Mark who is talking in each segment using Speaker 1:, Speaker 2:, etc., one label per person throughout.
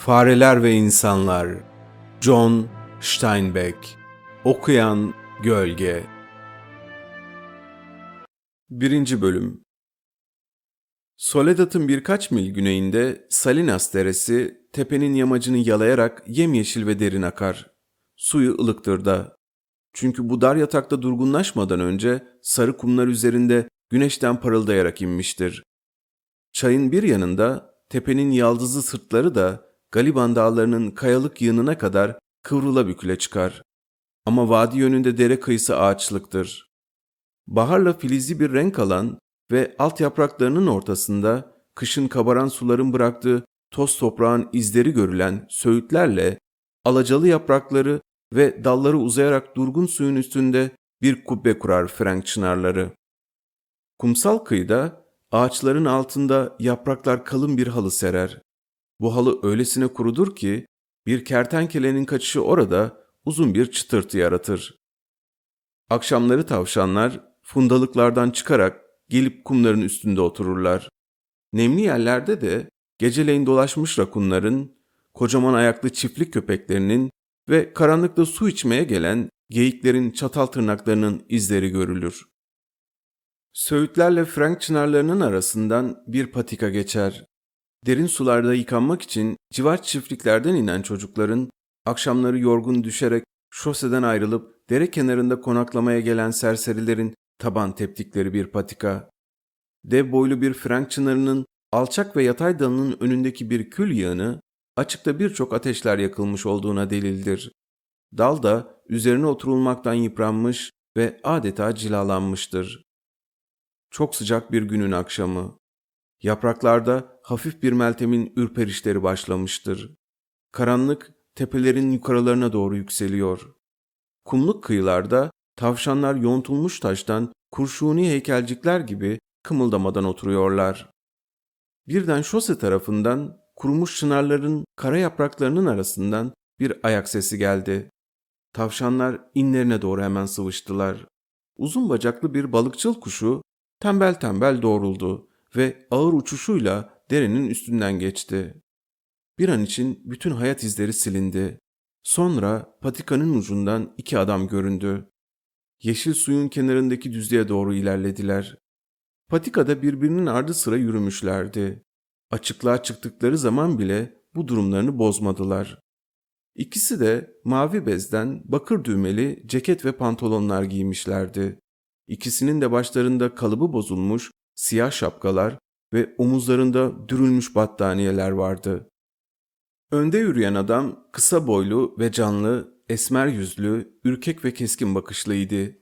Speaker 1: Fareler ve İnsanlar John Steinbeck Okuyan Gölge 1. Bölüm Soledad'ın birkaç mil güneyinde Salinas Deresi tepenin yamacını yalayarak yemyeşil ve derin akar. Suyu ılıktır da. Çünkü bu dar yatakta durgunlaşmadan önce sarı kumlar üzerinde güneşten parıldayarak inmiştir. Çayın bir yanında tepenin yaldızlı sırtları da Galiban dağlarının kayalık yığınına kadar kıvrıla büküle çıkar. Ama vadi yönünde dere kıyısı ağaçlıktır. Baharla filizli bir renk alan ve alt yapraklarının ortasında kışın kabaran suların bıraktığı toz toprağın izleri görülen söğütlerle alacalı yaprakları ve dalları uzayarak durgun suyun üstünde bir kubbe kurar Frank çınarları. Kumsal kıyıda ağaçların altında yapraklar kalın bir halı serer. Bu halı öylesine kurudur ki bir kertenkelenin kaçışı orada uzun bir çıtırtı yaratır. Akşamları tavşanlar fundalıklardan çıkarak gelip kumların üstünde otururlar. Nemli yerlerde de geceleyin dolaşmış rakunların, kocaman ayaklı çiftlik köpeklerinin ve karanlıkta su içmeye gelen geyiklerin çatal tırnaklarının izleri görülür. Söğütlerle Frank çınarlarının arasından bir patika geçer. Derin sularda yıkanmak için civar çiftliklerden inen çocukların akşamları yorgun düşerek şoseden ayrılıp dere kenarında konaklamaya gelen serserilerin taban teptikleri bir patika. Dev boylu bir Frank çınarının alçak ve yatay dalının önündeki bir kül yığını açıkta birçok ateşler yakılmış olduğuna delildir. Dal da üzerine oturulmaktan yıpranmış ve adeta cilalanmıştır. Çok sıcak bir günün akşamı. Yapraklarda hafif bir meltemin ürperişleri başlamıştır. Karanlık tepelerin yukarılarına doğru yükseliyor. Kumluk kıyılarda tavşanlar yontulmuş taştan kurşuni heykelcikler gibi kımıldamadan oturuyorlar. Birden şose tarafından kurumuş çınarların kara yapraklarının arasından bir ayak sesi geldi. Tavşanlar inlerine doğru hemen sıvıştılar. Uzun bacaklı bir balıkçıl kuşu tembel tembel doğruldu ve ağır uçuşuyla derenin üstünden geçti. Bir an için bütün hayat izleri silindi. Sonra patikanın ucundan iki adam göründü. Yeşil suyun kenarındaki düzlüğe doğru ilerlediler. Patikada birbirinin ardı sıra yürümüşlerdi. Açıklığa çıktıkları zaman bile bu durumlarını bozmadılar. İkisi de mavi bezden bakır düğmeli ceket ve pantolonlar giymişlerdi. İkisinin de başlarında kalıbı bozulmuş siyah şapkalar ve omuzlarında dürülmüş battaniyeler vardı. Önde yürüyen adam kısa boylu ve canlı, esmer yüzlü, ürkek ve keskin bakışlıydı.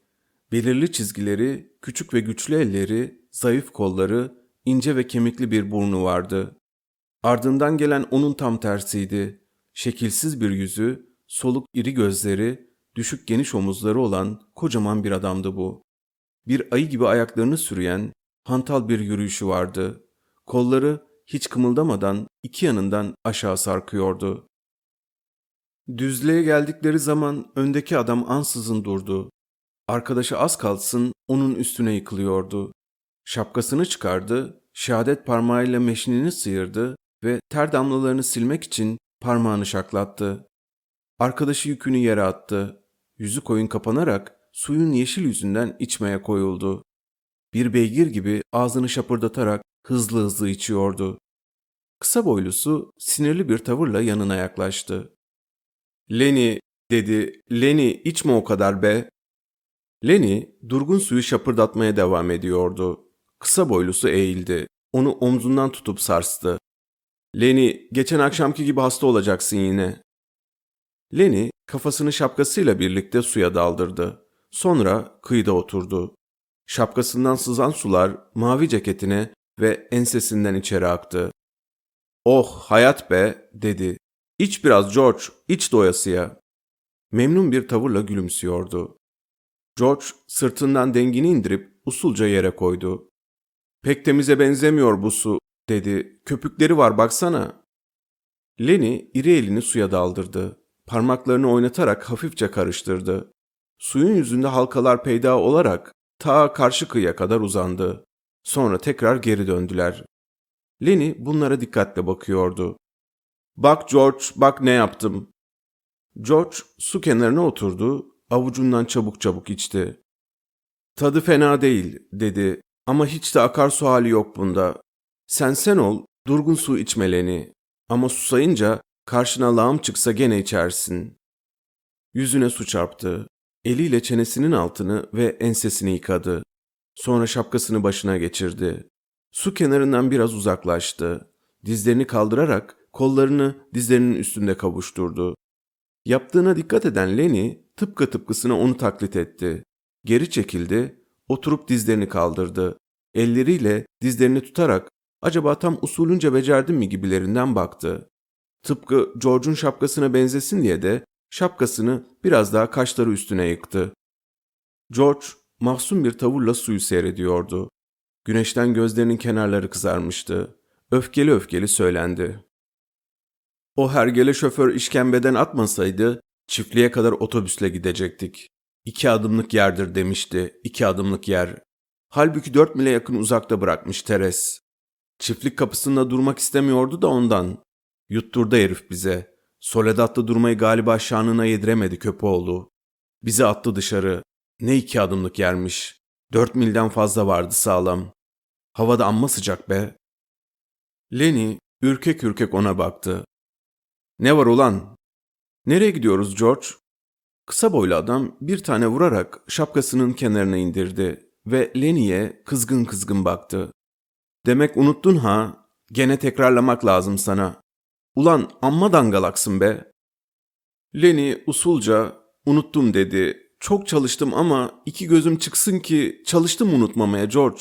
Speaker 1: Belirli çizgileri, küçük ve güçlü elleri, zayıf kolları, ince ve kemikli bir burnu vardı. Ardından gelen onun tam tersiydi. Şekilsiz bir yüzü, soluk iri gözleri, düşük geniş omuzları olan kocaman bir adamdı bu. Bir ayı gibi ayaklarını sürüyen, hantal bir yürüyüşü vardı. Kolları hiç kımıldamadan iki yanından aşağı sarkıyordu. Düzlüğe geldikleri zaman öndeki adam ansızın durdu. Arkadaşı az kalsın onun üstüne yıkılıyordu. Şapkasını çıkardı, şehadet parmağıyla meşnini sıyırdı ve ter damlalarını silmek için parmağını şaklattı. Arkadaşı yükünü yere attı. Yüzü koyun kapanarak suyun yeşil yüzünden içmeye koyuldu. Bir beygir gibi ağzını şapırdatarak hızlı hızlı içiyordu. Kısa boylusu sinirli bir tavırla yanına yaklaştı. Leni dedi, Leni içme o kadar be. Leni durgun suyu şapırdatmaya devam ediyordu. Kısa boylusu eğildi. Onu omzundan tutup sarstı. Leni, geçen akşamki gibi hasta olacaksın yine. Leni kafasını şapkasıyla birlikte suya daldırdı. Sonra kıyıda oturdu. Şapkasından sızan sular mavi ceketine ve ensesinden içeri aktı. Oh hayat be dedi. İç biraz George, iç doyasıya. Memnun bir tavırla gülümsüyordu. George sırtından dengini indirip usulca yere koydu. Pek temize benzemiyor bu su dedi. Köpükleri var baksana. Lenny iri elini suya daldırdı. Parmaklarını oynatarak hafifçe karıştırdı. Suyun yüzünde halkalar peyda olarak ta karşı kıyıya kadar uzandı. Sonra tekrar geri döndüler. Lenny bunlara dikkatle bakıyordu. Bak George, bak ne yaptım. George su kenarına oturdu, avucundan çabuk çabuk içti. Tadı fena değil, dedi. Ama hiç de akarsu hali yok bunda. Sen sen ol, durgun su içmeleni. Ama susayınca karşına lağım çıksa gene içersin. Yüzüne su çarptı. Eliyle çenesinin altını ve ensesini yıkadı. Sonra şapkasını başına geçirdi. Su kenarından biraz uzaklaştı. Dizlerini kaldırarak kollarını dizlerinin üstünde kavuşturdu. Yaptığına dikkat eden Lenny tıpkı tıpkısına onu taklit etti. Geri çekildi, oturup dizlerini kaldırdı. Elleriyle dizlerini tutarak acaba tam usulünce becerdim mi gibilerinden baktı. Tıpkı George'un şapkasına benzesin diye de şapkasını biraz daha kaşları üstüne yıktı. George mahzun bir tavırla suyu seyrediyordu. Güneşten gözlerinin kenarları kızarmıştı. Öfkeli öfkeli söylendi. O hergele şoför işkembeden atmasaydı çiftliğe kadar otobüsle gidecektik. İki adımlık yerdir demişti, iki adımlık yer. Halbuki dört mile yakın uzakta bırakmış Teres. Çiftlik kapısında durmak istemiyordu da ondan. Yutturdu herif bize. Soledad'da durmayı galiba şanına yediremedi köpoğlu. Bizi attı dışarı. Ne iki adımlık yermiş. Dört milden fazla vardı sağlam. Havada amma sıcak be. Lenny ürkek ürkek ona baktı. Ne var ulan? Nereye gidiyoruz George? Kısa boylu adam bir tane vurarak şapkasının kenarına indirdi ve Lenny'e kızgın kızgın baktı. Demek unuttun ha? Gene tekrarlamak lazım sana. Ulan amma dangalaksın be. Lenny usulca unuttum dedi. Çok çalıştım ama iki gözüm çıksın ki çalıştım unutmamaya George.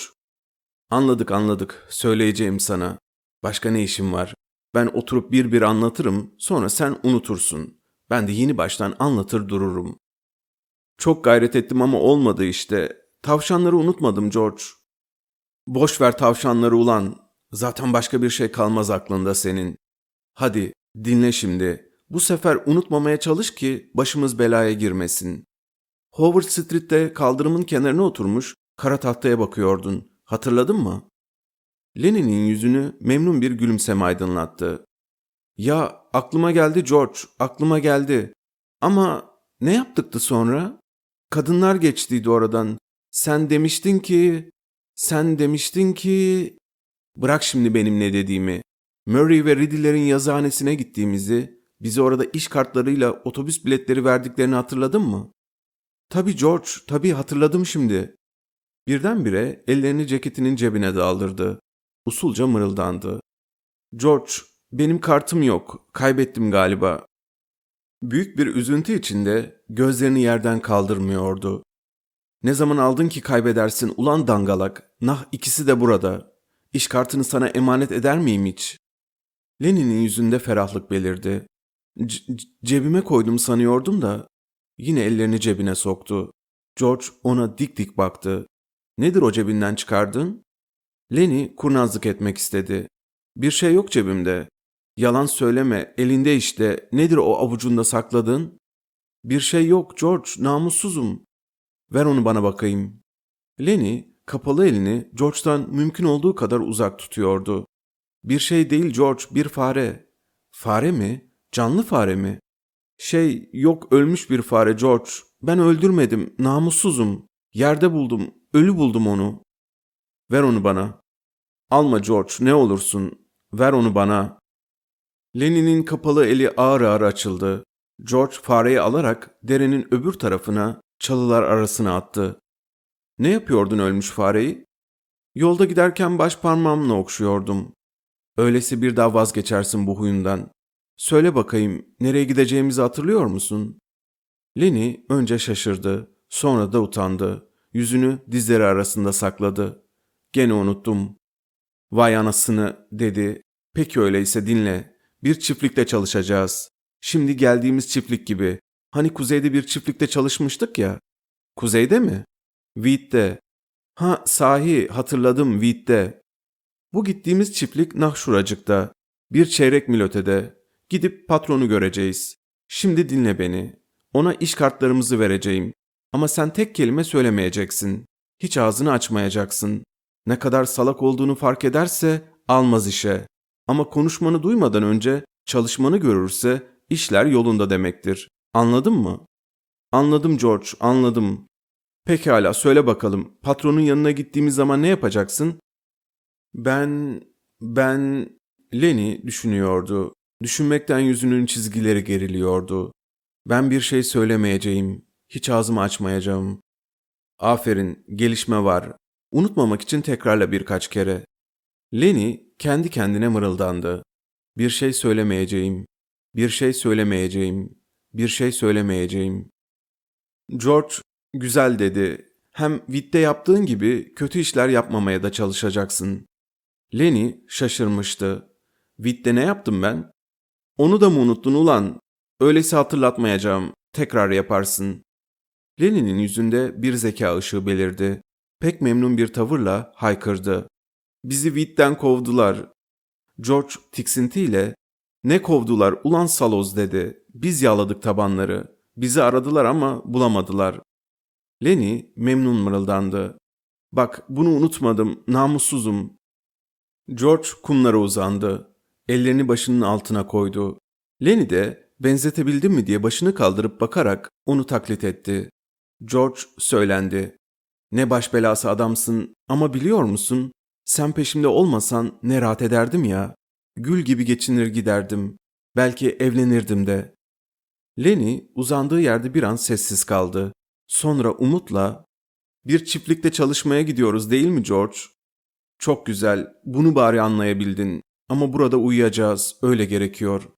Speaker 1: Anladık anladık. Söyleyeceğim sana. Başka ne işim var? Ben oturup bir bir anlatırım, sonra sen unutursun. Ben de yeni baştan anlatır dururum. Çok gayret ettim ama olmadı işte. Tavşanları unutmadım George. Boş ver tavşanları ulan. Zaten başka bir şey kalmaz aklında senin. Hadi dinle şimdi. Bu sefer unutmamaya çalış ki başımız belaya girmesin. Howard Street'te kaldırımın kenarına oturmuş kara tahtaya bakıyordun. Hatırladın mı? Lenin'in yüzünü memnun bir gülümseme aydınlattı. Ya aklıma geldi George, aklıma geldi. Ama ne yaptıktı sonra? Kadınlar geçtiydi oradan. Sen demiştin ki, sen demiştin ki... Bırak şimdi benim ne dediğimi. Murray ve Ridley'lerin yazıhanesine gittiğimizi, bize orada iş kartlarıyla otobüs biletleri verdiklerini hatırladın mı? Tabii George, tabii hatırladım şimdi. Birdenbire ellerini ceketinin cebine daldırdı. Usulca mırıldandı. George, benim kartım yok. Kaybettim galiba. Büyük bir üzüntü içinde gözlerini yerden kaldırmıyordu. Ne zaman aldın ki kaybedersin ulan dangalak? Nah ikisi de burada. İş kartını sana emanet eder miyim hiç? Lenin'in yüzünde ferahlık belirdi. C- cebime koydum sanıyordum da. Yine ellerini cebine soktu. George ona dik dik baktı. Nedir o cebinden çıkardın? Lenny kurnazlık etmek istedi. Bir şey yok cebimde. Yalan söyleme, elinde işte. Nedir o avucunda sakladın? Bir şey yok George, namussuzum. Ver onu bana bakayım. Lenny kapalı elini George'dan mümkün olduğu kadar uzak tutuyordu. Bir şey değil George, bir fare. Fare mi? Canlı fare mi? Şey, yok ölmüş bir fare George. Ben öldürmedim, namussuzum. Yerde buldum, ölü buldum onu. Ver onu bana. Alma George, ne olursun. Ver onu bana. Lenin'in kapalı eli ağır ağır açıldı. George fareyi alarak derenin öbür tarafına, çalılar arasına attı. Ne yapıyordun ölmüş fareyi? Yolda giderken baş parmağımla okşuyordum. Öylesi bir daha vazgeçersin bu huyundan. Söyle bakayım, nereye gideceğimizi hatırlıyor musun? Lenny önce şaşırdı, sonra da utandı. Yüzünü dizleri arasında sakladı. Gene unuttum. Vay anasını dedi. Peki öyleyse dinle. Bir çiftlikte çalışacağız. Şimdi geldiğimiz çiftlik gibi. Hani kuzeyde bir çiftlikte çalışmıştık ya. Kuzeyde mi? Wheat'te. Ha sahi hatırladım Wheat'te. Bu gittiğimiz çiftlik Nahşuracık'ta. Bir çeyrek mil ötede. Gidip patronu göreceğiz. Şimdi dinle beni. Ona iş kartlarımızı vereceğim. Ama sen tek kelime söylemeyeceksin. Hiç ağzını açmayacaksın. Ne kadar salak olduğunu fark ederse almaz işe. Ama konuşmanı duymadan önce Çalışmanı görürse işler yolunda demektir. Anladın mı? Anladım George, anladım. Pekala söyle bakalım. Patronun yanına gittiğimiz zaman ne yapacaksın? Ben ben Lenny düşünüyordu. Düşünmekten yüzünün çizgileri geriliyordu. Ben bir şey söylemeyeceğim. Hiç ağzımı açmayacağım. Aferin, gelişme var. Unutmamak için tekrarla birkaç kere. Lenny kendi kendine mırıldandı. Bir şey söylemeyeceğim. Bir şey söylemeyeceğim. Bir şey söylemeyeceğim. George güzel dedi. Hem Witt'te yaptığın gibi kötü işler yapmamaya da çalışacaksın. Lenny şaşırmıştı. Witt'te ne yaptım ben? Onu da mı unuttun ulan? Öylesi hatırlatmayacağım. Tekrar yaparsın. Lenny'nin yüzünde bir zeka ışığı belirdi. Pek memnun bir tavırla haykırdı. Bizi Witt'ten kovdular. George tiksintiyle ne kovdular ulan saloz dedi. Biz yağladık tabanları. Bizi aradılar ama bulamadılar. Lenny memnun mırıldandı. Bak bunu unutmadım, namussuzum. George kumlara uzandı. Ellerini başının altına koydu. Lenny de benzetebildim mi diye başını kaldırıp bakarak onu taklit etti. George söylendi. Ne baş belası adamsın ama biliyor musun? Sen peşimde olmasan ne rahat ederdim ya. Gül gibi geçinir giderdim. Belki evlenirdim de. Lenny uzandığı yerde bir an sessiz kaldı. Sonra umutla bir çiftlikte çalışmaya gidiyoruz değil mi George? Çok güzel. Bunu bari anlayabildin. Ama burada uyuyacağız. Öyle gerekiyor.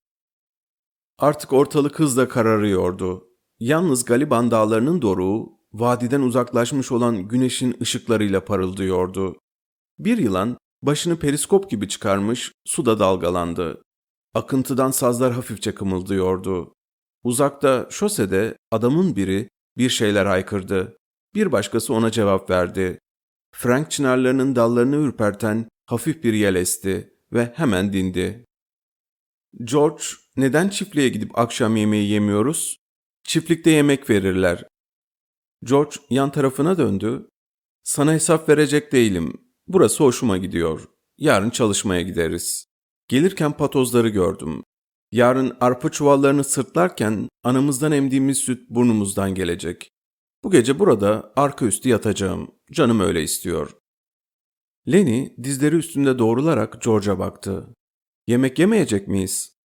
Speaker 1: Artık ortalık hızla kararıyordu. Yalnız Galiban dağlarının doruğu vadiden uzaklaşmış olan güneşin ışıklarıyla parıldıyordu. Bir yılan başını periskop gibi çıkarmış suda dalgalandı. Akıntıdan sazlar hafifçe kımıldıyordu. Uzakta şosede adamın biri bir şeyler haykırdı. Bir başkası ona cevap verdi. Frank çınarlarının dallarını ürperten hafif bir yel esti ve hemen dindi. George, neden çiftliğe gidip akşam yemeği yemiyoruz? Çiftlikte yemek verirler. George yan tarafına döndü. Sana hesap verecek değilim. Burası hoşuma gidiyor. Yarın çalışmaya gideriz. Gelirken patozları gördüm. Yarın arpa çuvallarını sırtlarken anamızdan emdiğimiz süt burnumuzdan gelecek. Bu gece burada arka üstü yatacağım. Canım öyle istiyor. Lenny dizleri üstünde doğrularak George'a baktı. Yemek yemeyecek miyiz?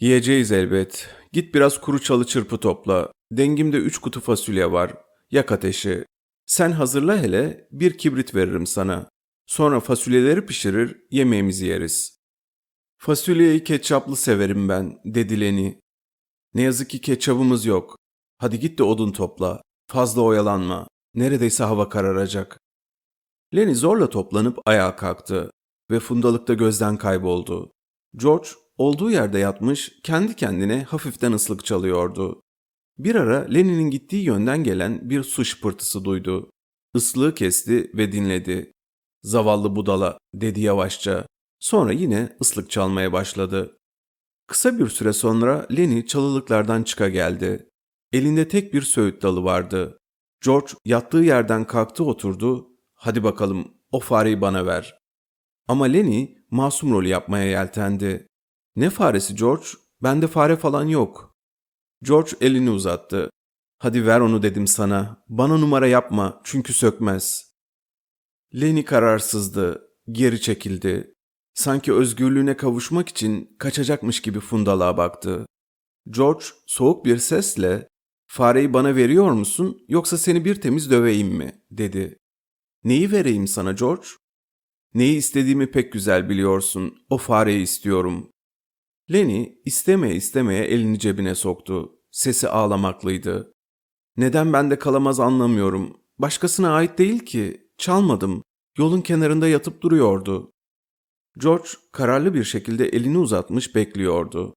Speaker 1: Yiyeceğiz elbet. Git biraz kuru çalı çırpı topla. Dengimde üç kutu fasulye var. Yak ateşi. Sen hazırla hele bir kibrit veririm sana. Sonra fasulyeleri pişirir yemeğimizi yeriz. Fasulyeyi ketçaplı severim ben dedi Lenny. Ne yazık ki ketçabımız yok. Hadi git de odun topla. Fazla oyalanma. Neredeyse hava kararacak. Lenny zorla toplanıp ayağa kalktı ve fundalıkta gözden kayboldu. George olduğu yerde yatmış kendi kendine hafiften ıslık çalıyordu. Bir ara Lenny'nin gittiği yönden gelen bir su şıpırtısı duydu. Islığı kesti ve dinledi. Zavallı budala dedi yavaşça. Sonra yine ıslık çalmaya başladı. Kısa bir süre sonra Lenny çalılıklardan çıka geldi. Elinde tek bir söğüt dalı vardı. George yattığı yerden kalktı oturdu. Hadi bakalım o fareyi bana ver. Ama Lenny masum rolü yapmaya yeltendi. Ne faresi George? Bende fare falan yok. George elini uzattı. Hadi ver onu dedim sana. Bana numara yapma çünkü sökmez. Lenny kararsızdı. Geri çekildi. Sanki özgürlüğüne kavuşmak için kaçacakmış gibi fundalığa baktı. George soğuk bir sesle "Fareyi bana veriyor musun yoksa seni bir temiz döveyim mi?" dedi. "Neyi vereyim sana George?" "Neyi istediğimi pek güzel biliyorsun. O fareyi istiyorum." Lenny istemeye istemeye elini cebine soktu. Sesi ağlamaklıydı. Neden bende kalamaz anlamıyorum. Başkasına ait değil ki. Çalmadım. Yolun kenarında yatıp duruyordu. George kararlı bir şekilde elini uzatmış bekliyordu.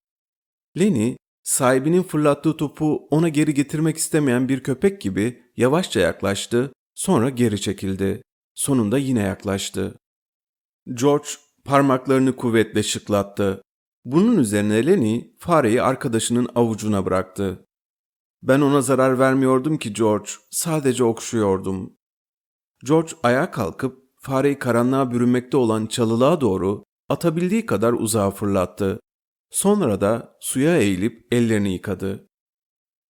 Speaker 1: Lenny, sahibinin fırlattığı topu ona geri getirmek istemeyen bir köpek gibi yavaşça yaklaştı, sonra geri çekildi. Sonunda yine yaklaştı. George parmaklarını kuvvetle şıklattı. Bunun üzerine Lenny fareyi arkadaşının avucuna bıraktı. Ben ona zarar vermiyordum ki George, sadece okşuyordum. George ayağa kalkıp fareyi karanlığa bürünmekte olan çalılığa doğru atabildiği kadar uzağa fırlattı. Sonra da suya eğilip ellerini yıkadı.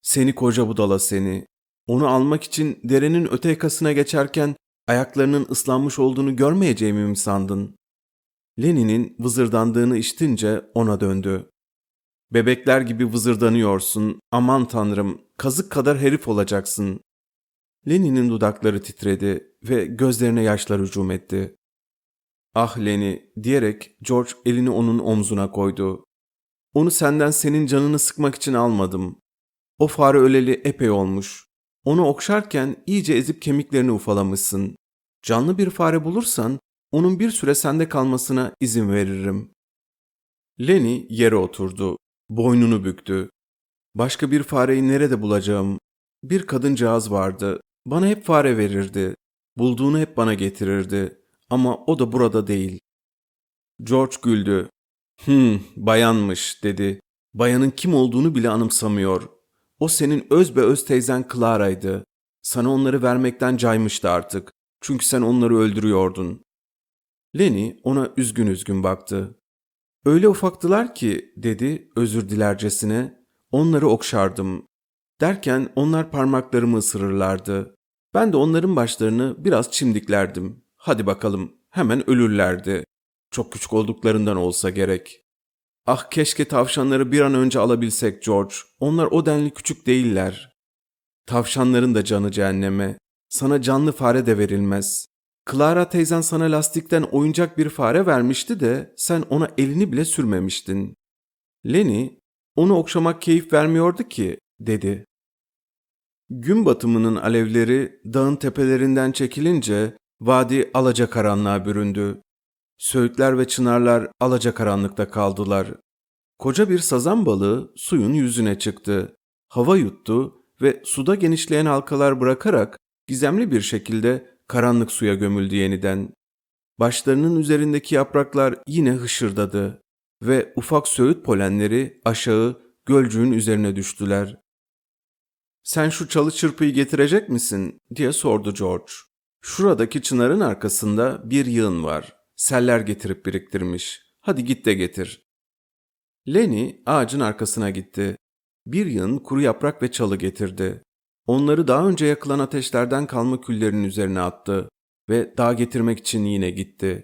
Speaker 1: Seni koca budala seni. Onu almak için derenin öte yakasına geçerken ayaklarının ıslanmış olduğunu görmeyeceğimi mi sandın? Lenin'in vızırdandığını işitince ona döndü. Bebekler gibi vızırdanıyorsun. Aman tanrım, kazık kadar herif olacaksın. Lenin'in dudakları titredi ve gözlerine yaşlar hücum etti. Ah Leni diyerek George elini onun omzuna koydu. Onu senden senin canını sıkmak için almadım. O fare öleli epey olmuş. Onu okşarken iyice ezip kemiklerini ufalamışsın. Canlı bir fare bulursan onun bir süre sende kalmasına izin veririm. Lenny yere oturdu. Boynunu büktü. Başka bir fareyi nerede bulacağım? Bir kadıncağız vardı. Bana hep fare verirdi. Bulduğunu hep bana getirirdi. Ama o da burada değil. George güldü. Hmm, bayanmış dedi. Bayanın kim olduğunu bile anımsamıyor. O senin öz be öz teyzen Clara'ydı. Sana onları vermekten caymıştı artık. Çünkü sen onları öldürüyordun. Lenny ona üzgün üzgün baktı. Öyle ufaktılar ki dedi özür dilercesine. Onları okşardım. Derken onlar parmaklarımı ısırırlardı. Ben de onların başlarını biraz çimdiklerdim. Hadi bakalım hemen ölürlerdi. Çok küçük olduklarından olsa gerek. Ah keşke tavşanları bir an önce alabilsek George. Onlar o denli küçük değiller. Tavşanların da canı cehenneme. Sana canlı fare de verilmez. Clara teyzen sana lastikten oyuncak bir fare vermişti de sen ona elini bile sürmemiştin. Lenny, onu okşamak keyif vermiyordu ki, dedi. Gün batımının alevleri dağın tepelerinden çekilince vadi alacakaranlığa büründü. Söğütler ve çınarlar alacakaranlıkta kaldılar. Koca bir sazan balığı suyun yüzüne çıktı. Hava yuttu ve suda genişleyen halkalar bırakarak gizemli bir şekilde karanlık suya gömüldü yeniden. Başlarının üzerindeki yapraklar yine hışırdadı ve ufak söğüt polenleri aşağı gölcüğün üzerine düştüler. Sen şu çalı çırpıyı getirecek misin? diye sordu George. Şuradaki çınarın arkasında bir yığın var. Seller getirip biriktirmiş. Hadi git de getir. Lenny ağacın arkasına gitti. Bir yığın kuru yaprak ve çalı getirdi. Onları daha önce yakılan ateşlerden kalma küllerin üzerine attı ve dağ getirmek için yine gitti.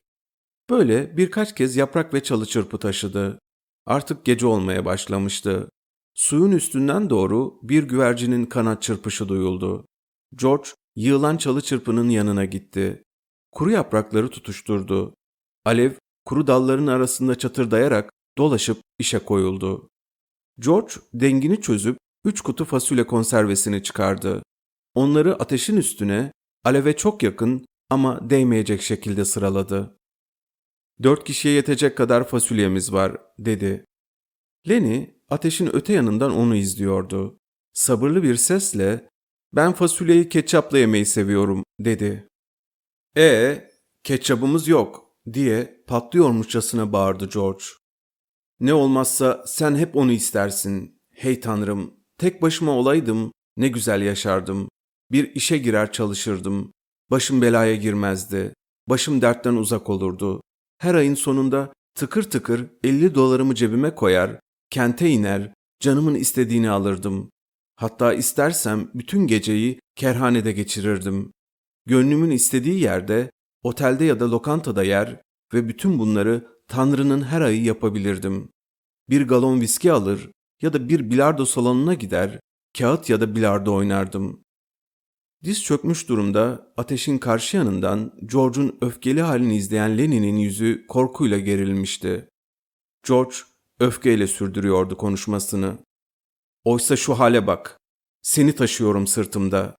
Speaker 1: Böyle birkaç kez yaprak ve çalı çırpı taşıdı. Artık gece olmaya başlamıştı. Suyun üstünden doğru bir güvercinin kanat çırpışı duyuldu. George yığılan çalı çırpının yanına gitti. Kuru yaprakları tutuşturdu. Alev kuru dalların arasında çatırdayarak dolaşıp işe koyuldu. George dengini çözüp üç kutu fasulye konservesini çıkardı. Onları ateşin üstüne aleve çok yakın ama değmeyecek şekilde sıraladı. Dört kişiye yetecek kadar fasulyemiz var, dedi. Lenny ateşin öte yanından onu izliyordu. Sabırlı bir sesle, ben fasulyeyi ketçapla yemeyi seviyorum, dedi. E, ketçabımız yok, diye patlıyormuşçasına bağırdı George. Ne olmazsa sen hep onu istersin. Hey tanrım, tek başıma olaydım, ne güzel yaşardım. Bir işe girer çalışırdım. Başım belaya girmezdi. Başım dertten uzak olurdu. Her ayın sonunda tıkır tıkır 50 dolarımı cebime koyar, kente iner, canımın istediğini alırdım. Hatta istersem bütün geceyi kerhanede geçirirdim. Gönlümün istediği yerde, otelde ya da lokantada yer ve bütün bunları Tanrı'nın her ayı yapabilirdim. Bir galon viski alır ya da bir bilardo salonuna gider, kağıt ya da bilardo oynardım. Diz çökmüş durumda ateşin karşı yanından George'un öfkeli halini izleyen Lenin'in yüzü korkuyla gerilmişti. George öfkeyle sürdürüyordu konuşmasını. Oysa şu hale bak. Seni taşıyorum sırtımda.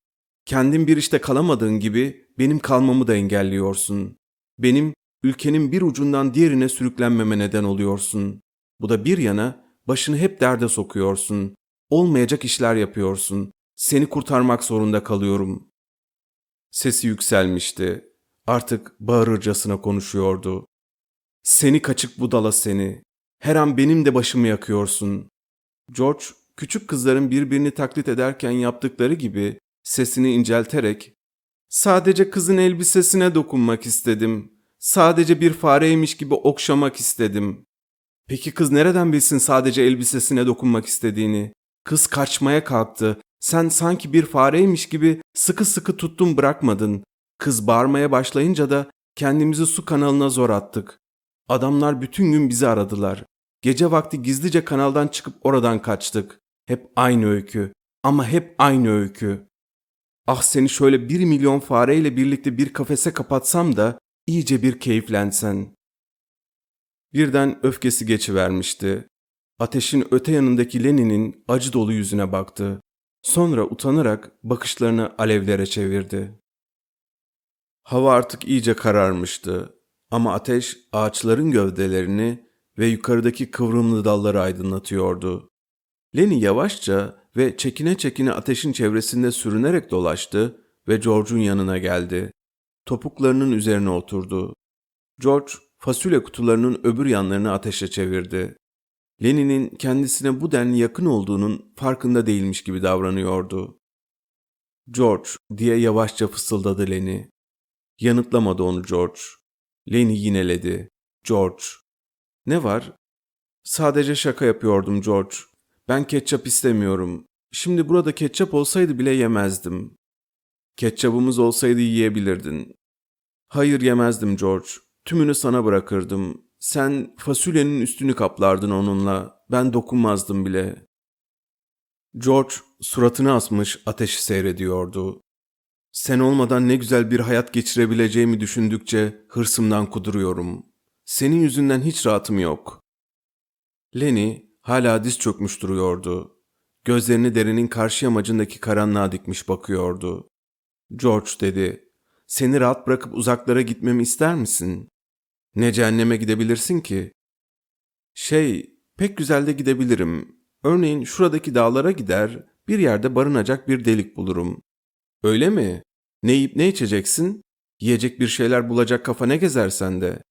Speaker 1: Kendin bir işte kalamadığın gibi benim kalmamı da engelliyorsun. Benim ülkenin bir ucundan diğerine sürüklenmeme neden oluyorsun. Bu da bir yana başını hep derde sokuyorsun. Olmayacak işler yapıyorsun. Seni kurtarmak zorunda kalıyorum. Sesi yükselmişti. Artık bağırırcasına konuşuyordu. Seni kaçık budala seni. Her an benim de başımı yakıyorsun. George, küçük kızların birbirini taklit ederken yaptıkları gibi sesini incelterek ''Sadece kızın elbisesine dokunmak istedim. Sadece bir fareymiş gibi okşamak istedim. Peki kız nereden bilsin sadece elbisesine dokunmak istediğini? Kız kaçmaya kalktı. Sen sanki bir fareymiş gibi sıkı sıkı tuttun bırakmadın. Kız bağırmaya başlayınca da kendimizi su kanalına zor attık. Adamlar bütün gün bizi aradılar. Gece vakti gizlice kanaldan çıkıp oradan kaçtık. Hep aynı öykü. Ama hep aynı öykü. Ah seni şöyle bir milyon fareyle birlikte bir kafese kapatsam da iyice bir keyiflensen. Birden öfkesi geçivermişti. Ateşin öte yanındaki Lenin'in acı dolu yüzüne baktı. Sonra utanarak bakışlarını alevlere çevirdi. Hava artık iyice kararmıştı ama ateş ağaçların gövdelerini ve yukarıdaki kıvrımlı dalları aydınlatıyordu. Lenny yavaşça ve çekine çekine ateşin çevresinde sürünerek dolaştı ve George'un yanına geldi. Topuklarının üzerine oturdu. George fasulye kutularının öbür yanlarını ateşe çevirdi. Lenin'in kendisine bu denli yakın olduğunun farkında değilmiş gibi davranıyordu. George diye yavaşça fısıldadı Lenny. Yanıtlamadı onu George. Lenny yineledi. George. Ne var? Sadece şaka yapıyordum George. Ben ketçap istemiyorum. Şimdi burada ketçap olsaydı bile yemezdim. Ketçabımız olsaydı yiyebilirdin. Hayır yemezdim George. Tümünü sana bırakırdım. Sen fasulyenin üstünü kaplardın onunla. Ben dokunmazdım bile. George suratını asmış ateşi seyrediyordu. Sen olmadan ne güzel bir hayat geçirebileceğimi düşündükçe hırsımdan kuduruyorum. Senin yüzünden hiç rahatım yok. Lenny hala diz çökmüş duruyordu. Gözlerini derinin karşı yamacındaki karanlığa dikmiş bakıyordu. George dedi, seni rahat bırakıp uzaklara gitmemi ister misin? Ne cehenneme gidebilirsin ki? Şey, pek güzel de gidebilirim. Örneğin şuradaki dağlara gider, bir yerde barınacak bir delik bulurum. Öyle mi? Ne yiyip ne içeceksin? Yiyecek bir şeyler bulacak kafa ne gezersen de.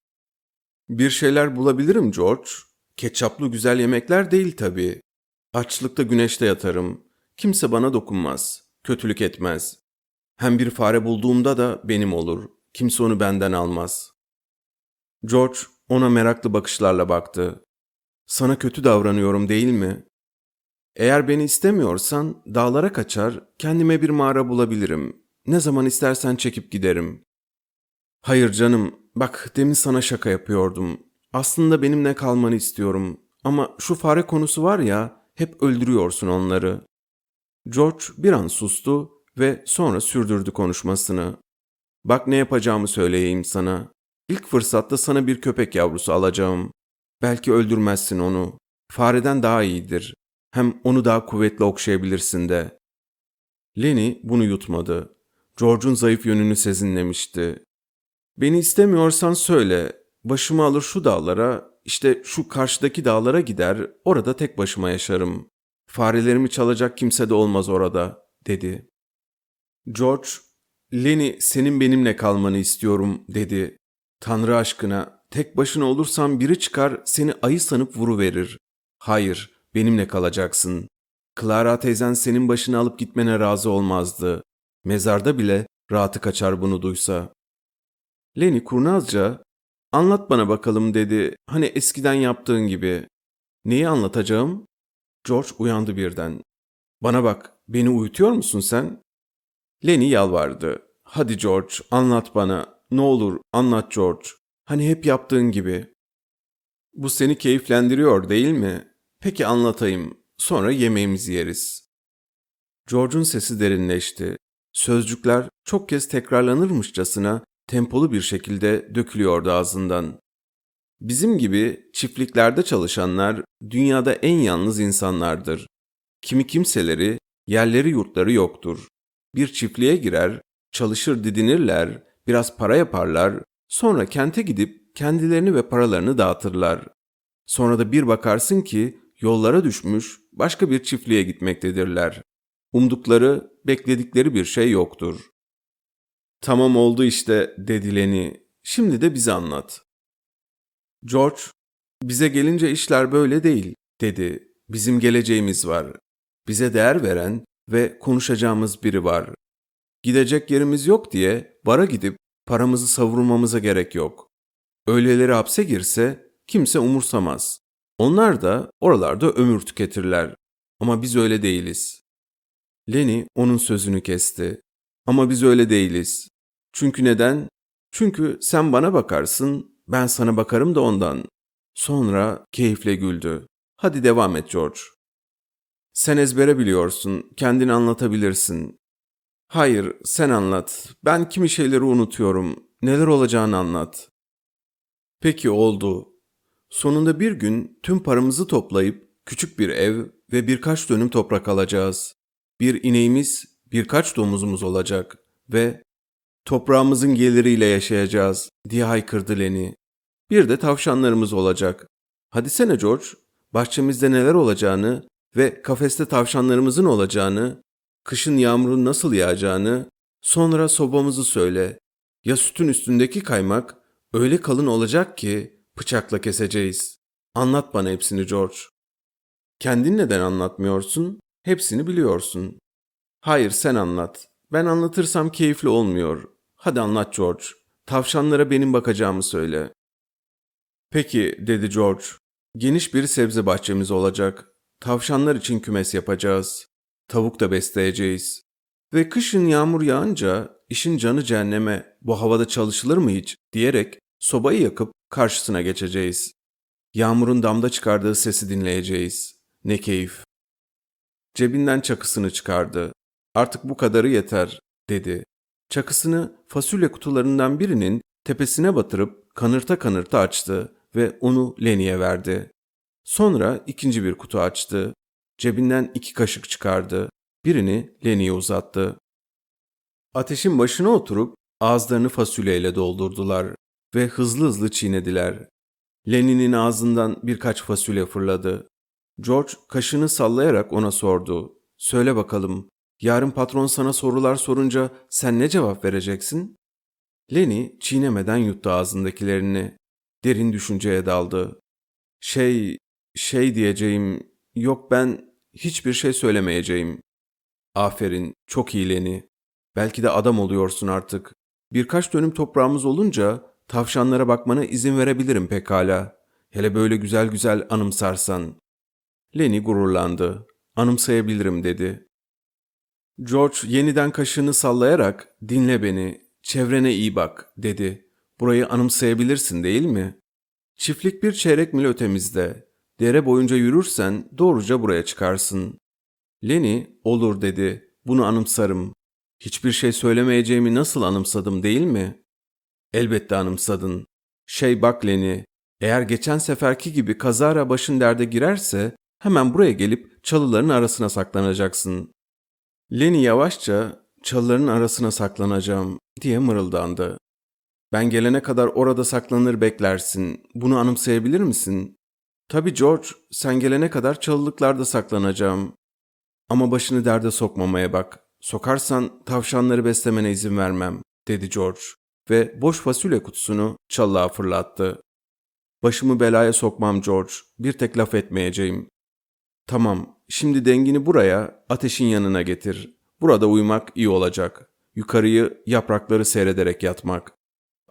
Speaker 1: Bir şeyler bulabilirim George. Ketçaplı güzel yemekler değil tabii. Açlıkta güneşte yatarım. Kimse bana dokunmaz. Kötülük etmez. Hem bir fare bulduğumda da benim olur. Kimse onu benden almaz. George ona meraklı bakışlarla baktı. Sana kötü davranıyorum değil mi? Eğer beni istemiyorsan dağlara kaçar, kendime bir mağara bulabilirim. Ne zaman istersen çekip giderim. Hayır canım, bak demin sana şaka yapıyordum. Aslında benimle kalmanı istiyorum. Ama şu fare konusu var ya, hep öldürüyorsun onları. George bir an sustu ve sonra sürdürdü konuşmasını. Bak ne yapacağımı söyleyeyim sana. İlk fırsatta sana bir köpek yavrusu alacağım. Belki öldürmezsin onu. Fareden daha iyidir. Hem onu daha kuvvetli okşayabilirsin de. Lenny bunu yutmadı. George'un zayıf yönünü sezinlemişti. Beni istemiyorsan söyle. Başımı alır şu dağlara, işte şu karşıdaki dağlara gider, orada tek başıma yaşarım. Farelerimi çalacak kimse de olmaz orada, dedi. George, Lenny senin benimle kalmanı istiyorum, dedi. Tanrı aşkına, tek başına olursan biri çıkar seni ayı sanıp vuruverir. Hayır, benimle kalacaksın. Clara teyzen senin başını alıp gitmene razı olmazdı. Mezarda bile rahatı kaçar bunu duysa. Lenny kurnazca, anlat bana bakalım dedi. Hani eskiden yaptığın gibi. Neyi anlatacağım? George uyandı birden. Bana bak, beni uyutuyor musun sen? Lenny yalvardı. Hadi George, anlat bana. Ne olur, anlat George. Hani hep yaptığın gibi. Bu seni keyiflendiriyor değil mi? Peki anlatayım. Sonra yemeğimizi yeriz. George'un sesi derinleşti. Sözcükler çok kez tekrarlanırmışçasına tempolu bir şekilde dökülüyordu ağzından. Bizim gibi çiftliklerde çalışanlar dünyada en yalnız insanlardır. Kimi kimseleri, yerleri yurtları yoktur. Bir çiftliğe girer, çalışır didinirler, biraz para yaparlar, sonra kente gidip kendilerini ve paralarını dağıtırlar. Sonra da bir bakarsın ki yollara düşmüş başka bir çiftliğe gitmektedirler. Umdukları, bekledikleri bir şey yoktur. Tamam oldu işte dedi Lenny. Şimdi de bize anlat. George, bize gelince işler böyle değil dedi. Bizim geleceğimiz var. Bize değer veren ve konuşacağımız biri var. Gidecek yerimiz yok diye bara gidip paramızı savurmamıza gerek yok. Öyleleri hapse girse kimse umursamaz. Onlar da oralarda ömür tüketirler. Ama biz öyle değiliz. Lenny onun sözünü kesti. Ama biz öyle değiliz. Çünkü neden? Çünkü sen bana bakarsın, ben sana bakarım da ondan. Sonra keyifle güldü. Hadi devam et George. Sen ezbere biliyorsun, kendini anlatabilirsin. Hayır, sen anlat. Ben kimi şeyleri unutuyorum. Neler olacağını anlat. Peki oldu. Sonunda bir gün tüm paramızı toplayıp küçük bir ev ve birkaç dönüm toprak alacağız. Bir ineğimiz, birkaç domuzumuz olacak ve toprağımızın geliriyle yaşayacağız diye haykırdı Lenny. Bir de tavşanlarımız olacak. Hadi sene George, bahçemizde neler olacağını ve kafeste tavşanlarımızın olacağını, kışın yağmurun nasıl yağacağını, sonra sobamızı söyle. Ya sütün üstündeki kaymak öyle kalın olacak ki bıçakla keseceğiz. Anlat bana hepsini George. Kendin neden anlatmıyorsun? Hepsini biliyorsun. Hayır sen anlat. Ben anlatırsam keyifli olmuyor. Hadi anlat George. Tavşanlara benim bakacağımı söyle. Peki dedi George. Geniş bir sebze bahçemiz olacak. Tavşanlar için kümes yapacağız. Tavuk da besleyeceğiz. Ve kışın yağmur yağınca işin canı cehenneme bu havada çalışılır mı hiç diyerek sobayı yakıp karşısına geçeceğiz. Yağmurun damda çıkardığı sesi dinleyeceğiz. Ne keyif. Cebinden çakısını çıkardı. Artık bu kadarı yeter, dedi. Çakısını fasulye kutularından birinin tepesine batırıp kanırta kanırta açtı ve onu Lenny'e verdi. Sonra ikinci bir kutu açtı. Cebinden iki kaşık çıkardı. Birini Lenny'e uzattı. Ateşin başına oturup ağızlarını fasulyeyle doldurdular ve hızlı hızlı çiğnediler. Lenny'nin ağzından birkaç fasulye fırladı. George kaşını sallayarak ona sordu. Söyle bakalım, yarın patron sana sorular sorunca sen ne cevap vereceksin? Lenny çiğnemeden yuttu ağzındakilerini. Derin düşünceye daldı. Şey, şey diyeceğim, yok ben hiçbir şey söylemeyeceğim. Aferin, çok iyi Lenny. Belki de adam oluyorsun artık. Birkaç dönüm toprağımız olunca tavşanlara bakmana izin verebilirim pekala. Hele böyle güzel güzel anımsarsan. Lenny gururlandı. Anımsayabilirim dedi. George yeniden kaşını sallayarak dinle beni, çevrene iyi bak dedi. Burayı anımsayabilirsin değil mi? Çiftlik bir çeyrek mil ötemizde. Dere boyunca yürürsen doğruca buraya çıkarsın. Lenny olur dedi. Bunu anımsarım. Hiçbir şey söylemeyeceğimi nasıl anımsadım değil mi? Elbette anımsadın. Şey bak Lenny, eğer geçen seferki gibi kazara başın derde girerse hemen buraya gelip çalıların arasına saklanacaksın. Lenny yavaşça çalıların arasına saklanacağım diye mırıldandı. Ben gelene kadar orada saklanır beklersin. Bunu anımsayabilir misin? Tabii George, sen gelene kadar çalılıklarda saklanacağım. Ama başını derde sokmamaya bak. Sokarsan tavşanları beslemene izin vermem, dedi George ve boş fasulye kutusunu çalığa fırlattı. Başımı belaya sokmam George, bir tek laf etmeyeceğim. Tamam, şimdi dengini buraya, ateşin yanına getir. Burada uyumak iyi olacak. Yukarıyı yaprakları seyrederek yatmak.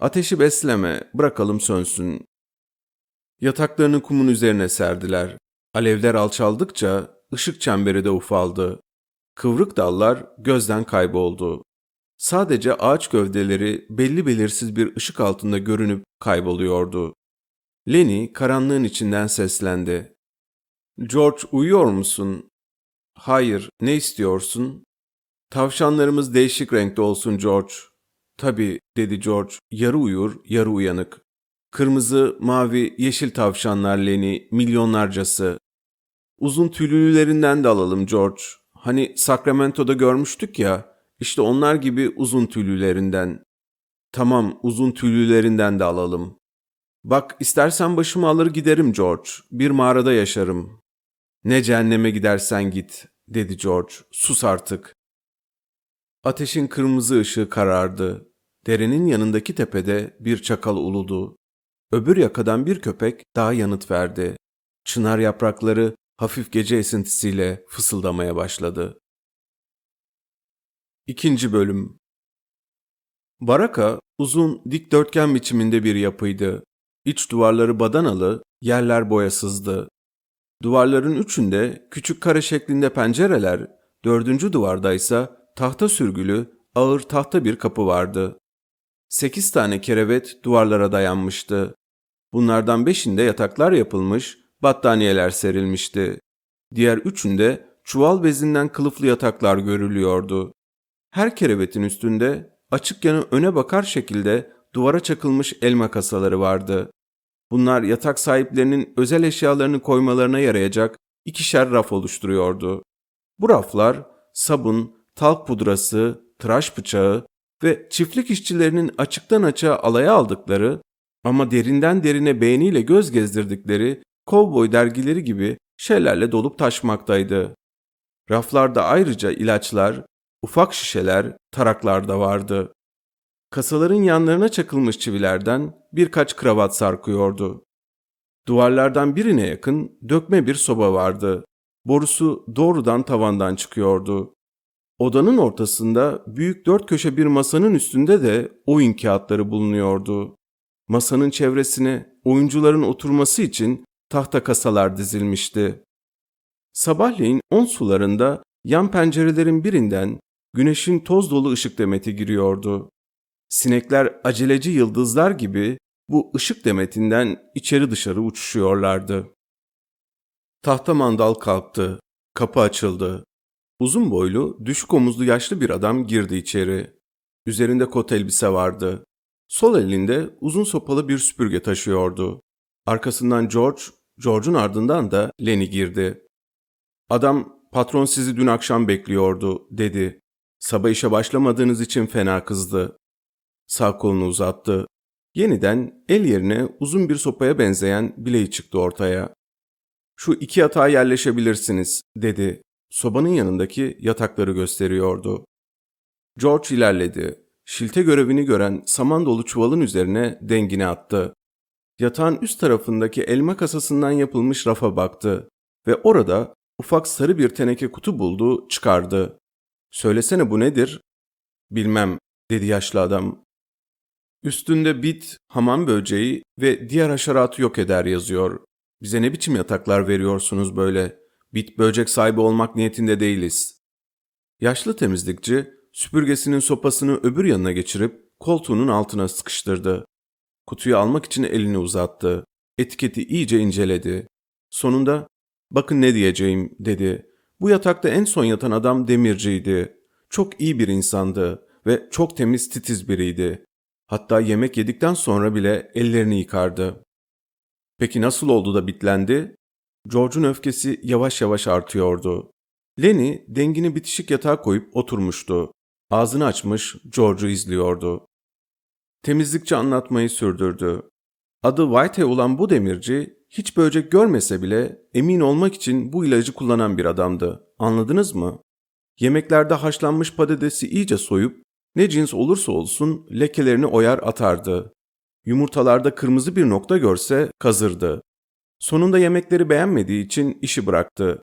Speaker 1: Ateşi besleme, bırakalım sönsün. Yataklarını kumun üzerine serdiler. Alevler alçaldıkça ışık çemberi de ufaldı. Kıvrık dallar gözden kayboldu. Sadece ağaç gövdeleri belli belirsiz bir ışık altında görünüp kayboluyordu. Lenny karanlığın içinden seslendi. George uyuyor musun? Hayır, ne istiyorsun? Tavşanlarımız değişik renkte olsun George. Tabii, dedi George, yarı uyur, yarı uyanık. Kırmızı, mavi, yeşil tavşanlar Lenny, milyonlarcası. Uzun tüylülerinden de alalım George. Hani Sacramento'da görmüştük ya, işte onlar gibi uzun tüylülerinden. Tamam, uzun tüylülerinden de alalım. Bak, istersen başımı alır giderim George. Bir mağarada yaşarım. Ne cehenneme gidersen git, dedi George. Sus artık. Ateşin kırmızı ışığı karardı. Derenin yanındaki tepede bir çakal uludu. Öbür yakadan bir köpek daha yanıt verdi. Çınar yaprakları hafif gece esintisiyle fısıldamaya başladı. İkinci bölüm Baraka uzun dikdörtgen biçiminde bir yapıydı. İç duvarları badanalı, yerler boyasızdı. Duvarların üçünde küçük kare şeklinde pencereler, dördüncü duvarda ise tahta sürgülü ağır tahta bir kapı vardı. Sekiz tane kerevet duvarlara dayanmıştı. Bunlardan beşinde yataklar yapılmış, battaniyeler serilmişti. Diğer üçünde çuval bezinden kılıflı yataklar görülüyordu. Her kerevetin üstünde açık yanı öne bakar şekilde duvara çakılmış elma kasaları vardı. Bunlar yatak sahiplerinin özel eşyalarını koymalarına yarayacak ikişer raf oluşturuyordu. Bu raflar sabun, talk pudrası, tıraş bıçağı ve çiftlik işçilerinin açıktan açığa alaya aldıkları ama derinden derine beğeniyle göz gezdirdikleri kovboy dergileri gibi şeylerle dolup taşmaktaydı. Raflarda ayrıca ilaçlar, ufak şişeler, taraklar da vardı. Kasaların yanlarına çakılmış çivilerden birkaç kravat sarkıyordu. Duvarlardan birine yakın dökme bir soba vardı. Borusu doğrudan tavandan çıkıyordu. Odanın ortasında büyük dört köşe bir masanın üstünde de oyun kağıtları bulunuyordu. Masanın çevresine oyuncuların oturması için tahta kasalar dizilmişti. Sabahleyin on sularında yan pencerelerin birinden güneşin toz dolu ışık demeti giriyordu. Sinekler aceleci yıldızlar gibi bu ışık demetinden içeri dışarı uçuşuyorlardı. Tahta mandal kalktı. Kapı açıldı. Uzun boylu, düşük omuzlu yaşlı bir adam girdi içeri. Üzerinde kot elbise vardı. Sol elinde uzun sopalı bir süpürge taşıyordu. Arkasından George, George'un ardından da Lenny girdi. Adam, patron sizi dün akşam bekliyordu, dedi. Sabah işe başlamadığınız için fena kızdı. Sağ kolunu uzattı. Yeniden el yerine uzun bir sopaya benzeyen bileği çıktı ortaya. Şu iki yatağa yerleşebilirsiniz, dedi. Sobanın yanındaki yatakları gösteriyordu. George ilerledi. Şilte görevini gören saman dolu çuvalın üzerine dengini attı. Yatağın üst tarafındaki elma kasasından yapılmış rafa baktı ve orada ufak sarı bir teneke kutu buldu, çıkardı. Söylesene bu nedir? Bilmem, dedi yaşlı adam. Üstünde bit, hamam böceği ve diğer haşeratı yok eder yazıyor. Bize ne biçim yataklar veriyorsunuz böyle? Bit böcek sahibi olmak niyetinde değiliz. Yaşlı temizlikçi süpürgesinin sopasını öbür yanına geçirip koltuğunun altına sıkıştırdı. Kutuyu almak için elini uzattı. Etiketi iyice inceledi. Sonunda bakın ne diyeceğim dedi. Bu yatakta en son yatan adam demirciydi. Çok iyi bir insandı ve çok temiz titiz biriydi. Hatta yemek yedikten sonra bile ellerini yıkardı. Peki nasıl oldu da bitlendi? George'un öfkesi yavaş yavaş artıyordu. Lenny dengini bitişik yatağa koyup oturmuştu. Ağzını açmış George'u izliyordu. Temizlikçi anlatmayı sürdürdü. Adı Whitehead olan bu demirci hiç böcek görmese bile emin olmak için bu ilacı kullanan bir adamdı. Anladınız mı? Yemeklerde haşlanmış patatesi iyice soyup ne cins olursa olsun lekelerini oyar atardı. Yumurtalarda kırmızı bir nokta görse kazırdı. Sonunda yemekleri beğenmediği için işi bıraktı.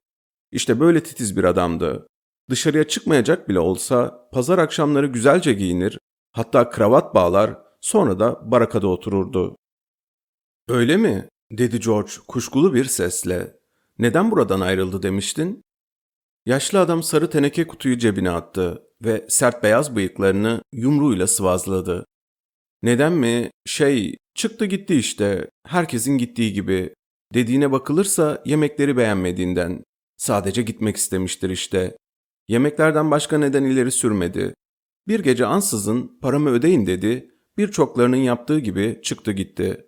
Speaker 1: İşte böyle titiz bir adamdı. Dışarıya çıkmayacak bile olsa pazar akşamları güzelce giyinir, hatta kravat bağlar, sonra da barakada otururdu. Öyle mi? dedi George kuşkulu bir sesle. Neden buradan ayrıldı demiştin? Yaşlı adam sarı teneke kutuyu cebine attı ve sert beyaz bıyıklarını yumruğuyla sıvazladı. Neden mi? Şey, çıktı gitti işte. Herkesin gittiği gibi. Dediğine bakılırsa yemekleri beğenmediğinden. Sadece gitmek istemiştir işte. Yemeklerden başka neden ileri sürmedi. Bir gece ansızın paramı ödeyin dedi. Birçoklarının yaptığı gibi çıktı gitti.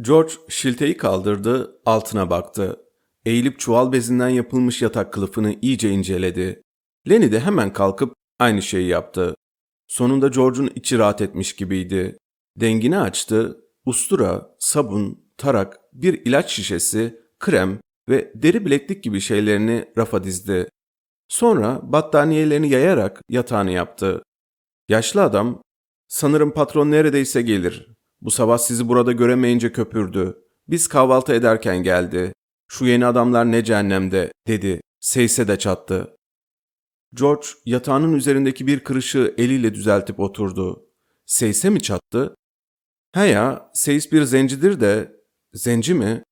Speaker 1: George şilteyi kaldırdı, altına baktı. Eğilip çuval bezinden yapılmış yatak kılıfını iyice inceledi. Lenny de hemen kalkıp aynı şeyi yaptı. Sonunda George'un içi rahat etmiş gibiydi. Dengini açtı, ustura, sabun, tarak, bir ilaç şişesi, krem ve deri bileklik gibi şeylerini rafa dizdi. Sonra battaniyelerini yayarak yatağını yaptı. Yaşlı adam, sanırım patron neredeyse gelir. Bu sabah sizi burada göremeyince köpürdü. Biz kahvaltı ederken geldi. Şu yeni adamlar ne cehennemde, dedi. Seyse de çattı. George yatağının üzerindeki bir kırışı eliyle düzeltip oturdu. Seyse mi çattı? He ya, Seys bir zencidir de... Zenci mi?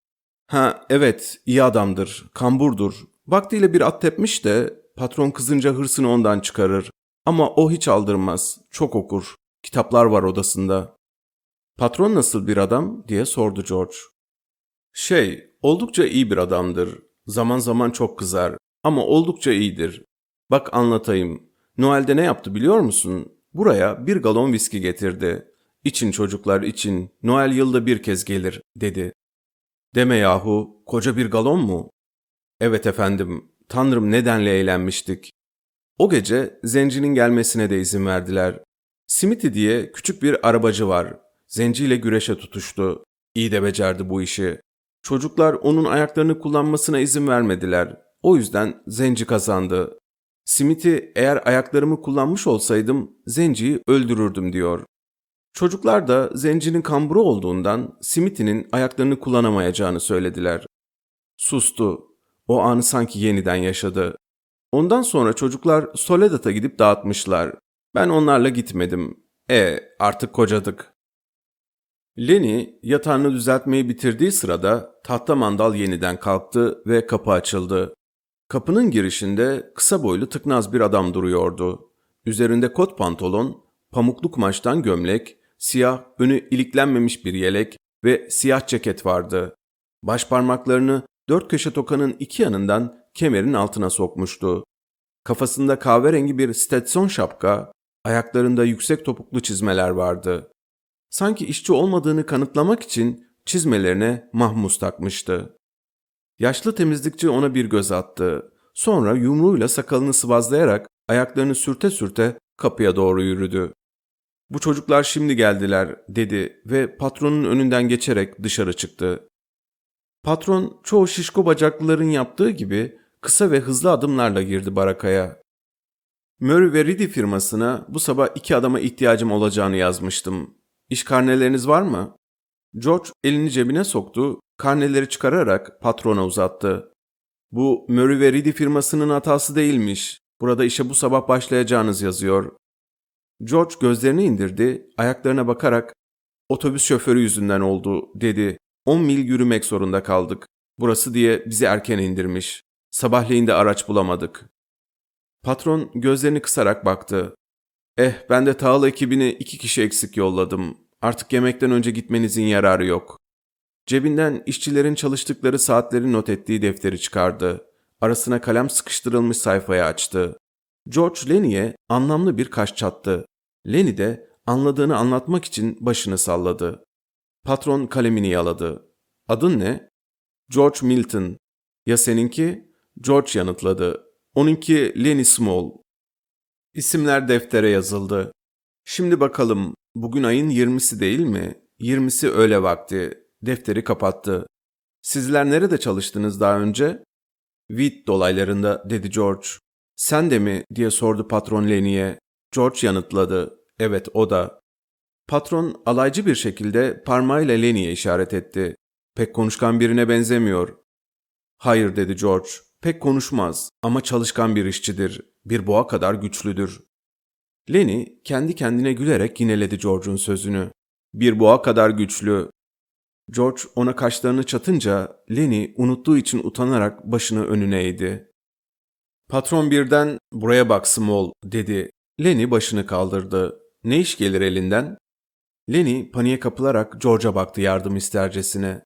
Speaker 1: Ha evet iyi adamdır, kamburdur. Vaktiyle bir at tepmiş de patron kızınca hırsını ondan çıkarır. Ama o hiç aldırmaz, çok okur. Kitaplar var odasında. Patron nasıl bir adam diye sordu George. Şey, oldukça iyi bir adamdır. Zaman zaman çok kızar ama oldukça iyidir. Bak anlatayım. Noel'de ne yaptı biliyor musun? Buraya bir galon viski getirdi. İçin çocuklar için, Noel yılda bir kez gelir, dedi. Deme yahu, koca bir galon mu? Evet efendim, tanrım nedenle eğlenmiştik. O gece zencinin gelmesine de izin verdiler. Smithy diye küçük bir arabacı var. Zenciyle güreşe tutuştu. İyi de becerdi bu işi. Çocuklar onun ayaklarını kullanmasına izin vermediler. O yüzden Zenci kazandı. Smithy eğer ayaklarımı kullanmış olsaydım Zenci'yi öldürürdüm diyor. Çocuklar da Zenci'nin kamburu olduğundan Smithy'nin ayaklarını kullanamayacağını söylediler. Sustu. O anı sanki yeniden yaşadı. Ondan sonra çocuklar Soledad'a gidip dağıtmışlar. Ben onlarla gitmedim. E artık kocadık. Lenny yatağını düzeltmeyi bitirdiği sırada tahta mandal yeniden kalktı ve kapı açıldı. Kapının girişinde kısa boylu tıknaz bir adam duruyordu. Üzerinde kot pantolon, pamuklu kumaştan gömlek, siyah önü iliklenmemiş bir yelek ve siyah ceket vardı. Baş parmaklarını dört köşe tokanın iki yanından kemerin altına sokmuştu. Kafasında kahverengi bir Stetson şapka, ayaklarında yüksek topuklu çizmeler vardı. Sanki işçi olmadığını kanıtlamak için çizmelerine mahmus takmıştı. Yaşlı temizlikçi ona bir göz attı. Sonra yumruğuyla sakalını sıvazlayarak ayaklarını sürte sürte kapıya doğru yürüdü. Bu çocuklar şimdi geldiler dedi ve patronun önünden geçerek dışarı çıktı. Patron çoğu şişko bacaklıların yaptığı gibi kısa ve hızlı adımlarla girdi barakaya. Murray ve Reedy firmasına bu sabah iki adama ihtiyacım olacağını yazmıştım. İş karneleriniz var mı? George elini cebine soktu, karneleri çıkararak patrona uzattı. Bu Murray ve Reedy firmasının hatası değilmiş. Burada işe bu sabah başlayacağınız yazıyor. George gözlerini indirdi, ayaklarına bakarak otobüs şoförü yüzünden oldu dedi. 10 mil yürümek zorunda kaldık. Burası diye bizi erken indirmiş. Sabahleyin de araç bulamadık. Patron gözlerini kısarak baktı. Eh ben de Tağıl ekibini iki kişi eksik yolladım. Artık yemekten önce gitmenizin yararı yok. Cebinden işçilerin çalıştıkları saatleri not ettiği defteri çıkardı. Arasına kalem sıkıştırılmış sayfayı açtı. George Lenny'e anlamlı bir kaş çattı. Lenny de anladığını anlatmak için başını salladı. Patron kalemini yaladı. Adın ne? George Milton. Ya seninki? George yanıtladı. Onunki Lenny Small. İsimler deftere yazıldı. Şimdi bakalım, bugün ayın 20'si değil mi? 20'si öğle vakti. Defteri kapattı. Sizler nerede çalıştınız daha önce? Wheat dolaylarında dedi George. Sen de mi diye sordu patron Lenny'e. George yanıtladı. Evet o da. Patron alaycı bir şekilde parmağıyla Lenny'e işaret etti. Pek konuşkan birine benzemiyor. Hayır dedi George. Pek konuşmaz ama çalışkan bir işçidir. Bir boğa kadar güçlüdür. Lenny kendi kendine gülerek yineledi George'un sözünü. Bir boğa kadar güçlü. George ona kaşlarını çatınca Lenny unuttuğu için utanarak başını önüne eğdi. Patron birden buraya bak Small dedi. Lenny başını kaldırdı. Ne iş gelir elinden? Lenny paniğe kapılarak George'a baktı yardım istercesine.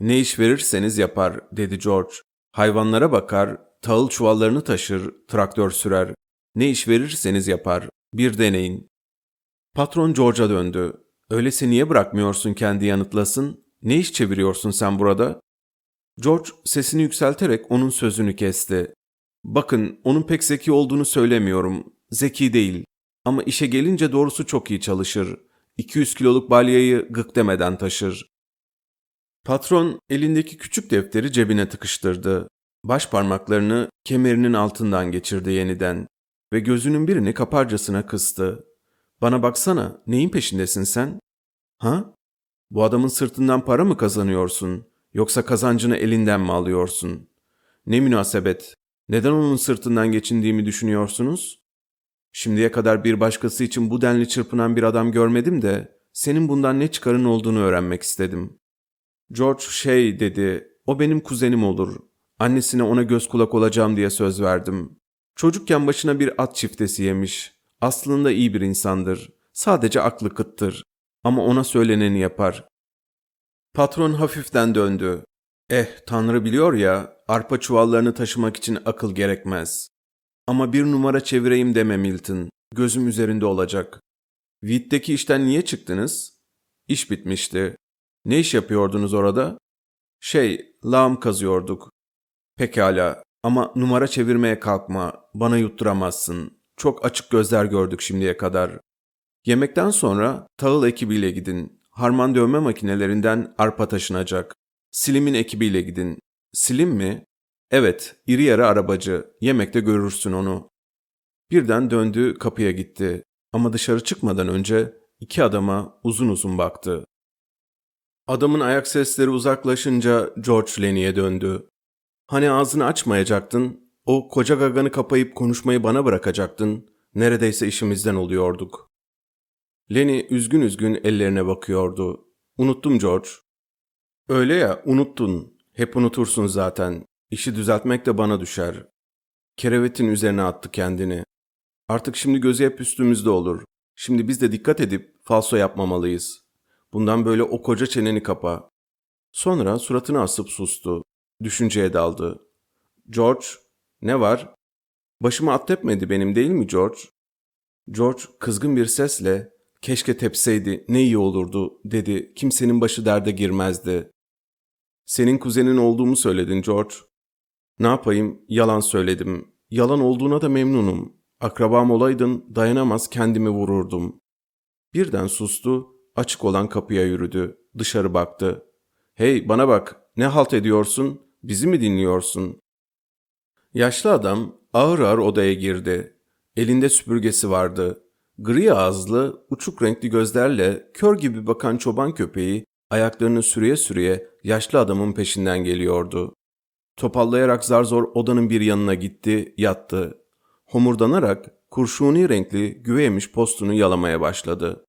Speaker 1: Ne iş verirseniz yapar dedi George. Hayvanlara bakar, tahıl çuvallarını taşır, traktör sürer. Ne iş verirseniz yapar. Bir deneyin. Patron George'a döndü. Öyleyse niye bırakmıyorsun kendi yanıtlasın? Ne iş çeviriyorsun sen burada? George sesini yükselterek onun sözünü kesti. Bakın onun pek zeki olduğunu söylemiyorum. Zeki değil. Ama işe gelince doğrusu çok iyi çalışır. 200 kiloluk balyayı gık demeden taşır. Patron elindeki küçük defteri cebine tıkıştırdı. Baş parmaklarını kemerinin altından geçirdi yeniden ve gözünün birini kaparcasına kıstı. Bana baksana, neyin peşindesin sen? Ha? Bu adamın sırtından para mı kazanıyorsun, yoksa kazancını elinden mi alıyorsun? Ne münasebet, neden onun sırtından geçindiğimi düşünüyorsunuz? Şimdiye kadar bir başkası için bu denli çırpınan bir adam görmedim de, senin bundan ne çıkarın olduğunu öğrenmek istedim. George şey dedi, O benim kuzenim olur. Annesine ona göz kulak olacağım diye söz verdim. Çocukken başına bir at çiftesi yemiş. Aslında iyi bir insandır. Sadece aklı kıttır. Ama ona söyleneni yapar. Patron hafiften döndü. Eh, Tanrı biliyor ya, arpa çuvallarını taşımak için akıl gerekmez. Ama bir numara çevireyim deme Milton. Gözüm üzerinde olacak. Witt'teki işten niye çıktınız? İş bitmişti. Ne iş yapıyordunuz orada? Şey, lağım kazıyorduk. Pekala ama numara çevirmeye kalkma. Bana yutturamazsın. Çok açık gözler gördük şimdiye kadar. Yemekten sonra tahıl ekibiyle gidin. Harman dövme makinelerinden arpa taşınacak. Slim'in ekibiyle gidin. Slim mi? Evet, iri yarı arabacı. Yemekte görürsün onu. Birden döndü kapıya gitti. Ama dışarı çıkmadan önce iki adama uzun uzun baktı. Adamın ayak sesleri uzaklaşınca George Lenny'e döndü. Hani ağzını açmayacaktın, o koca gaganı kapayıp konuşmayı bana bırakacaktın, neredeyse işimizden oluyorduk. Lenny üzgün üzgün ellerine bakıyordu. Unuttum George. Öyle ya, unuttun. Hep unutursun zaten. İşi düzeltmek de bana düşer. Kerevetin üzerine attı kendini. Artık şimdi gözü hep üstümüzde olur. Şimdi biz de dikkat edip falso yapmamalıyız. Bundan böyle o koca çeneni kapa. Sonra suratını asıp sustu. Düşünceye daldı. George, ne var? Başıma at tepmedi benim değil mi George? George kızgın bir sesle, keşke tepseydi ne iyi olurdu dedi. Kimsenin başı derde girmezdi. Senin kuzenin olduğumu söyledin George. Ne yapayım, yalan söyledim. Yalan olduğuna da memnunum. Akrabam olaydın dayanamaz kendimi vururdum. Birden sustu, açık olan kapıya yürüdü. Dışarı baktı. Hey bana bak, ne halt ediyorsun? Bizi mi dinliyorsun? Yaşlı adam ağır ağır odaya girdi. Elinde süpürgesi vardı. Gri ağızlı, uçuk renkli gözlerle kör gibi bakan çoban köpeği ayaklarını sürüye sürüye yaşlı adamın peşinden geliyordu. Topallayarak zar zor odanın bir yanına gitti, yattı. Homurdanarak kurşuni renkli güveyemiş postunu yalamaya başladı.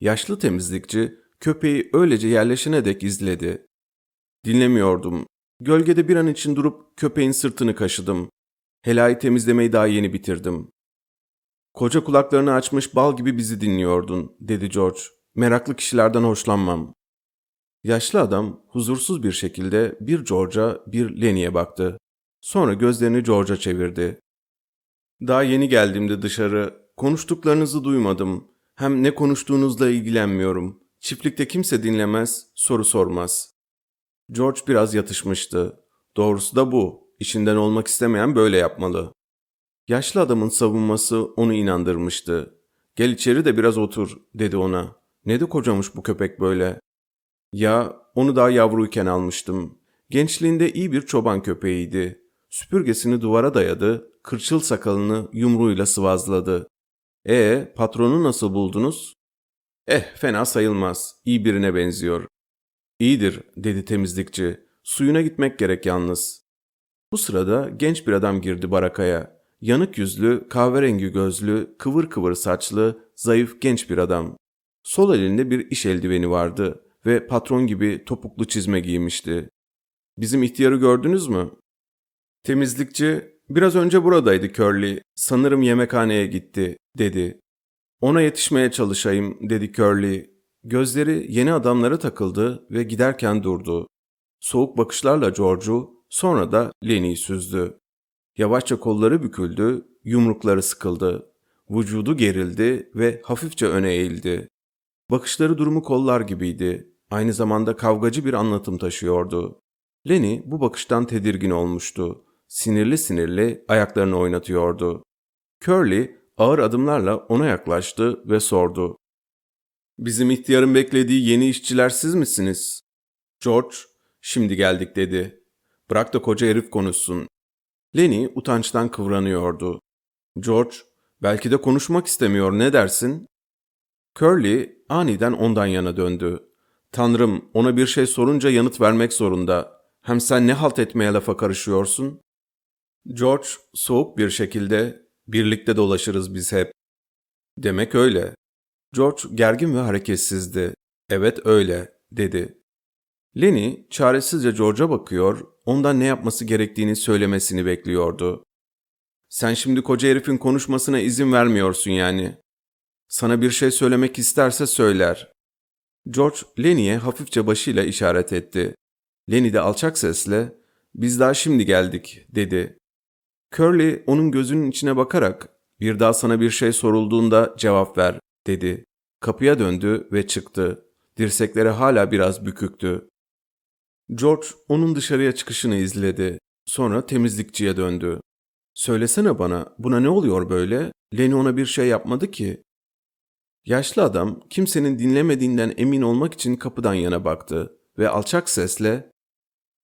Speaker 1: Yaşlı temizlikçi köpeği öylece yerleşene dek izledi. Dinlemiyordum. Gölgede bir an için durup köpeğin sırtını kaşıdım. Helayı temizlemeyi daha yeni bitirdim. Koca kulaklarını açmış bal gibi bizi dinliyordun, dedi George. Meraklı kişilerden hoşlanmam. Yaşlı adam huzursuz bir şekilde bir George'a bir Lenny'e baktı. Sonra gözlerini George'a çevirdi. Daha yeni geldiğimde dışarı. Konuştuklarınızı duymadım. Hem ne konuştuğunuzla ilgilenmiyorum. Çiftlikte kimse dinlemez, soru sormaz. George biraz yatışmıştı. Doğrusu da bu. İşinden olmak istemeyen böyle yapmalı. Yaşlı adamın savunması onu inandırmıştı. Gel içeri de biraz otur, dedi ona. Ne de kocamış bu köpek böyle. Ya onu daha yavruyken almıştım. Gençliğinde iyi bir çoban köpeğiydi. Süpürgesini duvara dayadı, kırçıl sakalını yumruğuyla sıvazladı. E patronu nasıl buldunuz? Eh fena sayılmaz. İyi birine benziyor. İyidir dedi temizlikçi. Suyuna gitmek gerek yalnız. Bu sırada genç bir adam girdi barakaya. Yanık yüzlü, kahverengi gözlü, kıvır kıvır saçlı, zayıf genç bir adam. Sol elinde bir iş eldiveni vardı ve patron gibi topuklu çizme giymişti. Bizim ihtiyarı gördünüz mü? Temizlikçi, biraz önce buradaydı Curly. Sanırım yemekhaneye gitti, dedi. Ona yetişmeye çalışayım, dedi Curly. Gözleri yeni adamlara takıldı ve giderken durdu. Soğuk bakışlarla George'u, sonra da Lenny'i süzdü. Yavaşça kolları büküldü, yumrukları sıkıldı. Vücudu gerildi ve hafifçe öne eğildi. Bakışları durumu kollar gibiydi. Aynı zamanda kavgacı bir anlatım taşıyordu. Lenny bu bakıştan tedirgin olmuştu. Sinirli sinirli ayaklarını oynatıyordu. Curly ağır adımlarla ona yaklaştı ve sordu. Bizim ihtiyarın beklediği yeni işçiler siz misiniz? George, şimdi geldik dedi. Bırak da koca herif konuşsun. Lenny utançtan kıvranıyordu. George, belki de konuşmak istemiyor ne dersin? Curly aniden ondan yana döndü. Tanrım, ona bir şey sorunca yanıt vermek zorunda. Hem sen ne halt etmeye lafa karışıyorsun? George soğuk bir şekilde birlikte dolaşırız biz hep. Demek öyle. George gergin ve hareketsizdi. Evet öyle, dedi. Lenny çaresizce George'a bakıyor, ondan ne yapması gerektiğini söylemesini bekliyordu. Sen şimdi koca herifin konuşmasına izin vermiyorsun yani. Sana bir şey söylemek isterse söyler. George Lenny'e hafifçe başıyla işaret etti. Lenny de alçak sesle "Biz daha şimdi geldik." dedi. Curly onun gözünün içine bakarak "Bir daha sana bir şey sorulduğunda cevap ver." dedi. Kapıya döndü ve çıktı. Dirsekleri hala biraz büküktü. George onun dışarıya çıkışını izledi. Sonra temizlikçiye döndü. Söylesene bana, buna ne oluyor böyle? Lenny ona bir şey yapmadı ki. Yaşlı adam kimsenin dinlemediğinden emin olmak için kapıdan yana baktı ve alçak sesle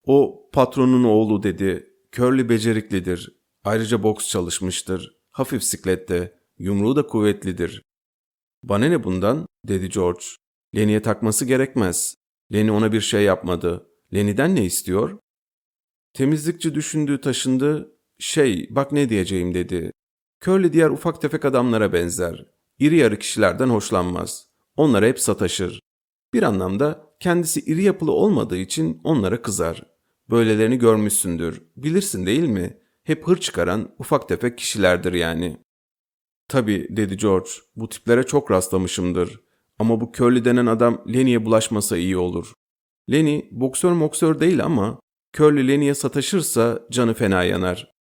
Speaker 1: "O patronun oğlu." dedi. "Curly beceriklidir. Ayrıca boks çalışmıştır. Hafif siklette. Yumruğu da kuvvetlidir." "Bana ne bundan?" dedi George. "Lenny'e takması gerekmez. Lenny ona bir şey yapmadı. Lenny'den ne istiyor?" Temizlikçi düşündüğü taşındı. "Şey, bak ne diyeceğim." dedi. "Curly diğer ufak tefek adamlara benzer. İri yarı kişilerden hoşlanmaz. Onlara hep sataşır. Bir anlamda kendisi iri yapılı olmadığı için onlara kızar. Böylelerini görmüşsündür. Bilirsin değil mi? Hep hır çıkaran ufak tefek kişilerdir yani. Tabii dedi George. Bu tiplere çok rastlamışımdır. Ama bu Curly denen adam Lenny'e bulaşmasa iyi olur. Lenny boksör moksör değil ama Curly Lenny'e sataşırsa canı fena yanar.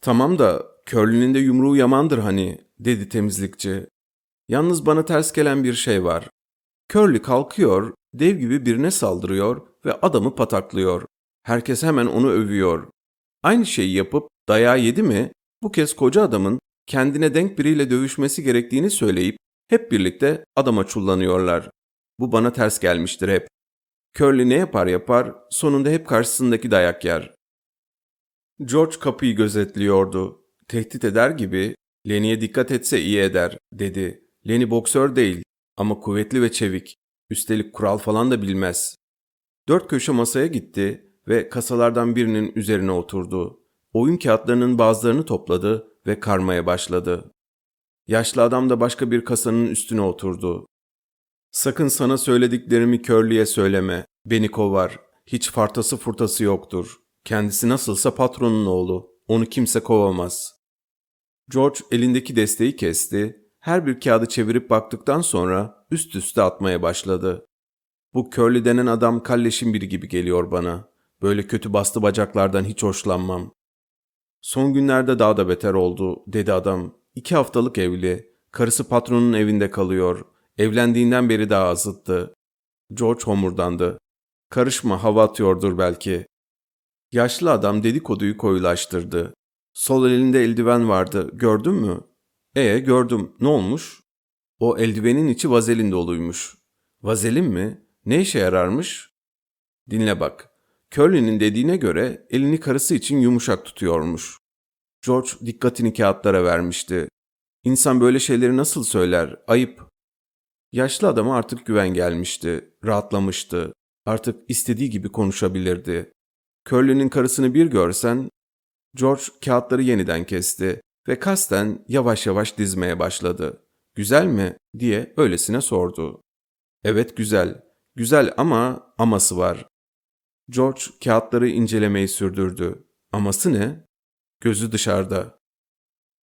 Speaker 1: Tamam da Curly'nin de yumruğu yamandır hani dedi temizlikçi. Yalnız bana ters gelen bir şey var. Curly kalkıyor, dev gibi birine saldırıyor ve adamı pataklıyor. Herkes hemen onu övüyor. Aynı şeyi yapıp dayağı yedi mi, bu kez koca adamın kendine denk biriyle dövüşmesi gerektiğini söyleyip hep birlikte adama çullanıyorlar. Bu bana ters gelmiştir hep. Curly ne yapar yapar, sonunda hep karşısındaki dayak yer. George kapıyı gözetliyordu. Tehdit eder gibi Lenny'e dikkat etse iyi eder, dedi. Lenny boksör değil ama kuvvetli ve çevik. Üstelik kural falan da bilmez. Dört köşe masaya gitti ve kasalardan birinin üzerine oturdu. Oyun kağıtlarının bazılarını topladı ve karmaya başladı. Yaşlı adam da başka bir kasanın üstüne oturdu. Sakın sana söylediklerimi körlüğe söyleme. Beni kovar. Hiç fartası furtası yoktur. Kendisi nasılsa patronun oğlu. Onu kimse kovamaz. George elindeki desteği kesti, her bir kağıdı çevirip baktıktan sonra üst üste atmaya başladı. Bu Curly denen adam kalleşin biri gibi geliyor bana. Böyle kötü bastı bacaklardan hiç hoşlanmam. Son günlerde daha da beter oldu, dedi adam. İki haftalık evli. Karısı patronun evinde kalıyor. Evlendiğinden beri daha azıttı. George homurdandı. Karışma hava atıyordur belki. Yaşlı adam dedikoduyu koyulaştırdı. Sol elinde eldiven vardı. Gördün mü? E gördüm. Ne olmuş? O eldivenin içi vazelin doluymuş. Vazelin mi? Ne işe yararmış? Dinle bak. Curly'nin dediğine göre elini karısı için yumuşak tutuyormuş. George dikkatini kağıtlara vermişti. İnsan böyle şeyleri nasıl söyler? Ayıp. Yaşlı adama artık güven gelmişti. Rahatlamıştı. Artık istediği gibi konuşabilirdi. Curly'nin karısını bir görsen George kağıtları yeniden kesti ve kasten yavaş yavaş dizmeye başladı. Güzel mi diye öylesine sordu. Evet güzel. Güzel ama aması var. George kağıtları incelemeyi sürdürdü. Aması ne? Gözü dışarıda.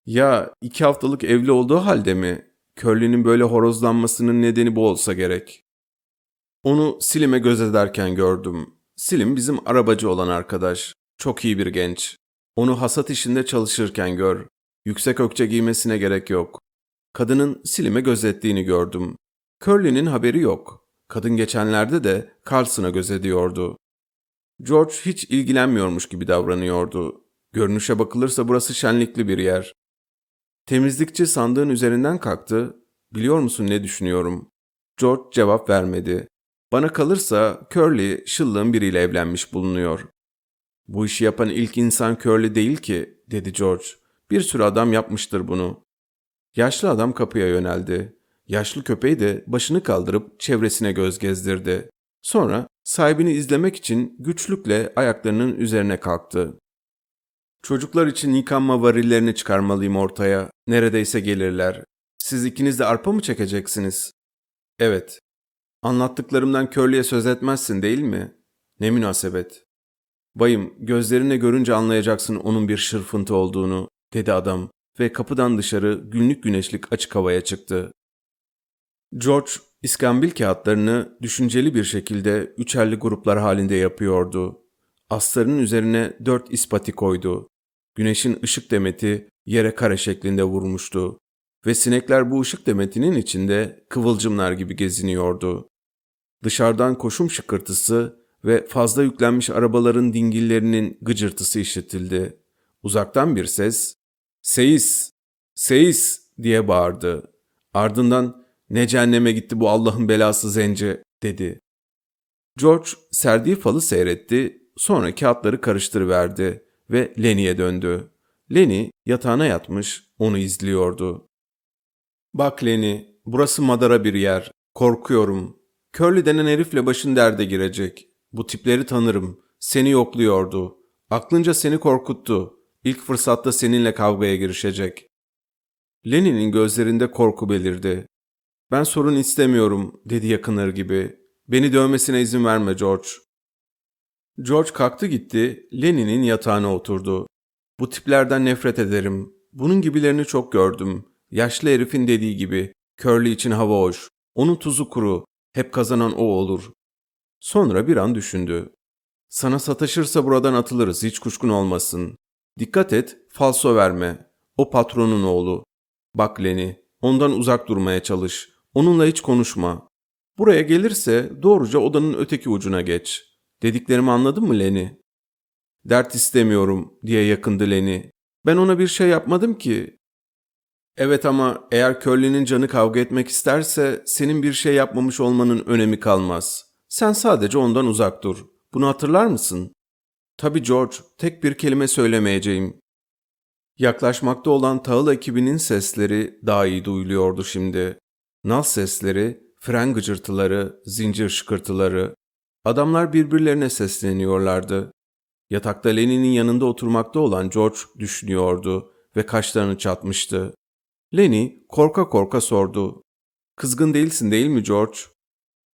Speaker 1: Ya iki haftalık evli olduğu halde mi? Curly'nin böyle horozlanmasının nedeni bu olsa gerek. Onu Silim'e göz ederken gördüm. Silim bizim arabacı olan arkadaş. Çok iyi bir genç. Onu hasat işinde çalışırken gör. Yüksek ökçe giymesine gerek yok. Kadının Silim'e gözettiğini gördüm. Curly'nin haberi yok. Kadın geçenlerde de Carlson'a göz ediyordu. George hiç ilgilenmiyormuş gibi davranıyordu. Görünüşe bakılırsa burası şenlikli bir yer. Temizlikçi sandığın üzerinden kalktı. Biliyor musun ne düşünüyorum? George cevap vermedi. Bana kalırsa Curly şıllığın biriyle evlenmiş bulunuyor. Bu işi yapan ilk insan Curly değil ki, dedi George. Bir sürü adam yapmıştır bunu. Yaşlı adam kapıya yöneldi. Yaşlı köpeği de başını kaldırıp çevresine göz gezdirdi. Sonra sahibini izlemek için güçlükle ayaklarının üzerine kalktı. Çocuklar için yıkanma varillerini çıkarmalıyım ortaya. Neredeyse gelirler. Siz ikiniz de arpa mı çekeceksiniz? Evet. Anlattıklarımdan körlüğe söz etmezsin değil mi? Ne münasebet. Bayım, gözlerine görünce anlayacaksın onun bir şırfıntı olduğunu, dedi adam ve kapıdan dışarı günlük güneşlik açık havaya çıktı. George, iskambil kağıtlarını düşünceli bir şekilde üçerli gruplar halinde yapıyordu. Astarın üzerine dört ispati koydu. Güneşin ışık demeti yere kare şeklinde vurmuştu ve sinekler bu ışık demetinin içinde kıvılcımlar gibi geziniyordu. Dışarıdan koşum şıkırtısı ve fazla yüklenmiş arabaların dingillerinin gıcırtısı işitildi. Uzaktan bir ses, "Seyis, seyis!" diye bağırdı. Ardından "Ne cehenneme gitti bu Allah'ın belası zence?" dedi. George serdiği falı seyretti, sonra kağıtları karıştırıverdi ve Lenny'e döndü. Lenny yatağına yatmış, onu izliyordu. Bak Lenny, burası madara bir yer. Korkuyorum. Curly denen herifle başın derde girecek. Bu tipleri tanırım. Seni yokluyordu. Aklınca seni korkuttu. İlk fırsatta seninle kavgaya girişecek. Lenny'nin gözlerinde korku belirdi. Ben sorun istemiyorum, dedi yakınır gibi. Beni dövmesine izin verme George. George kalktı gitti, Lenny'nin yatağına oturdu. Bu tiplerden nefret ederim. Bunun gibilerini çok gördüm. Yaşlı herifin dediği gibi. Curly için hava hoş. Onun tuzu kuru. Hep kazanan o olur. Sonra bir an düşündü. Sana sataşırsa buradan atılırız hiç kuşkun olmasın. Dikkat et, falso verme. O patronun oğlu. Bak Lenny, ondan uzak durmaya çalış. Onunla hiç konuşma. Buraya gelirse doğruca odanın öteki ucuna geç. Dediklerimi anladın mı Lenny? Dert istemiyorum diye yakındı Lenny. Ben ona bir şey yapmadım ki. Evet ama eğer Curly'nin canı kavga etmek isterse senin bir şey yapmamış olmanın önemi kalmaz. Sen sadece ondan uzak dur. Bunu hatırlar mısın? Tabii George, tek bir kelime söylemeyeceğim. Yaklaşmakta olan tahıl ekibinin sesleri daha iyi duyuluyordu şimdi. Nal sesleri, fren gıcırtıları, zincir şıkırtıları. Adamlar birbirlerine sesleniyorlardı. Yatakta Lenny'nin yanında oturmakta olan George düşünüyordu ve kaşlarını çatmıştı. Lenny korka korka sordu. Kızgın değilsin değil mi George?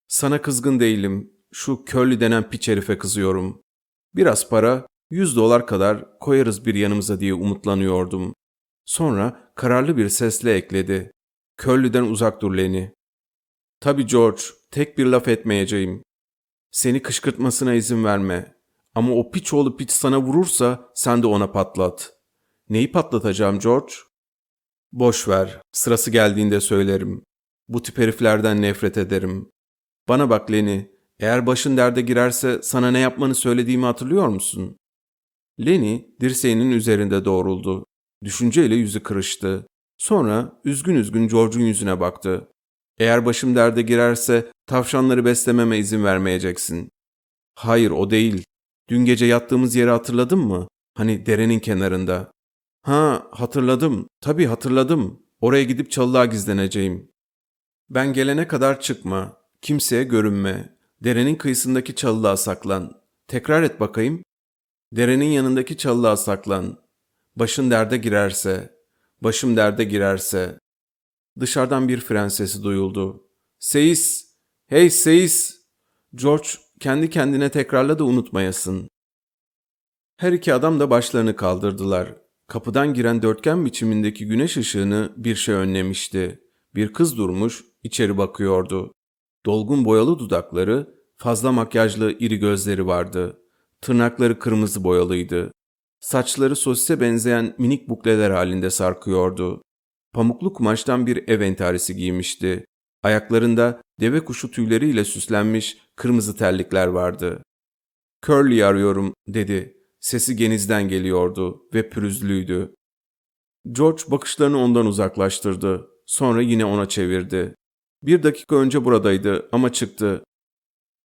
Speaker 1: Sana kızgın değilim. Şu Curly denen piç herife kızıyorum. Biraz para, yüz dolar kadar koyarız bir yanımıza diye umutlanıyordum. Sonra kararlı bir sesle ekledi. Curly'den uzak dur Lenny. Tabii George, tek bir laf etmeyeceğim. Seni kışkırtmasına izin verme. Ama o piç oğlu piç sana vurursa sen de ona patlat. Neyi patlatacağım George? Boş ver, sırası geldiğinde söylerim. Bu tip heriflerden nefret ederim. Bana bak Lenny, eğer başın derde girerse sana ne yapmanı söylediğimi hatırlıyor musun? Lenny dirseğinin üzerinde doğruldu. Düşünceyle yüzü kırıştı. Sonra üzgün üzgün George'un yüzüne baktı. Eğer başım derde girerse tavşanları beslememe izin vermeyeceksin. Hayır o değil. Dün gece yattığımız yeri hatırladın mı? Hani derenin kenarında. Ha hatırladım. Tabii hatırladım. Oraya gidip çalılığa gizleneceğim. Ben gelene kadar çıkma. Kimseye görünme. Derenin kıyısındaki çalılığa saklan. Tekrar et bakayım. Derenin yanındaki çalılığa saklan. Başın derde girerse. Başım derde girerse. Dışarıdan bir fren sesi duyuldu. Seyis! Hey Seyis! George kendi kendine tekrarla da unutmayasın. Her iki adam da başlarını kaldırdılar. Kapıdan giren dörtgen biçimindeki güneş ışığını bir şey önlemişti. Bir kız durmuş, içeri bakıyordu. Dolgun boyalı dudakları, fazla makyajlı iri gözleri vardı. Tırnakları kırmızı boyalıydı. Saçları sosise benzeyen minik bukleler halinde sarkıyordu. Pamuklu kumaştan bir ev entarisi giymişti. Ayaklarında deve kuşu tüyleriyle süslenmiş kırmızı terlikler vardı. Curly'i arıyorum dedi. Sesi genizden geliyordu ve pürüzlüydü. George bakışlarını ondan uzaklaştırdı. Sonra yine ona çevirdi. Bir dakika önce buradaydı ama çıktı.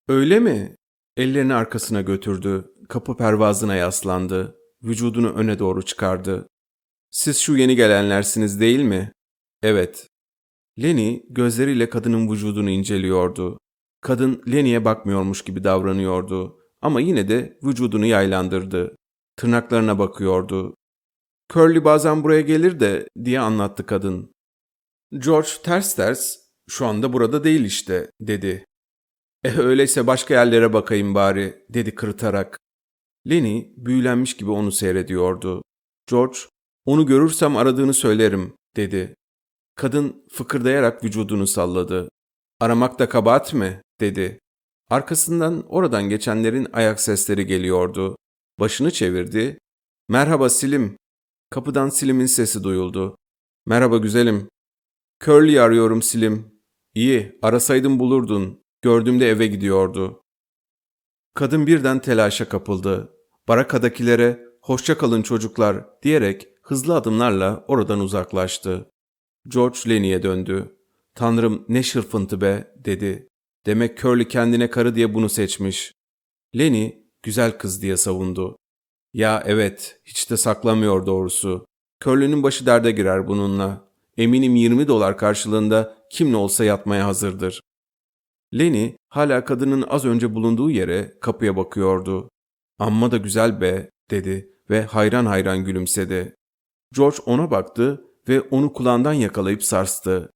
Speaker 1: Öyle mi? Ellerini arkasına götürdü. Kapı pervazına yaslandı. Vücudunu öne doğru çıkardı. Siz şu yeni gelenlersiniz değil mi? Evet. Lenny gözleriyle kadının vücudunu inceliyordu. Kadın Lenny'e bakmıyormuş gibi davranıyordu ama yine de vücudunu yaylandırdı. Tırnaklarına bakıyordu. Curly bazen buraya gelir de diye anlattı kadın. George ters ters şu anda burada değil işte dedi. E öyleyse başka yerlere bakayım bari, dedi kırıtarak. Lenny büyülenmiş gibi onu seyrediyordu. George, onu görürsem aradığını söylerim, dedi. Kadın fıkırdayarak vücudunu salladı. Aramak da kabahat mi? dedi. Arkasından oradan geçenlerin ayak sesleri geliyordu. Başını çevirdi. Merhaba Silim. Kapıdan Silim'in sesi duyuldu. Merhaba güzelim. Curly'i arıyorum Silim. İyi, arasaydın bulurdun. Gördüğümde eve gidiyordu. Kadın birden telaşa kapıldı. Barakadakilere hoşça kalın çocuklar diyerek hızlı adımlarla oradan uzaklaştı. George Lenny'e döndü. Tanrım ne şırfıntı be dedi. Demek Curly kendine karı diye bunu seçmiş. Lenny güzel kız diye savundu. Ya evet hiç de saklamıyor doğrusu. Curly'nin başı derde girer bununla. Eminim 20 dolar karşılığında kimle olsa yatmaya hazırdır. Lenny hala kadının az önce bulunduğu yere kapıya bakıyordu. Amma da güzel be dedi ve hayran hayran gülümsedi. George ona baktı ve onu kulağından yakalayıp sarstı.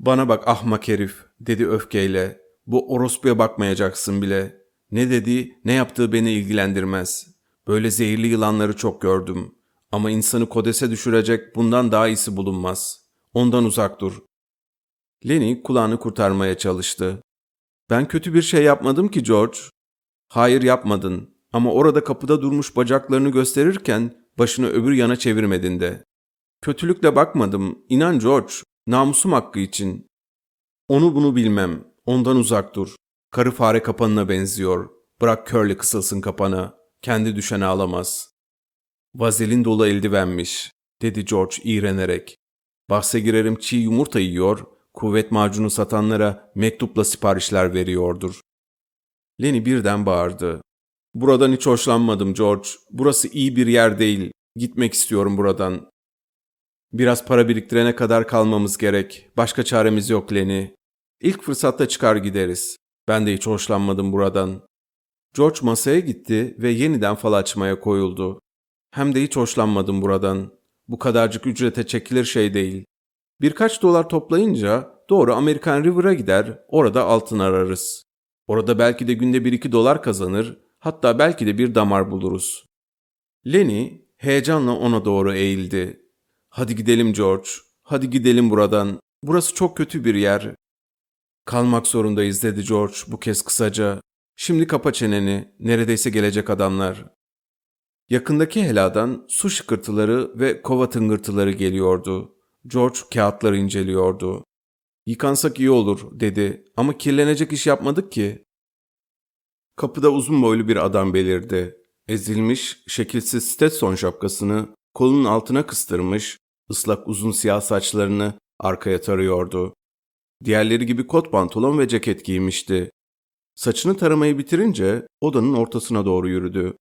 Speaker 1: Bana bak ahmak herif dedi öfkeyle. Bu orospuya bakmayacaksın bile. Ne dediği ne yaptığı beni ilgilendirmez. Böyle zehirli yılanları çok gördüm. Ama insanı kodese düşürecek bundan daha iyisi bulunmaz. Ondan uzak dur. Lenny kulağını kurtarmaya çalıştı. Ben kötü bir şey yapmadım ki George. Hayır yapmadın ama orada kapıda durmuş bacaklarını gösterirken başını öbür yana çevirmedin de. Kötülükle bakmadım. İnan George, namusum hakkı için. Onu bunu bilmem. Ondan uzak dur. Karı fare kapanına benziyor. Bırak Curly kısılsın kapana. Kendi düşen ağlamaz. Vazelin dolu eldivenmiş, dedi George iğrenerek. Bahse girerim çiğ yumurta yiyor, kuvvet macunu satanlara mektupla siparişler veriyordur. Lenny birden bağırdı. Buradan hiç hoşlanmadım George. Burası iyi bir yer değil. Gitmek istiyorum buradan. Biraz para biriktirene kadar kalmamız gerek. Başka çaremiz yok Lenny. İlk fırsatta çıkar gideriz. Ben de hiç hoşlanmadım buradan. George masaya gitti ve yeniden fal açmaya koyuldu. Hem de hiç hoşlanmadım buradan. Bu kadarcık ücrete çekilir şey değil. Birkaç dolar toplayınca doğru American River'a gider, orada altın ararız. Orada belki de günde bir iki dolar kazanır, hatta belki de bir damar buluruz. Lenny heyecanla ona doğru eğildi. Hadi gidelim George, hadi gidelim buradan. Burası çok kötü bir yer. Kalmak zorundayız dedi George bu kez kısaca. Şimdi kapa çeneni, neredeyse gelecek adamlar. Yakındaki heladan su şıkırtıları ve kova tıngırtıları geliyordu. George kağıtları inceliyordu. Yıkansak iyi olur dedi ama kirlenecek iş yapmadık ki. Kapıda uzun boylu bir adam belirdi. Ezilmiş, şekilsiz Stetson şapkasını kolunun altına kıstırmış, ıslak uzun siyah saçlarını arkaya tarıyordu. Diğerleri gibi kot pantolon ve ceket giymişti. Saçını taramayı bitirince odanın ortasına doğru yürüdü.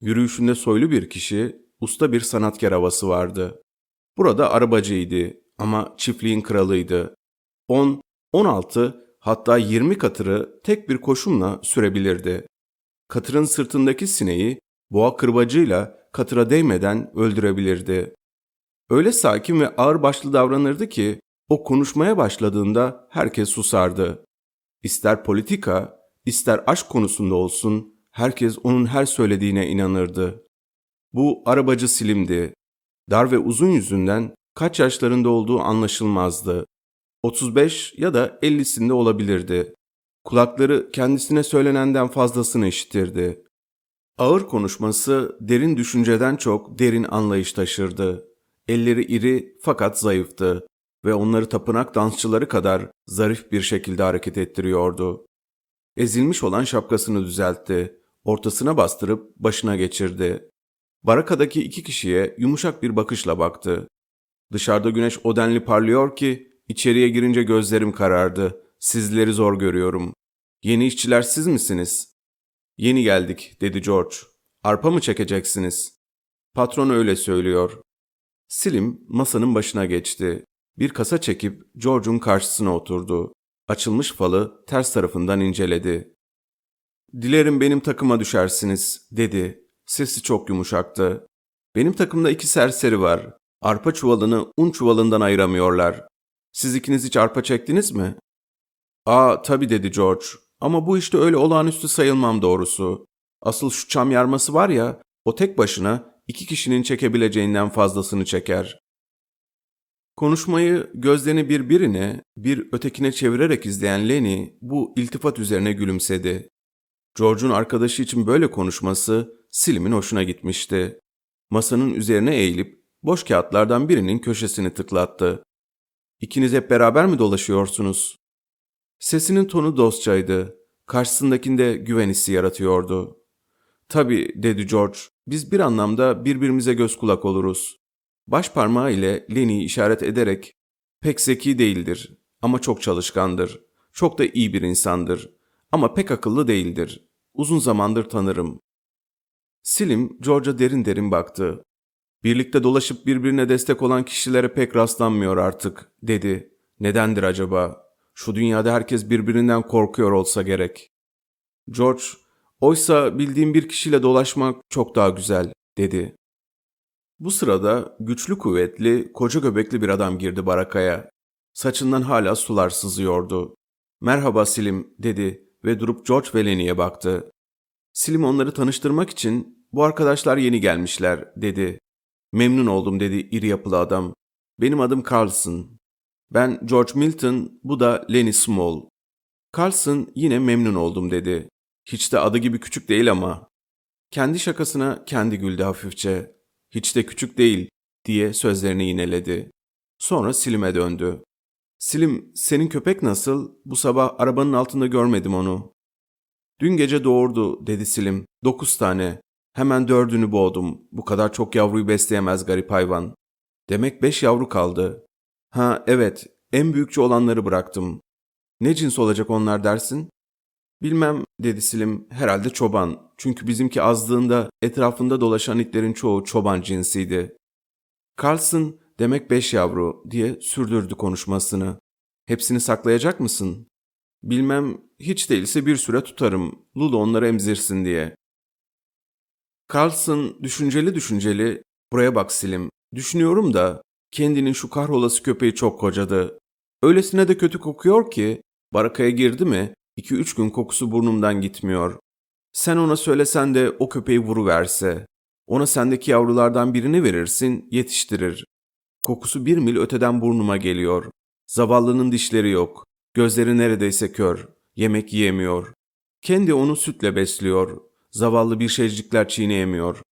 Speaker 1: Yürüyüşünde soylu bir kişi, usta bir sanatkar havası vardı. Burada arabacıydı ama çiftliğin kralıydı. 10, 16 hatta 20 katırı tek bir koşumla sürebilirdi. Katırın sırtındaki sineği boğa kırbacıyla katıra değmeden öldürebilirdi. Öyle sakin ve ağır başlı davranırdı ki o konuşmaya başladığında herkes susardı. İster politika, ister aşk konusunda olsun herkes onun her söylediğine inanırdı. Bu arabacı Silim'di. Dar ve uzun yüzünden kaç yaşlarında olduğu anlaşılmazdı. 35 ya da 50'sinde olabilirdi. Kulakları kendisine söylenenden fazlasını işitirdi. Ağır konuşması derin düşünceden çok derin anlayış taşırdı. Elleri iri fakat zayıftı ve onları tapınak dansçıları kadar zarif bir şekilde hareket ettiriyordu. Ezilmiş olan şapkasını düzeltti, ortasına bastırıp başına geçirdi. Barakadaki iki kişiye yumuşak bir bakışla baktı. Dışarıda güneş o denli parlıyor ki içeriye girince gözlerim karardı. Sizleri zor görüyorum. Yeni işçiler siz misiniz? Yeni geldik dedi George. Arpa mı çekeceksiniz? Patron öyle söylüyor. Silim masanın başına geçti. Bir kasa çekip George'un karşısına oturdu. Açılmış falı ters tarafından inceledi. Dilerim benim takıma düşersiniz, dedi. Sesi çok yumuşaktı. Benim takımda iki serseri var. Arpa çuvalını un çuvalından ayıramıyorlar. Siz ikiniz hiç çektiniz mi? Aa tabii dedi George. Ama bu işte öyle olağanüstü sayılmam doğrusu. Asıl şu çam yarması var ya, o tek başına iki kişinin çekebileceğinden fazlasını çeker. Konuşmayı gözlerini birbirine, bir ötekine çevirerek izleyen Lenny bu iltifat üzerine gülümsedi. George'un arkadaşı için böyle konuşması Slim'in hoşuna gitmişti. Masanın üzerine eğilip boş kağıtlardan birinin köşesini tıklattı. İkiniz hep beraber mi dolaşıyorsunuz? Sesinin tonu dostçaydı. Karşısındakinde güven hissi yaratıyordu. Tabii dedi George, biz bir anlamda birbirimize göz kulak oluruz. Baş parmağı ile Lenny'i işaret ederek pek zeki değildir ama çok çalışkandır. Çok da iyi bir insandır ama pek akıllı değildir. Uzun zamandır tanırım. Slim George'a derin derin baktı. Birlikte dolaşıp birbirine destek olan kişilere pek rastlanmıyor artık, dedi. Nedendir acaba? Şu dünyada herkes birbirinden korkuyor olsa gerek. George, oysa bildiğim bir kişiyle dolaşmak çok daha güzel, dedi. Bu sırada güçlü kuvvetli, koca göbekli bir adam girdi barakaya. Saçından hala sular sızıyordu. Merhaba Slim, dedi ve durup George ve Lenny'e baktı. Slim onları tanıştırmak için, bu arkadaşlar yeni gelmişler, dedi. Memnun oldum, dedi iri yapılı adam. Benim adım Carlson. Ben George Milton, bu da Lenny Small. Carlson yine memnun oldum, dedi. Hiç de adı gibi küçük değil ama. Kendi şakasına kendi güldü hafifçe. Hiç de küçük değil, diye sözlerini yineledi. Sonra Slim'e döndü. Slim, senin köpek nasıl? Bu sabah arabanın altında görmedim onu. Dün gece doğurdu, dedi Slim. Dokuz tane. Hemen dördünü boğdum. Bu kadar çok yavruyu besleyemez garip hayvan. Demek beş yavru kaldı. Ha evet, en büyükçe olanları bıraktım. Ne cins olacak onlar dersin? Bilmem, dedi Slim. Herhalde çoban. Çünkü bizimki azdığında etrafında dolaşan itlerin çoğu çoban cinsiydi. Carlson, demek beş yavru, diye sürdürdü konuşmasını. Hepsini saklayacak mısın? Bilmem, hiç değilse bir süre tutarım. Lulu onları emzirsin diye. Carlson düşünceli düşünceli, buraya bak Slim, düşünüyorum da kendinin şu kahrolası köpeği çok kocadı. Öylesine de kötü kokuyor ki, barakaya girdi mi, iki üç gün kokusu burnumdan gitmiyor. Sen ona söylesen de o köpeği vuruverse. Ona sendeki yavrulardan birini verirsin, yetiştirir. Kokusu bir mil öteden burnuma geliyor. Zavallının dişleri yok. Gözleri neredeyse kör. Yemek yiyemiyor. Kendi onu sütle besliyor. Zavallı bir şeycikler çiğneyemiyor.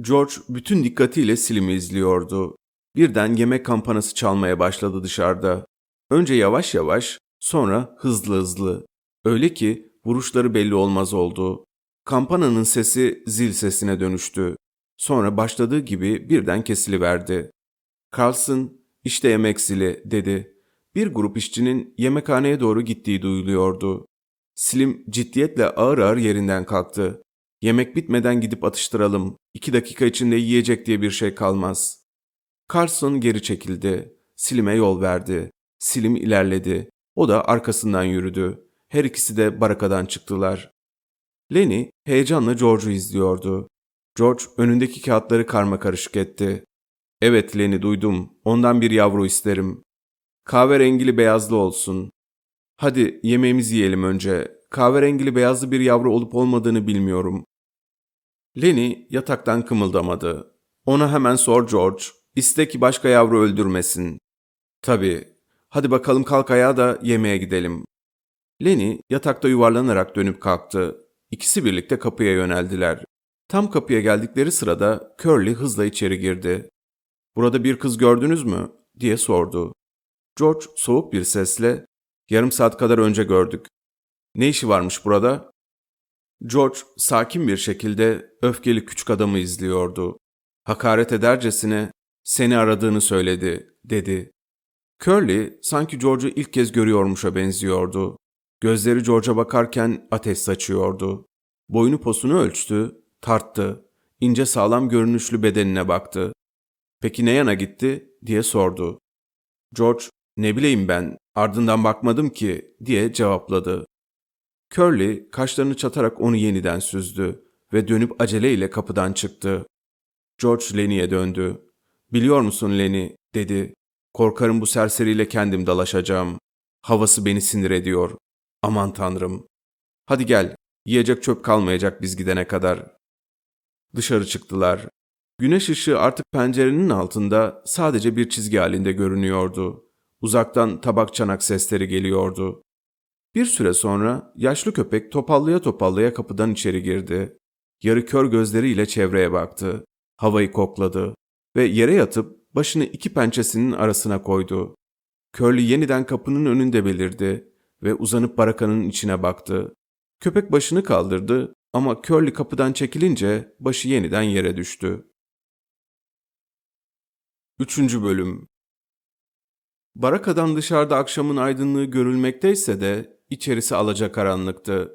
Speaker 1: George bütün dikkatiyle Slim'i izliyordu. Birden yemek kampanası çalmaya başladı dışarıda. Önce yavaş yavaş, sonra hızlı hızlı. Öyle ki vuruşları belli olmaz oldu. Kampananın sesi zil sesine dönüştü. Sonra başladığı gibi birden kesiliverdi. Carlson, işte yemek zili, dedi. Bir grup işçinin yemekhaneye doğru gittiği duyuluyordu. Slim ciddiyetle ağır ağır yerinden kalktı. Yemek bitmeden gidip atıştıralım. İki dakika içinde yiyecek diye bir şey kalmaz. Carlson geri çekildi. Slim'e yol verdi. Slim ilerledi. O da arkasından yürüdü. Her ikisi de barakadan çıktılar. Lenny heyecanla George'u izliyordu. George önündeki kağıtları karma karışık etti. Evet Lenny duydum. Ondan bir yavru isterim. Kahverengili beyazlı olsun. Hadi yemeğimizi yiyelim önce. Kahverengili beyazlı bir yavru olup olmadığını bilmiyorum. Lenny yataktan kımıldamadı. Ona hemen sor George. İste ki başka yavru öldürmesin. Tabii. Hadi bakalım kalk ayağa da yemeğe gidelim. Lenny yatakta yuvarlanarak dönüp kalktı. İkisi birlikte kapıya yöneldiler. Tam kapıya geldikleri sırada Curly hızla içeri girdi. Burada bir kız gördünüz mü? diye sordu. George soğuk bir sesle yarım saat kadar önce gördük. Ne işi varmış burada? George sakin bir şekilde öfkeli küçük adamı izliyordu. Hakaret edercesine seni aradığını söyledi, dedi. Curly sanki George'u ilk kez görüyormuşa benziyordu. Gözleri George'a bakarken ateş saçıyordu. Boynu posunu ölçtü, tarttı. İnce sağlam görünüşlü bedenine baktı. Peki ne yana gitti diye sordu. George, ne bileyim ben, ardından bakmadım ki diye cevapladı. Curly kaşlarını çatarak onu yeniden süzdü ve dönüp aceleyle kapıdan çıktı. George Lenny'e döndü. Biliyor musun Lenny, dedi. Korkarım bu serseriyle kendim dalaşacağım. Havası beni sinir ediyor. Aman tanrım. Hadi gel, yiyecek çöp kalmayacak biz gidene kadar. Dışarı çıktılar. Güneş ışığı artık pencerenin altında sadece bir çizgi halinde görünüyordu. Uzaktan tabak çanak sesleri geliyordu. Bir süre sonra yaşlı köpek topallaya topallaya kapıdan içeri girdi. Yarı kör gözleriyle çevreye baktı. Havayı kokladı ve yere yatıp başını iki pençesinin arasına koydu. Curly yeniden kapının önünde belirdi ve uzanıp barakanın içine baktı. Köpek başını kaldırdı ama Curly kapıdan çekilince başı yeniden yere düştü. Üçüncü Bölüm Barakadan dışarıda akşamın aydınlığı görülmekteyse de içerisi alacakaranlıktı.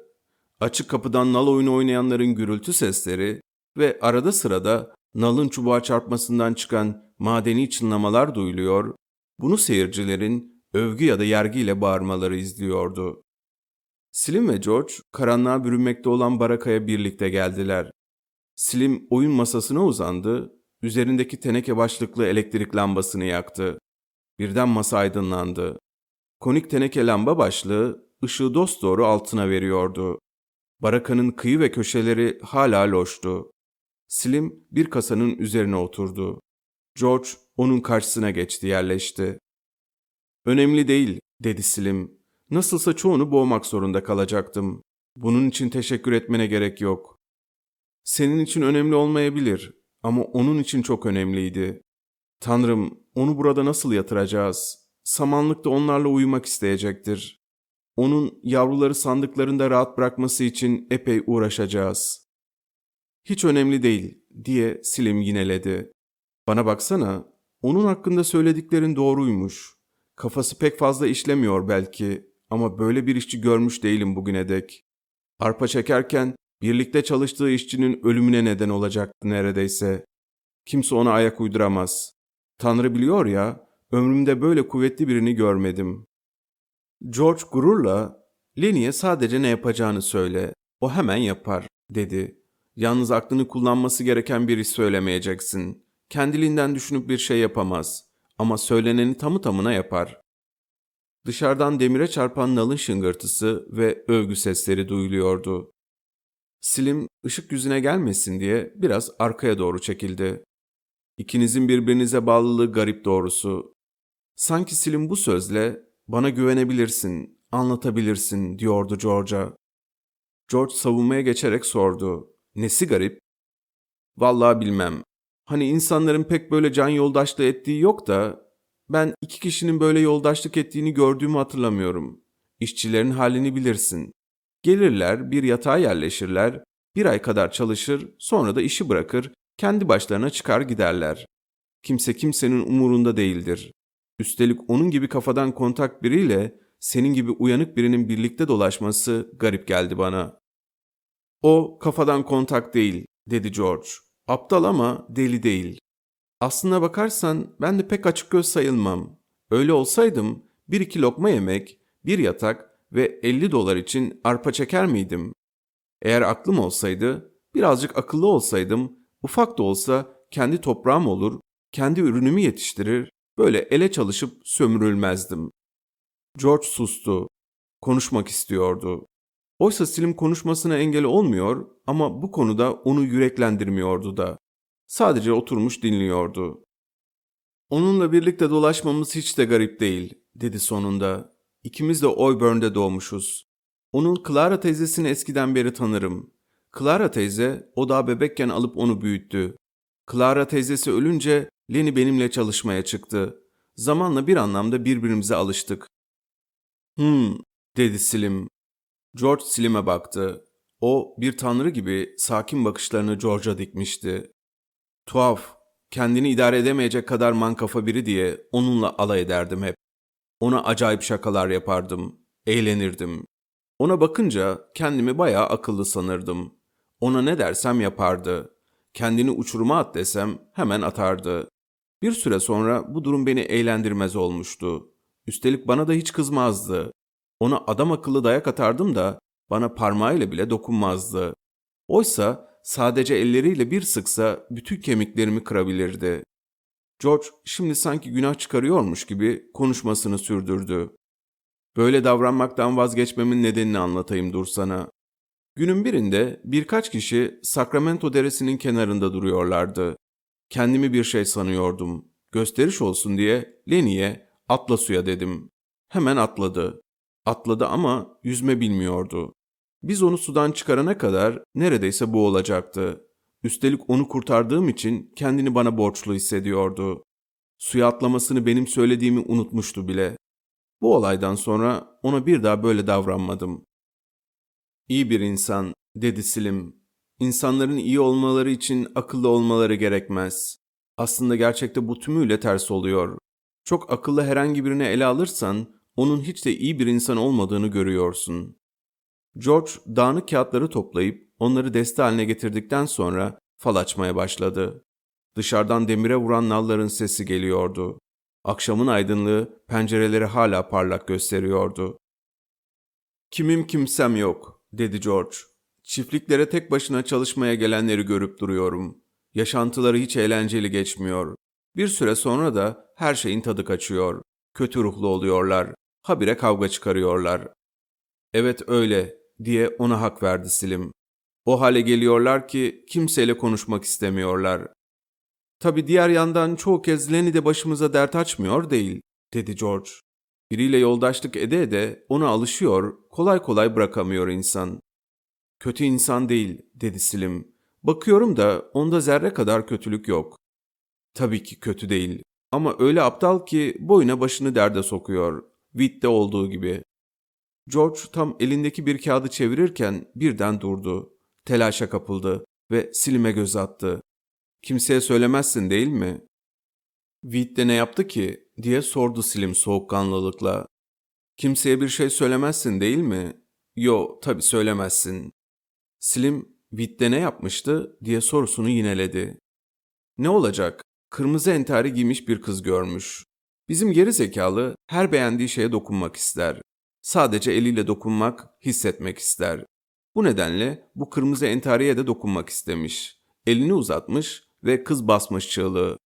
Speaker 1: Açık kapıdan nal oyunu oynayanların gürültü sesleri ve arada sırada nalın çubuğa çarpmasından çıkan madeni çınlamalar duyuluyor, bunu seyircilerin övgü ya da yergiyle bağırmaları izliyordu. Slim ve George karanlığa bürünmekte olan barakaya birlikte geldiler. Slim oyun masasına uzandı, üzerindeki teneke başlıklı elektrik lambasını yaktı. Birden masa aydınlandı. Konik teneke lamba başlığı ışığı dosdoğru altına veriyordu. Barakanın kıyı ve köşeleri hala loştu. Slim bir kasanın üzerine oturdu. George onun karşısına geçti yerleşti. Önemli değil dedi Slim. Nasılsa çoğunu boğmak zorunda kalacaktım. Bunun için teşekkür etmene gerek yok. Senin için önemli olmayabilir ama onun için çok önemliydi. Tanrım, onu burada nasıl yatıracağız? Samanlıkta onlarla uyumak isteyecektir. Onun yavruları sandıklarında rahat bırakması için epey uğraşacağız. Hiç önemli değil, diye Slim yineledi. Bana baksana, onun hakkında söylediklerin doğruymuş. Kafası pek fazla işlemiyor belki ama böyle bir işçi görmüş değilim bugüne dek. Arpa çekerken birlikte çalıştığı işçinin ölümüne neden olacaktı neredeyse. Kimse ona ayak uyduramaz. Tanrı biliyor ya, ömrümde böyle kuvvetli birini görmedim. George gururla, Lenny'e sadece ne yapacağını söyle, o hemen yapar, dedi. Yalnız aklını kullanması gereken biri söylemeyeceksin. Kendiliğinden düşünüp bir şey yapamaz. Ama söyleneni tamı tamına yapar. Dışarıdan demire çarpan nalın şıngırtısı ve övgü sesleri duyuluyordu. Slim ışık yüzüne gelmesin diye biraz arkaya doğru çekildi. İkinizin birbirinize bağlılığı garip doğrusu. Sanki Slim bu sözle bana güvenebilirsin, anlatabilirsin diyordu George'a. George savunmaya geçerek sordu. Nesi garip? Vallahi bilmem. Hani insanların pek böyle can yoldaşlığı ettiği yok da ben iki kişinin böyle yoldaşlık ettiğini gördüğümü hatırlamıyorum. İşçilerin halini bilirsin. Gelirler, bir yatağa yerleşirler, bir ay kadar çalışır, sonra da işi bırakır, kendi başlarına çıkar giderler. Kimse kimsenin umurunda değildir. Üstelik onun gibi kafadan kontak biriyle senin gibi uyanık birinin birlikte dolaşması garip geldi bana. O kafadan kontak değil, dedi George. Aptal ama deli değil. Aslına bakarsan ben de pek açık göz sayılmam. Öyle olsaydım bir iki lokma yemek, bir yatak ve 50 dolar için arpa çeker miydim? Eğer aklım olsaydı, birazcık akıllı olsaydım, ufak da olsa kendi toprağım olur, kendi ürünümü yetiştirir, böyle ele çalışıp sömürülmezdim. George sustu. Konuşmak istiyordu. Oysa Slim konuşmasına engel olmuyor ama bu konuda onu yüreklendirmiyordu da. Sadece oturmuş dinliyordu. Onunla birlikte dolaşmamız hiç de garip değil, dedi sonunda. İkimiz de Oyburn'de doğmuşuz. Onun Clara teyzesini eskiden beri tanırım. Clara teyze o daha bebekken alıp onu büyüttü. Clara teyzesi ölünce Lenny benimle çalışmaya çıktı. Zamanla bir anlamda birbirimize alıştık. Hmm, dedi Slim. George Slim'e baktı. O bir tanrı gibi sakin bakışlarını George'a dikmişti. Tuhaf, kendini idare edemeyecek kadar mankafa biri diye onunla alay ederdim hep. Ona acayip şakalar yapardım, eğlenirdim. Ona bakınca kendimi bayağı akıllı sanırdım. Ona ne dersem yapardı. Kendini uçuruma at desem hemen atardı. Bir süre sonra bu durum beni eğlendirmez olmuştu. Üstelik bana da hiç kızmazdı. Ona adam akıllı dayak atardım da bana parmağıyla bile dokunmazdı. Oysa sadece elleriyle bir sıksa bütün kemiklerimi kırabilirdi. George şimdi sanki günah çıkarıyormuş gibi konuşmasını sürdürdü. Böyle davranmaktan vazgeçmemin nedenini anlatayım dur sana. Günün birinde birkaç kişi Sacramento deresinin kenarında duruyorlardı. Kendimi bir şey sanıyordum. Gösteriş olsun diye Lenny'e atla suya dedim. Hemen atladı. Atladı ama yüzme bilmiyordu. Biz onu sudan çıkarana kadar neredeyse boğulacaktı. Üstelik onu kurtardığım için kendini bana borçlu hissediyordu. Suya atlamasını benim söylediğimi unutmuştu bile. Bu olaydan sonra ona bir daha böyle davranmadım. İyi bir insan, dedi Slim. İnsanların iyi olmaları için akıllı olmaları gerekmez. Aslında gerçekte bu tümüyle ters oluyor. Çok akıllı herhangi birini ele alırsan, onun hiç de iyi bir insan olmadığını görüyorsun. George dağınık kağıtları toplayıp onları deste haline getirdikten sonra fal açmaya başladı. Dışarıdan demire vuran nalların sesi geliyordu. Akşamın aydınlığı pencereleri hala parlak gösteriyordu. Kimim kimsem yok, dedi George. Çiftliklere tek başına çalışmaya gelenleri görüp duruyorum. Yaşantıları hiç eğlenceli geçmiyor. Bir süre sonra da her şeyin tadı kaçıyor. Kötü ruhlu oluyorlar. Habire kavga çıkarıyorlar. Evet öyle, diye ona hak verdi Slim. O hale geliyorlar ki kimseyle konuşmak istemiyorlar. Tabi diğer yandan çoğu kez Lenny de başımıza dert açmıyor değil, dedi George. Biriyle yoldaşlık ede ede ona alışıyor, kolay kolay bırakamıyor insan. Kötü insan değil, dedi Slim. Bakıyorum da onda zerre kadar kötülük yok. Tabii ki kötü değil ama öyle aptal ki boyuna başını derde sokuyor. Witt'te olduğu gibi. George tam elindeki bir kağıdı çevirirken birden durdu. Telaşa kapıldı ve Slim'e göz attı. Kimseye söylemezsin değil mi? Witt de ne yaptı ki? diye sordu Slim soğukkanlılıkla. Kimseye bir şey söylemezsin değil mi? Yo, tabii söylemezsin. Slim, Witt de ne yapmıştı diye sorusunu yineledi. Ne olacak? Kırmızı entari giymiş bir kız görmüş. Bizim geri zekalı her beğendiği şeye dokunmak ister. Sadece eliyle dokunmak, hissetmek ister. Bu nedenle bu kırmızı entariye de dokunmak istemiş. Elini uzatmış ve kız basmış çığlığı.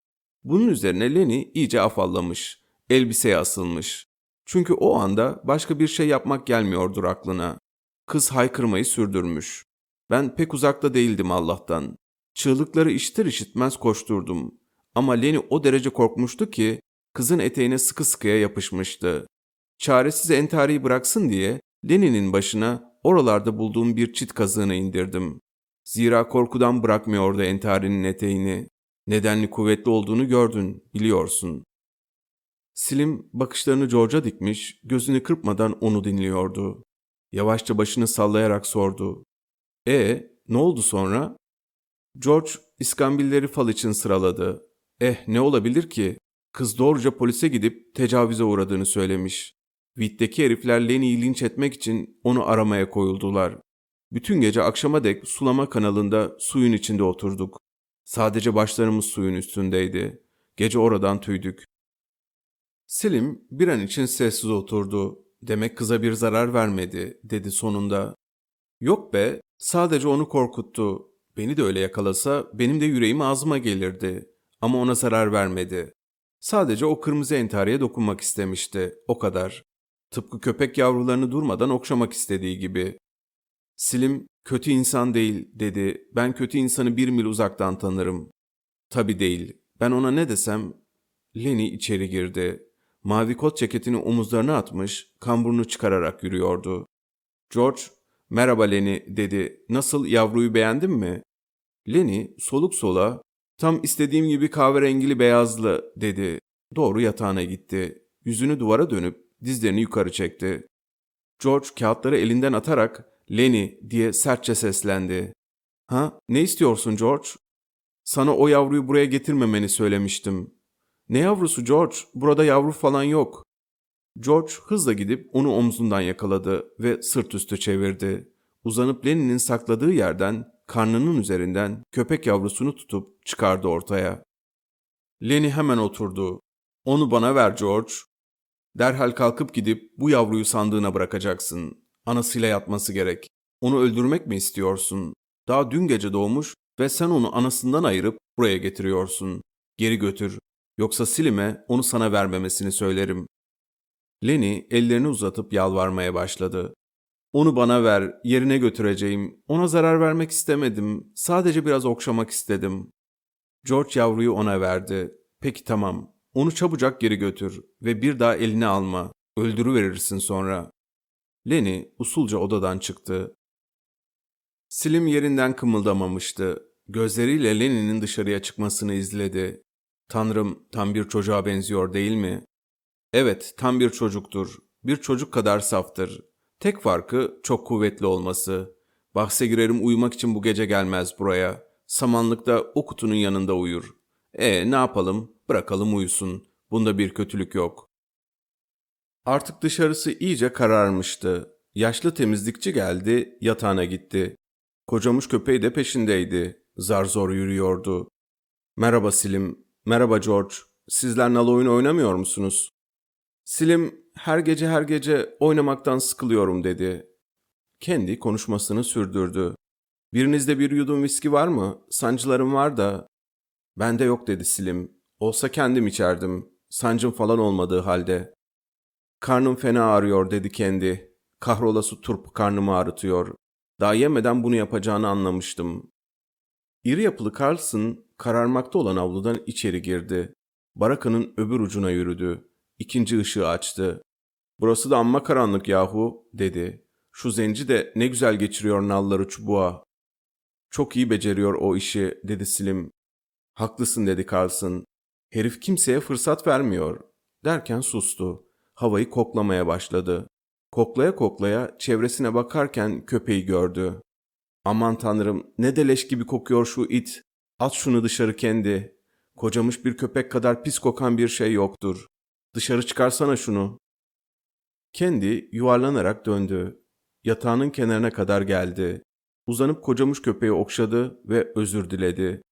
Speaker 1: Bunun üzerine Lenny iyice afallamış. Elbiseye asılmış. Çünkü o anda başka bir şey yapmak gelmiyordur aklına. Kız haykırmayı sürdürmüş. Ben pek uzakta değildim Allah'tan. Çığlıkları işitir işitmez koşturdum. Ama Lenny o derece korkmuştu ki kızın eteğine sıkı sıkıya yapışmıştı. Çaresiz entariyi bıraksın diye Lenny'nin başına oralarda bulduğum bir çit kazığını indirdim. Zira korkudan bırakmıyordu entarinin eteğini. Nedenli kuvvetli olduğunu gördün, biliyorsun. Slim bakışlarını George'a dikmiş, gözünü kırpmadan onu dinliyordu. Yavaşça başını sallayarak sordu. E, ne oldu sonra? George iskambilleri fal için sıraladı. Eh ne olabilir ki? Kız doğruca polise gidip tecavüze uğradığını söylemiş. Witt'teki herifler Lenny'yi linç etmek için onu aramaya koyuldular. Bütün gece akşama dek sulama kanalında suyun içinde oturduk. Sadece başlarımız suyun üstündeydi. Gece oradan tüydük. Selim bir an için sessiz oturdu. Demek kıza bir zarar vermedi, dedi sonunda. Yok be, sadece onu korkuttu. Beni de öyle yakalasa benim de yüreğim ağzıma gelirdi. Ama ona zarar vermedi. Sadece o kırmızı entariye dokunmak istemişti, o kadar. Tıpkı köpek yavrularını durmadan okşamak istediği gibi. Slim, kötü insan değil, dedi. Ben kötü insanı bir mil uzaktan tanırım. Tabii değil. Ben ona ne desem... Lenny içeri girdi. Mavi kot ceketini omuzlarına atmış, kamburunu çıkararak yürüyordu. George, merhaba Lenny, dedi. Nasıl, yavruyu beğendin mi? Lenny, soluk sola, tam istediğim gibi kahverengili beyazlı, dedi. Doğru yatağına gitti. Yüzünü duvara dönüp dizlerini yukarı çekti. George kağıtları elinden atarak Lenny diye sertçe seslendi. Ha, ne istiyorsun George? Sana o yavruyu buraya getirmemeni söylemiştim. Ne yavrusu George? Burada yavru falan yok. George hızla gidip onu omzundan yakaladı ve sırt üstü çevirdi. Uzanıp Lenny'nin sakladığı yerden karnının üzerinden köpek yavrusunu tutup çıkardı ortaya. Lenny hemen oturdu. Onu bana ver George. Derhal kalkıp gidip bu yavruyu sandığına bırakacaksın. Anasıyla yatması gerek. Onu öldürmek mi istiyorsun? Daha dün gece doğmuş ve sen onu anasından ayırıp buraya getiriyorsun. Geri götür. Yoksa Silim'e onu sana vermemesini söylerim. Lenny ellerini uzatıp yalvarmaya başladı. Onu bana ver, yerine götüreceğim. Ona zarar vermek istemedim. Sadece biraz okşamak istedim. George yavruyu ona verdi. Peki tamam. Onu çabucak geri götür ve bir daha eline alma. Öldürüverirsin sonra. Lenny usulca odadan çıktı. Slim yerinden kımıldamamıştı. Gözleriyle Lenny'nin dışarıya çıkmasını izledi. Tanrım tam bir çocuğa benziyor değil mi? Evet, tam bir çocuktur. Bir çocuk kadar saftır. Tek farkı çok kuvvetli olması. Bahse girerim uyumak için bu gece gelmez buraya. Samanlıkta o kutunun yanında uyur. E ne yapalım? Bırakalım uyusun. Bunda bir kötülük yok. Artık dışarısı iyice kararmıştı. Yaşlı temizlikçi geldi, yatağına gitti. Kocamış köpeği de peşindeydi. Zar zor yürüyordu. Merhaba Silim, merhaba George. Sizler nal oyun oynamıyor musunuz? Silim, her gece her gece oynamaktan sıkılıyorum dedi. Kendi konuşmasını sürdürdü. Birinizde bir yudum viski var mı? Sancılarım var da. Bende yok dedi Silim. Olsa kendim içerdim. Sancım falan olmadığı halde. Karnım fena ağrıyor dedi kendi. Kahrolası turp karnımı ağrıtıyor. Daha yemeden bunu yapacağını anlamıştım. İri yapılı Carlson kararmakta olan avludan içeri girdi. Barakanın öbür ucuna yürüdü. İkinci ışığı açtı. Burası da amma karanlık yahu dedi. Şu zenci de ne güzel geçiriyor nalları çubuğa. Çok iyi beceriyor o işi dedi Slim. Haklısın dedi Carlson. Herif kimseye fırsat vermiyor. Derken sustu. Havayı koklamaya başladı. Koklaya koklaya çevresine bakarken köpeği gördü. Aman tanrım ne de leş gibi kokuyor şu it. At şunu dışarı kendi. Kocamış bir köpek kadar pis kokan bir şey yoktur. Dışarı çıkarsana şunu. Kendi yuvarlanarak döndü. Yatağının kenarına kadar geldi. Uzanıp kocamış köpeği okşadı ve özür diledi.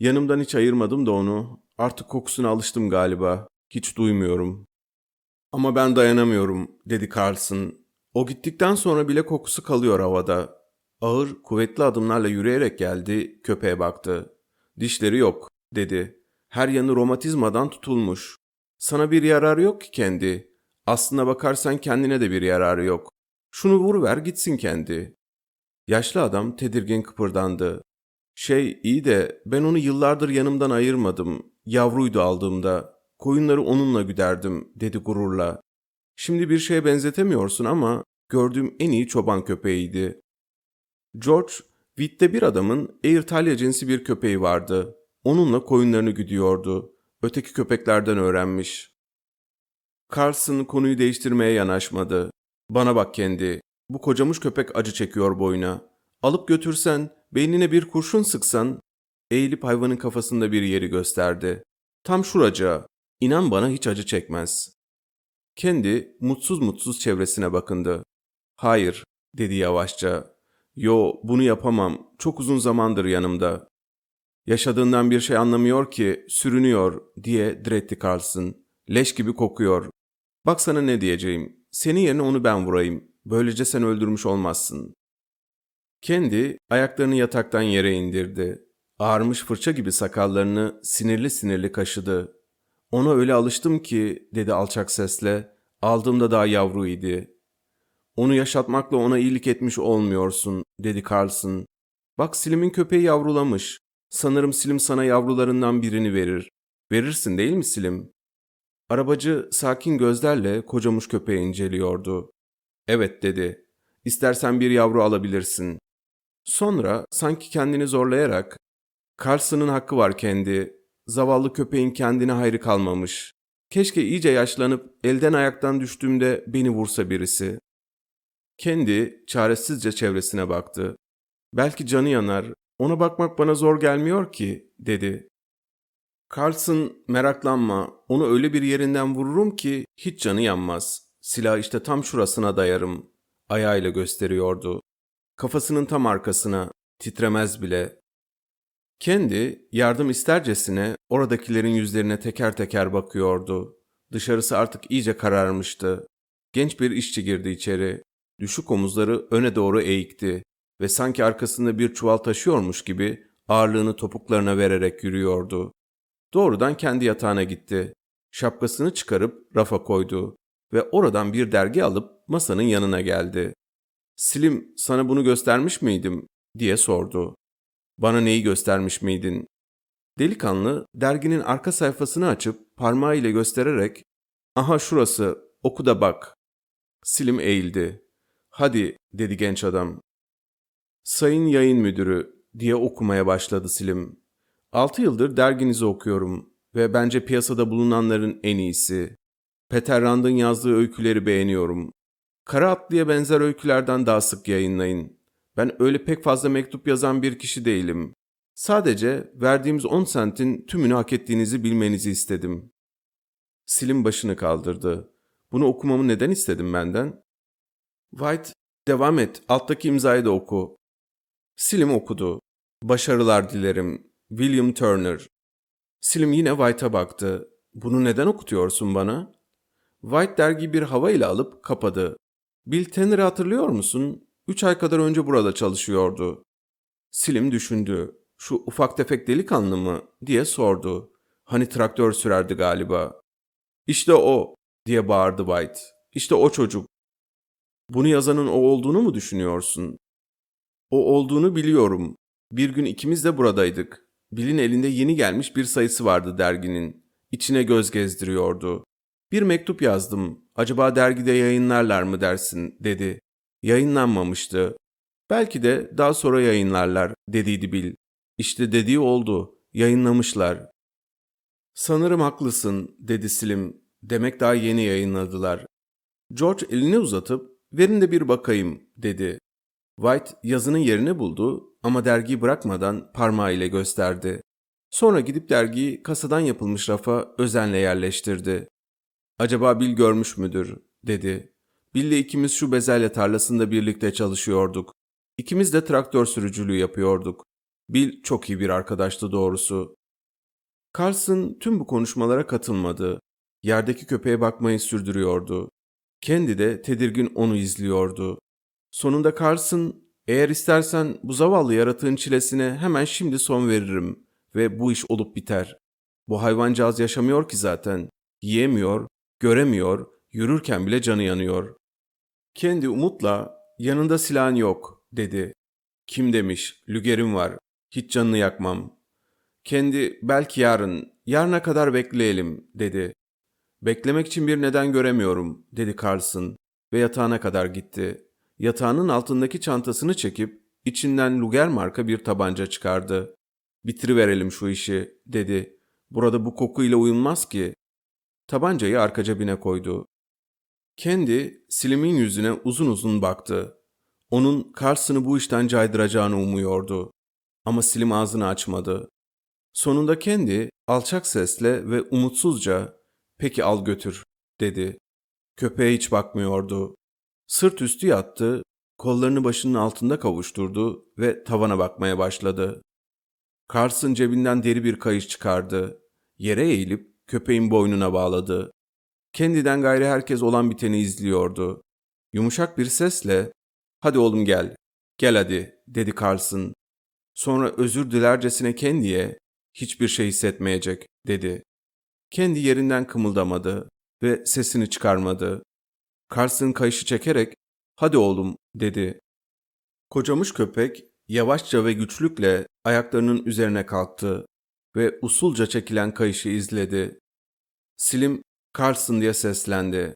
Speaker 1: Yanımdan hiç ayırmadım da onu. Artık kokusuna alıştım galiba. Hiç duymuyorum. Ama ben dayanamıyorum, dedi Carlson. O gittikten sonra bile kokusu kalıyor havada. Ağır, kuvvetli adımlarla yürüyerek geldi, köpeğe baktı. Dişleri yok, dedi. Her yanı romatizmadan tutulmuş. Sana bir yararı yok ki kendi. Aslına bakarsan kendine de bir yararı yok. Şunu vuruver gitsin kendi. Yaşlı adam tedirgin kıpırdandı. Şey iyi de ben onu yıllardır yanımdan ayırmadım. Yavruydu aldığımda. Koyunları onunla güderdim dedi gururla. Şimdi bir şeye benzetemiyorsun ama gördüğüm en iyi çoban köpeğiydi. George, Witt'te bir adamın Airtalya cinsi bir köpeği vardı. Onunla koyunlarını güdüyordu. Öteki köpeklerden öğrenmiş. Carlson konuyu değiştirmeye yanaşmadı. Bana bak kendi. Bu kocamış köpek acı çekiyor boyuna. Alıp götürsen, beynine bir kurşun sıksan, eğilip hayvanın kafasında bir yeri gösterdi. Tam şuraca. İnan bana hiç acı çekmez. Kendi mutsuz mutsuz çevresine bakındı. Hayır, dedi yavaşça. Yo, bunu yapamam. Çok uzun zamandır yanımda. Yaşadığından bir şey anlamıyor ki, sürünüyor, diye diretti Carlson. Leş gibi kokuyor. Bak sana ne diyeceğim. Senin yerine onu ben vurayım. Böylece sen öldürmüş olmazsın. Kendi ayaklarını yataktan yere indirdi. Ağarmış fırça gibi sakallarını sinirli sinirli kaşıdı. Ona öyle alıştım ki, dedi alçak sesle, aldığımda daha yavruydu. Onu yaşatmakla ona iyilik etmiş olmuyorsun, dedi Carlson. Bak Slim'in köpeği yavrulamış. Sanırım Slim sana yavrularından birini verir. Verirsin değil mi Slim? Arabacı sakin gözlerle kocamış köpeği inceliyordu. Evet dedi. İstersen bir yavru alabilirsin. Sonra sanki kendini zorlayarak Carson'ın hakkı var kendi. Zavallı köpeğin kendine hayrı kalmamış. Keşke iyice yaşlanıp elden ayaktan düştüğümde beni vursa birisi. Kendi çaresizce çevresine baktı. Belki canı yanar. Ona bakmak bana zor gelmiyor ki, dedi. Carlson meraklanma. Onu öyle bir yerinden vururum ki hiç canı yanmaz. Silah işte tam şurasına dayarım. Ayağıyla gösteriyordu. Kafasının tam arkasına. Titremez bile. Kendi yardım istercesine oradakilerin yüzlerine teker teker bakıyordu. Dışarısı artık iyice kararmıştı. Genç bir işçi girdi içeri. Düşük omuzları öne doğru eğikti ve sanki arkasında bir çuval taşıyormuş gibi ağırlığını topuklarına vererek yürüyordu. Doğrudan kendi yatağına gitti. Şapkasını çıkarıp rafa koydu. ve oradan bir dergi alıp masanın yanına geldi. Slim sana bunu göstermiş miydim diye sordu. Bana neyi göstermiş miydin? Delikanlı derginin arka sayfasını açıp parmağıyla göstererek aha şurası oku da bak. Slim eğildi. Hadi dedi genç adam. Sayın yayın müdürü diye okumaya başladı Slim. Altı yıldır derginizi okuyorum ve bence piyasada bulunanların en iyisi. Peter Rand'ın yazdığı öyküleri beğeniyorum. Kara Atlı'ya benzer öykülerden daha sık yayınlayın. Ben öyle pek fazla mektup yazan bir kişi değilim. Sadece verdiğimiz 10 sentin tümünü hak ettiğinizi bilmenizi istedim. Slim başını kaldırdı. Bunu okumamı neden istedin benden? White, devam et. Alttaki imzayı da oku. Slim okudu. Başarılar dilerim. William Turner. Slim yine White'a baktı. Bunu neden okutuyorsun bana? White dergiyi bir havayla alıp kapadı. Bill Tanner'ı hatırlıyor musun? Üç ay kadar önce burada çalışıyordu. Slim düşündü. Şu ufak tefek delikanlı mı? diye sordu. Hani traktör sürerdi galiba. İşte o diye bağırdı White. İşte o çocuk. Bunu yazanın o olduğunu mu düşünüyorsun? O olduğunu biliyorum. Bir gün ikimiz de buradaydık. Bill'in elinde yeni gelmiş bir sayısı vardı derginin. İçine göz gezdiriyordu. Bir mektup yazdım. Acaba dergide yayınlarlar mı dersin dedi. Yayınlanmamıştı. Belki de daha sonra yayınlarlar dediydi Bill. İşte dediği oldu. Yayınlamışlar. Sanırım haklısın dedi Slim. Demek daha yeni yayınladılar. George elini uzatıp verin de bir bakayım dedi. White yazının yerini buldu ama dergiyi bırakmadan parmağıyla gösterdi. Sonra gidip dergiyi kasadan yapılmış rafa özenle yerleştirdi. Acaba Bill görmüş müdür? dedi. Bill'le ikimiz şu bezelye tarlasında birlikte çalışıyorduk. İkimiz de traktör sürücülüğü yapıyorduk. Bill çok iyi bir arkadaştı doğrusu. Carlson tüm bu konuşmalara katılmadı. Yerdeki köpeğe bakmayı sürdürüyordu. Kendi de tedirgin onu izliyordu. Sonunda Carlson, eğer istersen bu zavallı yaratığın çilesine hemen şimdi son veririm ve bu iş olup biter. Bu hayvancağız yaşamıyor ki zaten. Yiyemiyor, göremiyor, yürürken bile canı yanıyor. Kendi umutla, yanında silahın yok, dedi. Kim demiş, lügerim var, hiç canını yakmam. Kendi, belki yarın, yarına kadar bekleyelim, dedi. Beklemek için bir neden göremiyorum, dedi Carlson ve yatağına kadar gitti. Yatağının altındaki çantasını çekip içinden Luger marka bir tabanca çıkardı. Bitiriverelim şu işi, dedi. Burada bu kokuyla uyunmaz ki. Tabancayı arka cebine koydu. Kendi Slim'in yüzüne uzun uzun baktı. Onun Carson'ı bu işten caydıracağını umuyordu. Ama Slim ağzını açmadı. Sonunda kendi alçak sesle ve umutsuzca "Peki al götür." dedi. Köpeğe hiç bakmıyordu. Sırt üstü yattı, kollarını başının altında kavuşturdu ve tavana bakmaya başladı. Carson cebinden deri bir kayış çıkardı. Yere eğilip köpeğin boynuna bağladı. Kendiden gayri herkes olan biteni izliyordu. Yumuşak bir sesle ''Hadi oğlum gel, gel hadi'' dedi Carson. Sonra özür dilercesine Kendi'ye ''Hiçbir şey hissetmeyecek'' dedi. Kendi yerinden kımıldamadı ve sesini çıkarmadı. Carson kayışı çekerek ''Hadi oğlum'' dedi. Kocamış köpek yavaşça ve güçlükle ayaklarının üzerine kalktı ve usulca çekilen kayışı izledi. Slim Carson diye seslendi.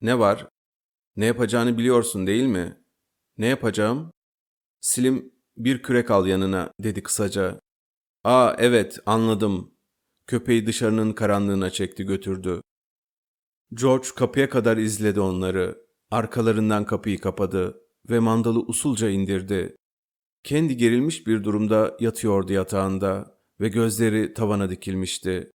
Speaker 1: Ne var? Ne yapacağını biliyorsun değil mi? Ne yapacağım? Slim bir kürek al yanına dedi kısaca. Aa evet anladım. Köpeği dışarının karanlığına çekti götürdü. George kapıya kadar izledi onları. Arkalarından kapıyı kapadı ve mandalı usulca indirdi. Kendi gerilmiş bir durumda yatıyordu yatağında ve gözleri tavana dikilmişti.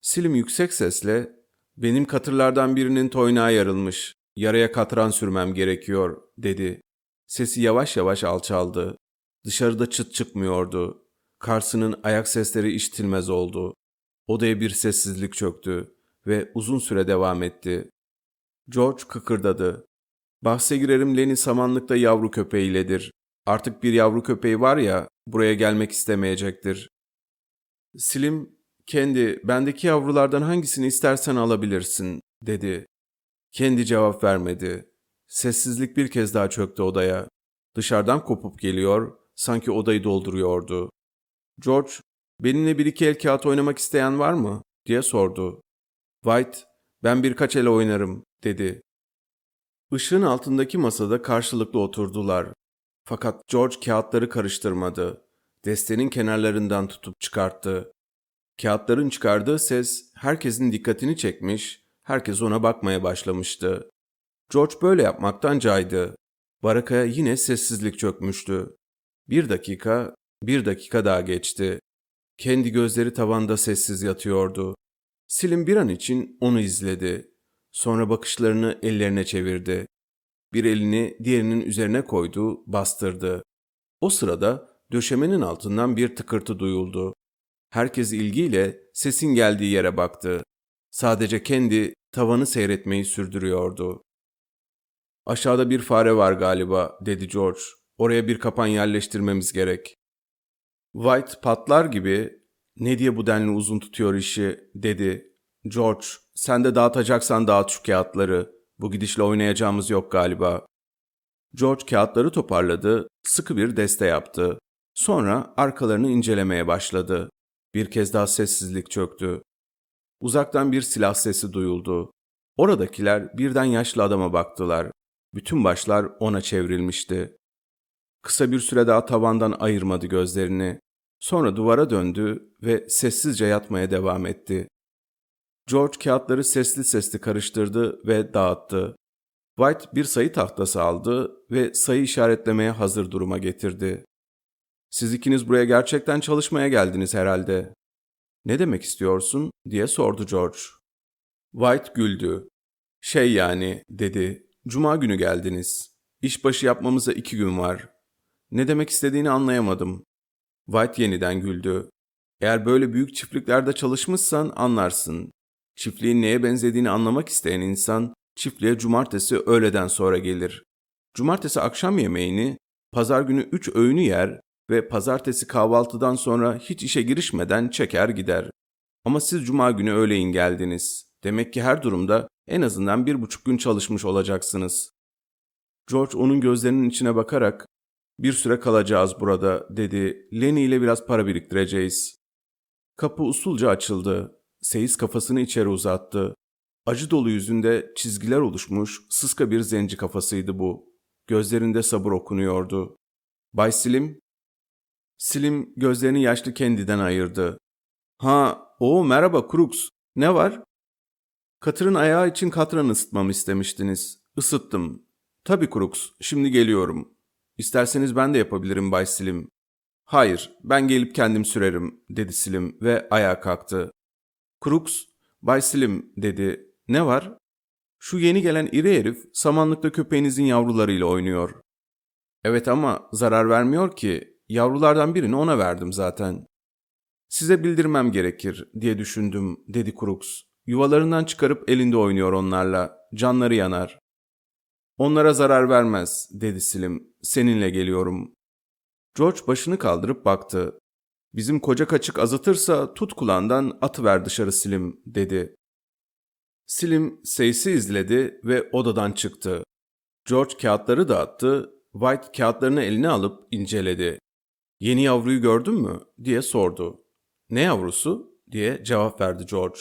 Speaker 1: Silim yüksek sesle, ''Benim katırlardan birinin toynağı yarılmış, yaraya katran sürmem gerekiyor.'' dedi. Sesi yavaş yavaş alçaldı. Dışarıda çıt çıkmıyordu. Carson'ın ayak sesleri işitilmez oldu. Odaya bir sessizlik çöktü ve uzun süre devam etti. George kıkırdadı. Bahse girerim Lenny samanlıkta yavru köpeğiyledir. Artık bir yavru köpeği var ya, buraya gelmek istemeyecektir. Slim, kendi bendeki yavrulardan hangisini istersen alabilirsin, dedi. Kendi cevap vermedi. Sessizlik bir kez daha çöktü odaya. Dışarıdan kopup geliyor, sanki odayı dolduruyordu. George, benimle bir iki el kağıt oynamak isteyen var mı? diye sordu. White, ben birkaç el oynarım, dedi. Işığın altındaki masada karşılıklı oturdular. Fakat George kağıtları karıştırmadı. Destenin kenarlarından tutup çıkarttı. Kağıtların çıkardığı ses herkesin dikkatini çekmiş, herkes ona bakmaya başlamıştı. George böyle yapmaktan caydı. Barakaya yine sessizlik çökmüştü. Bir dakika, bir dakika daha geçti. Kendi gözleri tavanda sessiz yatıyordu. Silim bir an için onu izledi. Sonra bakışlarını ellerine çevirdi. Bir elini diğerinin üzerine koydu, bastırdı. O sırada döşemenin altından bir tıkırtı duyuldu. Herkes ilgiyle sesin geldiği yere baktı. Sadece kendi tavanı seyretmeyi sürdürüyordu. Aşağıda bir fare var galiba, dedi George. Oraya bir kapan yerleştirmemiz gerek. White patlar gibi, ne diye bu denli uzun tutuyor işi, dedi. George, sen de dağıtacaksan dağıt şu kağıtları. Bu gidişle oynayacağımız yok galiba. George kağıtları toparladı, sıkı bir deste yaptı. Sonra arkalarını incelemeye başladı. Bir kez daha sessizlik çöktü. Uzaktan bir silah sesi duyuldu. Oradakiler birden yaşlı adama baktılar. Bütün başlar ona çevrilmişti. Kısa bir süre daha tavandan ayırmadı gözlerini. Sonra duvara döndü ve sessizce yatmaya devam etti. George kağıtları sesli sesli karıştırdı ve dağıttı. White bir sayı tahtası aldı ve sayı işaretlemeye hazır duruma getirdi. Siz ikiniz buraya gerçekten çalışmaya geldiniz herhalde. Ne demek istiyorsun diye sordu George. White güldü. Şey yani dedi. Cuma günü geldiniz. İşbaşı yapmamıza iki gün var. Ne demek istediğini anlayamadım. White yeniden güldü. Eğer böyle büyük çiftliklerde çalışmışsan anlarsın. Çiftliğin neye benzediğini anlamak isteyen insan çiftliğe cumartesi öğleden sonra gelir. Cumartesi akşam yemeğini, pazar günü üç öğünü yer ve pazartesi kahvaltıdan sonra hiç işe girişmeden çeker gider. Ama siz cuma günü öğleyin geldiniz. Demek ki her durumda en azından bir buçuk gün çalışmış olacaksınız. George onun gözlerinin içine bakarak bir süre kalacağız burada dedi. Lenny ile biraz para biriktireceğiz. Kapı usulca açıldı. Seyis kafasını içeri uzattı. Acı dolu yüzünde çizgiler oluşmuş sıska bir zenci kafasıydı bu. Gözlerinde sabır okunuyordu. Bay Slim? Slim gözlerini yaşlı kendiden ayırdı. Ha, o merhaba Crooks. Ne var? Katırın ayağı için katran ısıtmamı istemiştiniz. Isıttım. Tabii Crooks, şimdi geliyorum. İsterseniz ben de yapabilirim Bay Slim. Hayır, ben gelip kendim sürerim, dedi Slim ve ayağa kalktı. Crooks, Bay Slim, dedi. Ne var? Şu yeni gelen iri herif samanlıkta köpeğinizin yavrularıyla oynuyor. Evet ama zarar vermiyor ki. Yavrulardan birini ona verdim zaten. Size bildirmem gerekir diye düşündüm, dedi Crooks. Yuvalarından çıkarıp elinde oynuyor onlarla. Canları yanar. Onlara zarar vermez, dedi Slim. Seninle geliyorum. George başını kaldırıp baktı. Bizim koca kaçık azıtırsa tut kulağından atıver dışarı Slim, dedi. Slim Seysi izledi ve odadan çıktı. George kağıtları dağıttı, White kağıtlarını eline alıp inceledi. Yeni yavruyu gördün mü? diye sordu. Ne yavrusu? diye cevap verdi George.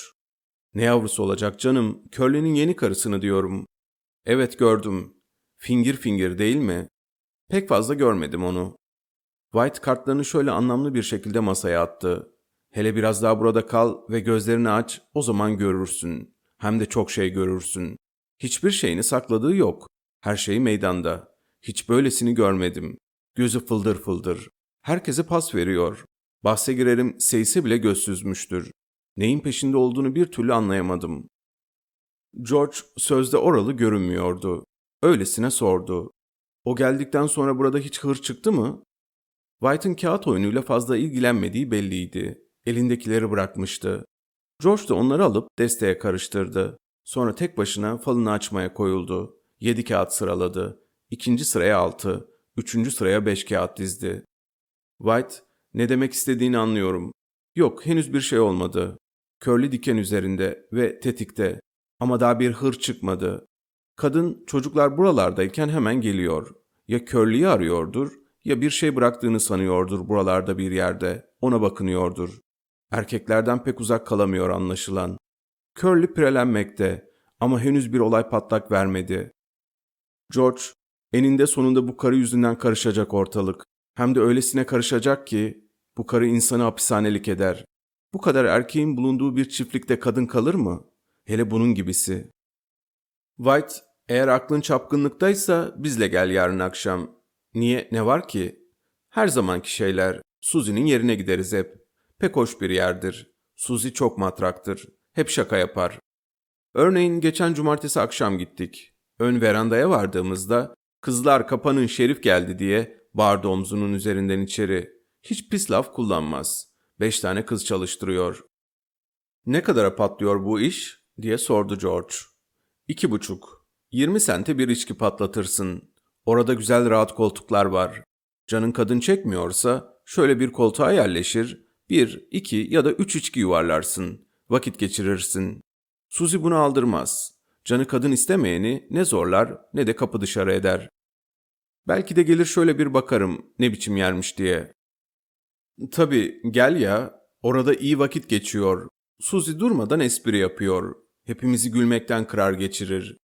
Speaker 1: Ne yavrusu olacak canım? Curly'nin yeni karısını diyorum. Evet gördüm. Fingir fingir değil mi? Pek fazla görmedim onu. White kartlarını şöyle anlamlı bir şekilde masaya attı. Hele biraz daha burada kal ve gözlerini aç, o zaman görürsün. Hem de çok şey görürsün. Hiçbir şeyini sakladığı yok. Her şey meydanda. Hiç böylesini görmedim. Gözü fıldır fıldır. Herkese pas veriyor. Bahse girerim seyse bile göz süzmüştür. Neyin peşinde olduğunu bir türlü anlayamadım. George sözde oralı görünmüyordu. Öylesine sordu. O geldikten sonra burada hiç hır çıktı mı? White'ın kağıt oyunuyla fazla ilgilenmediği belliydi. Elindekileri bırakmıştı. George da onları alıp desteğe karıştırdı. Sonra tek başına falını açmaya koyuldu. Yedi kağıt sıraladı. İkinci sıraya altı, üçüncü sıraya beş kağıt dizdi. White, ne demek istediğini anlıyorum. Yok, henüz bir şey olmadı. Körlü diken üzerinde ve tetikte. Ama daha bir hır çıkmadı. Kadın çocuklar buralardayken hemen geliyor. Ya körlüğü arıyordur ya bir şey bıraktığını sanıyordur buralarda bir yerde. Ona bakınıyordur. Erkeklerden pek uzak kalamıyor anlaşılan. Curly pirelenmekte ama henüz bir olay patlak vermedi. George, eninde sonunda bu karı yüzünden karışacak ortalık. Hem de öylesine karışacak ki bu karı insanı hapishanelik eder. Bu kadar erkeğin bulunduğu bir çiftlikte kadın kalır mı? Hele bunun gibisi. White, eğer aklın çapkınlıktaysa bizle gel yarın akşam. Niye, ne var ki? Her zamanki şeyler. Suzy'nin yerine gideriz hep. Pek hoş bir yerdir. Suzy çok matraktır. Hep şaka yapar. Örneğin geçen cumartesi akşam gittik. Ön verandaya vardığımızda kızlar kapanın şerif geldi diye bağırdı omzunun üzerinden içeri. Hiç pis laf kullanmaz. Beş tane kız çalıştırıyor. Ne kadara patlıyor bu iş? Diye sordu George. İki buçuk. Yirmi sente bir içki patlatırsın. Orada güzel rahat koltuklar var. Canın kadın çekmiyorsa şöyle bir koltuğa yerleşir, bir, iki ya da üç içki yuvarlarsın. Vakit geçirirsin. Suzi bunu aldırmaz. Canı kadın istemeyeni ne zorlar ne de kapı dışarı eder. Belki de gelir şöyle bir bakarım ne biçim yermiş diye. Tabii gel ya, orada iyi vakit geçiyor. Suzi durmadan espri yapıyor. Hepimizi gülmekten kırar geçirir.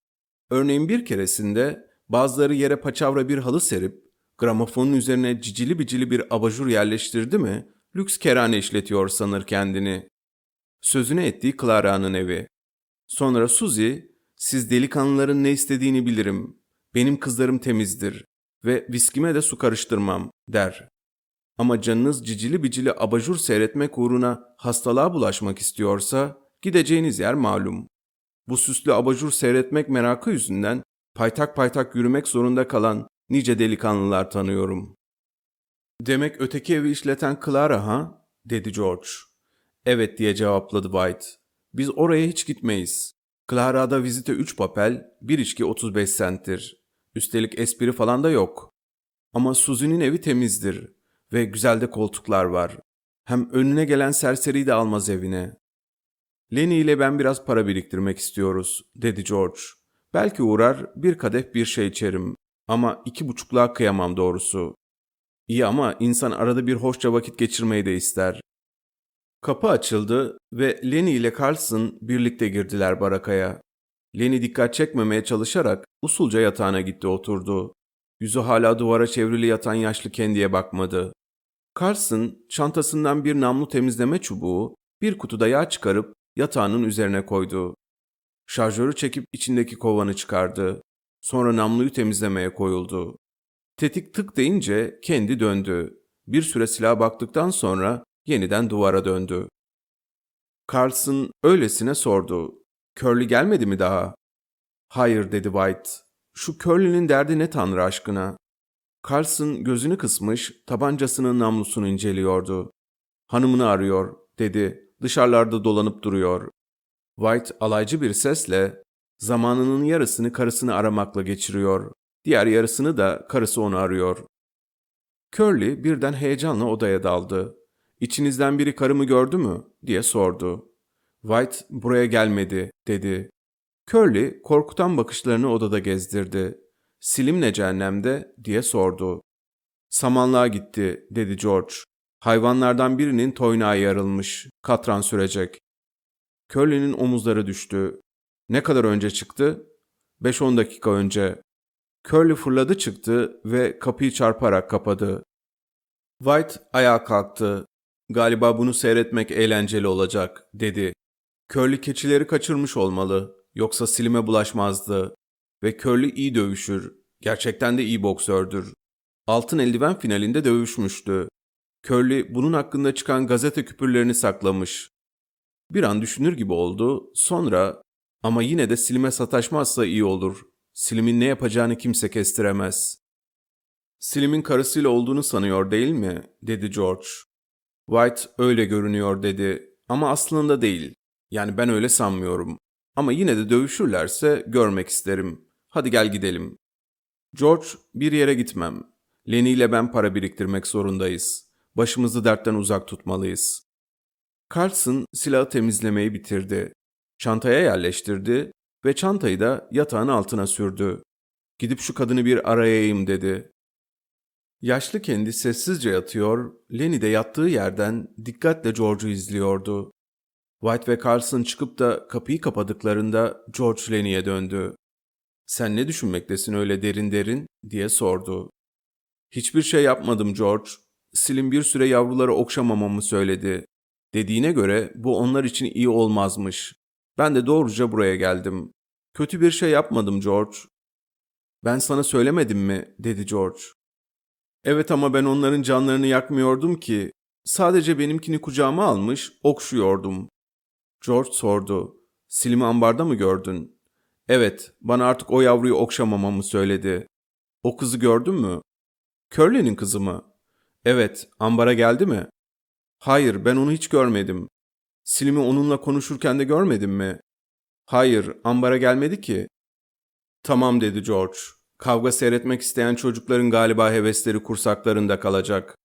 Speaker 1: Örneğin bir keresinde bazıları yere paçavra bir halı serip gramofonun üzerine cicili bicili bir abajur yerleştirdi mi lüks kerane işletiyor sanır kendini. Sözüne ettiği Clara'nın evi. Sonra Suzy, siz delikanlıların ne istediğini bilirim. Benim kızlarım temizdir ve viskime de su karıştırmam der. Ama canınız cicili bicili abajur seyretmek uğruna hastalığa bulaşmak istiyorsa gideceğiniz yer malum. Bu süslü abajur seyretmek merakı yüzünden paytak paytak yürümek zorunda kalan nice delikanlılar tanıyorum. Demek öteki evi işleten Clara ha? dedi George. Evet diye cevapladı White. Biz oraya hiç gitmeyiz. Clara'da vizite 3 papel, bir içki 35 senttir. Üstelik espri falan da yok. Ama Suzy'nin evi temizdir ve güzel de koltuklar var. Hem önüne gelen serseri de almaz evine. Lenny ile ben biraz para biriktirmek istiyoruz, dedi George. Belki uğrar bir kadeh bir şey içerim ama iki buçukluğa kıyamam doğrusu. İyi ama insan arada bir hoşça vakit geçirmeyi de ister. Kapı açıldı ve Lenny ile Carlson birlikte girdiler barakaya. Lenny dikkat çekmemeye çalışarak usulca yatağına gitti oturdu. Yüzü hala duvara çevrili yatan yaşlı kendiye bakmadı. Carlson çantasından bir namlu temizleme çubuğu, bir kutuda yağ çıkarıp yatağının üzerine koydu. Şarjörü çekip içindeki kovanı çıkardı. Sonra namluyu temizlemeye koyuldu. Tetik tık deyince kendi döndü. Bir süre silah baktıktan sonra yeniden duvara döndü. Carlson öylesine sordu. Curly gelmedi mi daha? Hayır dedi White. Şu Curly'nin derdi ne tanrı aşkına? Carlson gözünü kısmış, tabancasının namlusunu inceliyordu. Hanımını arıyor, dedi. Dışarılarda dolanıp duruyor. White alaycı bir sesle, zamanının yarısını karısını aramakla geçiriyor. Diğer yarısını da karısı onu arıyor. Curly birden heyecanla odaya daldı. İçinizden biri karımı gördü mü? diye sordu. White buraya gelmedi dedi. Curly korkutan bakışlarını odada gezdirdi. Silim ne cehennemde diye sordu. Samanlığa gitti dedi George. Hayvanlardan birinin toynağı yarılmış. Katran sürecek. Curly'nin omuzları düştü. Ne kadar önce çıktı? 5-10 dakika önce. Curly fırladı çıktı ve kapıyı çarparak kapadı. White ayağa kalktı. Galiba bunu seyretmek eğlenceli olacak, dedi. Curly keçileri kaçırmış olmalı. Yoksa silime bulaşmazdı. Ve Curly iyi dövüşür. Gerçekten de iyi boksördür. Altın eldiven finalinde dövüşmüştü. Curly bunun hakkında çıkan gazete küpürlerini saklamış. Bir an düşünür gibi oldu. Sonra ama yine de silime sataşmazsa iyi olur. Slim'in ne yapacağını kimse kestiremez. Slim'in karısıyla olduğunu sanıyor değil mi? dedi George. White öyle görünüyor dedi ama aslında değil. Yani ben öyle sanmıyorum. Ama yine de dövüşürlerse görmek isterim. Hadi gel gidelim. George, bir yere gitmem. Lenny ile ben para biriktirmek zorundayız. Başımızı dertten uzak tutmalıyız. Carlson silahı temizlemeyi bitirdi. Çantaya yerleştirdi ve çantayı da yatağın altına sürdü. Gidip şu kadını bir arayayım dedi. Yaşlı kendi sessizce yatıyor, Lenny de yattığı yerden dikkatle George'u izliyordu. White ve Carlson çıkıp da kapıyı kapadıklarında George Lenny'e döndü. Sen ne düşünmektesin öyle derin derin diye sordu. Hiçbir şey yapmadım George. Silin bir süre yavruları okşamamamı söyledi. Dediğine göre bu onlar için iyi olmazmış. Ben de doğruca buraya geldim. Kötü bir şey yapmadım George. Ben sana söylemedim mi? dedi George. Evet ama ben onların canlarını yakmıyordum ki. Sadece benimkini kucağıma almış, okşuyordum. George sordu. Silimi ambarda mı gördün? Evet, bana artık o yavruyu okşamamamı söyledi. O kızı gördün mü? Curly'nin kızı mı? Evet, ambara geldi mi? Hayır, ben onu hiç görmedim. Silimi onunla konuşurken de görmedin mi? Hayır, ambara gelmedi ki. Tamam dedi George. Kavga seyretmek isteyen çocukların galiba hevesleri kursaklarında kalacak.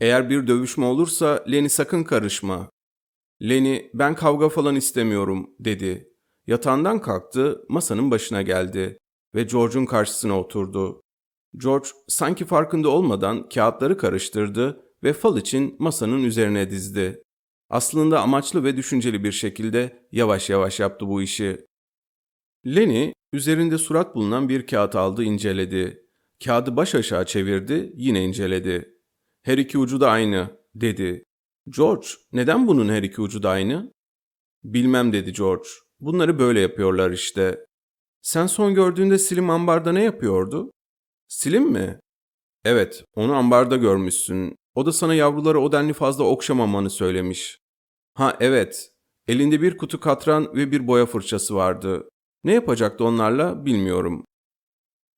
Speaker 1: Eğer bir dövüşme olursa Lenny sakın karışma. Lenny ben kavga falan istemiyorum dedi. Yatağından kalktı, masanın başına geldi ve George'un karşısına oturdu. George sanki farkında olmadan kağıtları karıştırdı ve fal için masanın üzerine dizdi. Aslında amaçlı ve düşünceli bir şekilde yavaş yavaş yaptı bu işi. Lenny üzerinde surat bulunan bir kağıt aldı inceledi. Kağıdı baş aşağı çevirdi yine inceledi. Her iki ucu da aynı dedi. George neden bunun her iki ucu da aynı? Bilmem dedi George. Bunları böyle yapıyorlar işte. Sen son gördüğünde Slim ambarda ne yapıyordu? Slim mi? Evet, onu ambarda görmüşsün. O da sana yavruları o denli fazla okşamamanı söylemiş. Ha evet, elinde bir kutu katran ve bir boya fırçası vardı. Ne yapacaktı onlarla bilmiyorum.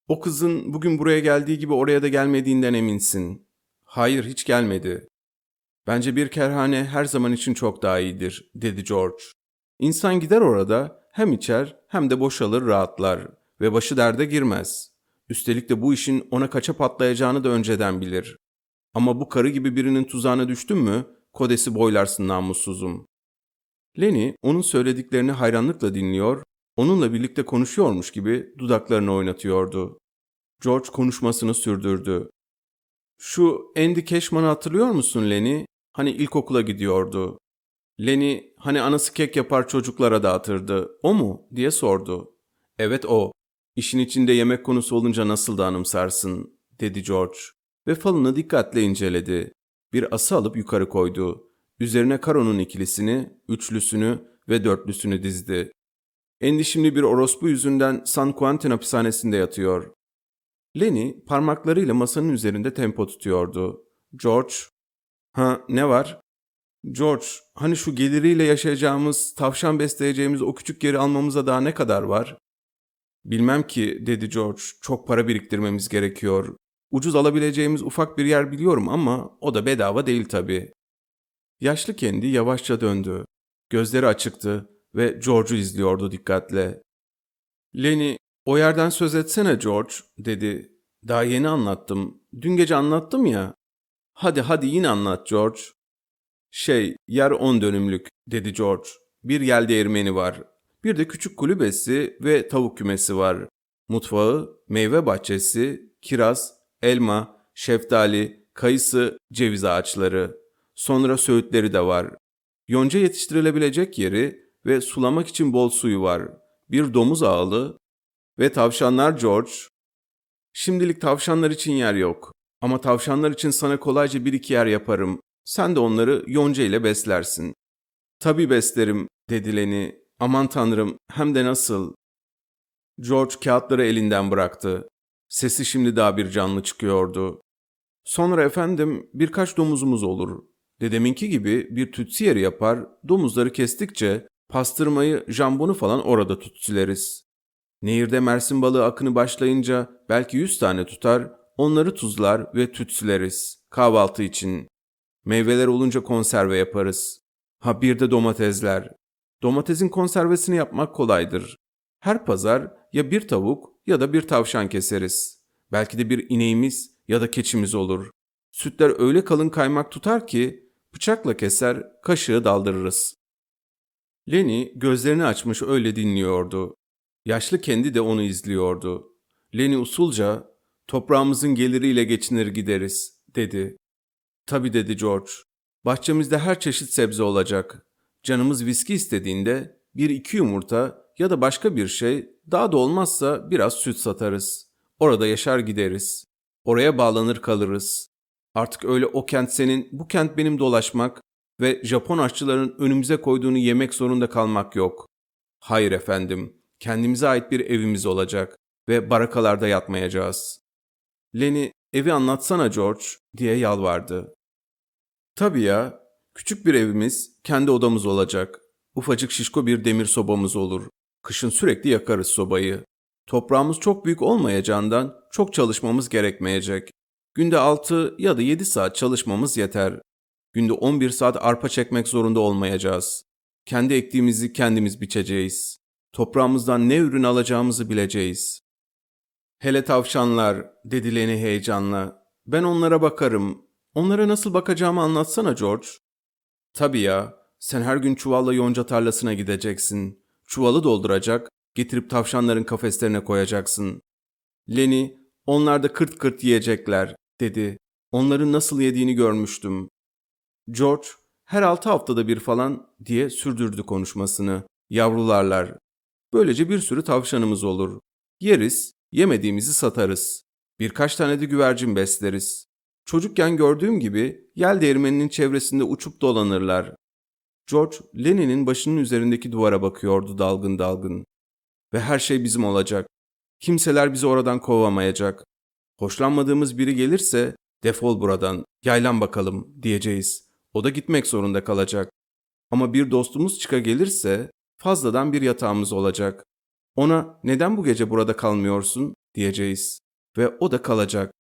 Speaker 1: O kızın bugün buraya geldiği gibi oraya da gelmediğinden eminsin. Hayır, hiç gelmedi. Bence bir kerhane her zaman için çok daha iyidir, dedi George. İnsan gider orada, hem içer hem de boşalır rahatlar ve başı derde girmez. Üstelik de bu işin ona kaça patlayacağını da önceden bilir. Ama bu karı gibi birinin tuzağına düştün mü, kodesi boylarsın namussuzum. Lenny onun söylediklerini hayranlıkla dinliyor, onunla birlikte konuşuyormuş gibi dudaklarını oynatıyordu. George konuşmasını sürdürdü. Şu Andy Cashman'ı hatırlıyor musun Lenny? Hani ilkokula gidiyordu. Lenny hani anası kek yapar çocuklara dağıtırdı. O mu? diye sordu. Evet o. İşin içinde yemek konusu olunca nasıl da anımsarsın, dedi George. Ve falını dikkatle inceledi. Bir ası alıp yukarı koydu. Üzerine karonun ikilisini, üçlüsünü ve dörtlüsünü dizdi. Endişimli bir orospu yüzünden San Quentin hapishanesinde yatıyor. Lenny parmaklarıyla masanın üzerinde tempo tutuyordu. George, ha ne var? George, hani şu geliriyle yaşayacağımız, tavşan besleyeceğimiz o küçük yeri almamıza daha ne kadar var? Bilmem ki, dedi George. Çok para biriktirmemiz gerekiyor. Ucuz alabileceğimiz ufak bir yer biliyorum ama o da bedava değil tabii. Yaşlı kendi yavaşça döndü. Gözleri açıktı ve George'u izliyordu dikkatle. Lenny, o yerden söz etsene George, dedi. Daha yeni anlattım. Dün gece anlattım ya. Hadi hadi yine anlat George. Şey, yer on dönümlük, dedi George. Bir yel değirmeni var. Bir de küçük kulübesi ve tavuk kümesi var. Mutfağı, meyve bahçesi, kiraz, elma, şeftali, kayısı, ceviz ağaçları. Sonra söğütleri de var. Yonca yetiştirilebilecek yeri ve sulamak için bol suyu var. Bir domuz ağlı ve tavşanlar George. Şimdilik tavşanlar için yer yok. Ama tavşanlar için sana kolayca bir iki yer yaparım. Sen de onları yonca ile beslersin. Tabii beslerim, dedi Lenny. Aman tanrım, hem de nasıl? George kağıtları elinden bıraktı. Sesi şimdi daha bir canlı çıkıyordu. Sonra efendim birkaç domuzumuz olur. Dedeminki gibi bir tütsü yeri yapar, domuzları kestikçe pastırmayı, jambonu falan orada tütsüleriz. Nehirde mersin balığı akını başlayınca belki yüz tane tutar, onları tuzlar ve tütsüleriz. Kahvaltı için. Meyveler olunca konserve yaparız. Ha bir de domatesler. Domatesin konservesini yapmak kolaydır. Her pazar ya bir tavuk ya da bir tavşan keseriz. Belki de bir ineğimiz ya da keçimiz olur. Sütler öyle kalın kaymak tutar ki bıçakla keser, kaşığı daldırırız. Lenny gözlerini açmış öyle dinliyordu. Yaşlı kendi de onu izliyordu. Lenny usulca, toprağımızın geliriyle geçinir gideriz, dedi. Tabii dedi George. Bahçemizde her çeşit sebze olacak. Canımız viski istediğinde bir iki yumurta ya da başka bir şey, daha da olmazsa biraz süt satarız. Orada yaşar gideriz. Oraya bağlanır kalırız. Artık öyle o kent senin, bu kent benim dolaşmak ve Japon aşçıların önümüze koyduğunu yemek zorunda kalmak yok. Hayır efendim, kendimize ait bir evimiz olacak ve barakalarda yatmayacağız. Lenny, evi anlatsana George diye yalvardı. Tabii ya, küçük bir evimiz, kendi odamız olacak. Ufacık şişko bir demir sobamız olur. Kışın sürekli yakarız sobayı. Toprağımız çok büyük olmayacağından çok çalışmamız gerekmeyecek. Günde 6 ya da 7 saat çalışmamız yeter. Günde 11 saat arpa çekmek zorunda olmayacağız. Kendi ektiğimizi kendimiz biçeceğiz. Toprağımızdan ne ürün alacağımızı bileceğiz. Hele tavşanlar, dedi Lenny heyecanla. Ben onlara bakarım. Onlara nasıl bakacağımı anlatsana George. Tabii ya, sen her gün çuvalla yonca tarlasına gideceksin. Çuvalı dolduracak, getirip tavşanların kafeslerine koyacaksın. Lenny, onlar da kırt kırt yiyecekler, dedi. Onların nasıl yediğini görmüştüm. George, her altı haftada bir falan diye sürdürdü konuşmasını. Yavrularlar. Böylece bir sürü tavşanımız olur. Yeriz, yemediğimizi satarız. Birkaç tane de güvercin besleriz. Çocukken gördüğüm gibi yel değirmeninin çevresinde uçup dolanırlar. George, Lenin'in başının üzerindeki duvara bakıyordu dalgın dalgın. Ve her şey bizim olacak. Kimseler bizi oradan kovamayacak. Hoşlanmadığımız biri gelirse defol buradan, yaylan bakalım diyeceğiz. O da gitmek zorunda kalacak. Ama bir dostumuz çıka gelirse fazladan bir yatağımız olacak. Ona neden bu gece burada kalmıyorsun diyeceğiz. Ve o da kalacak.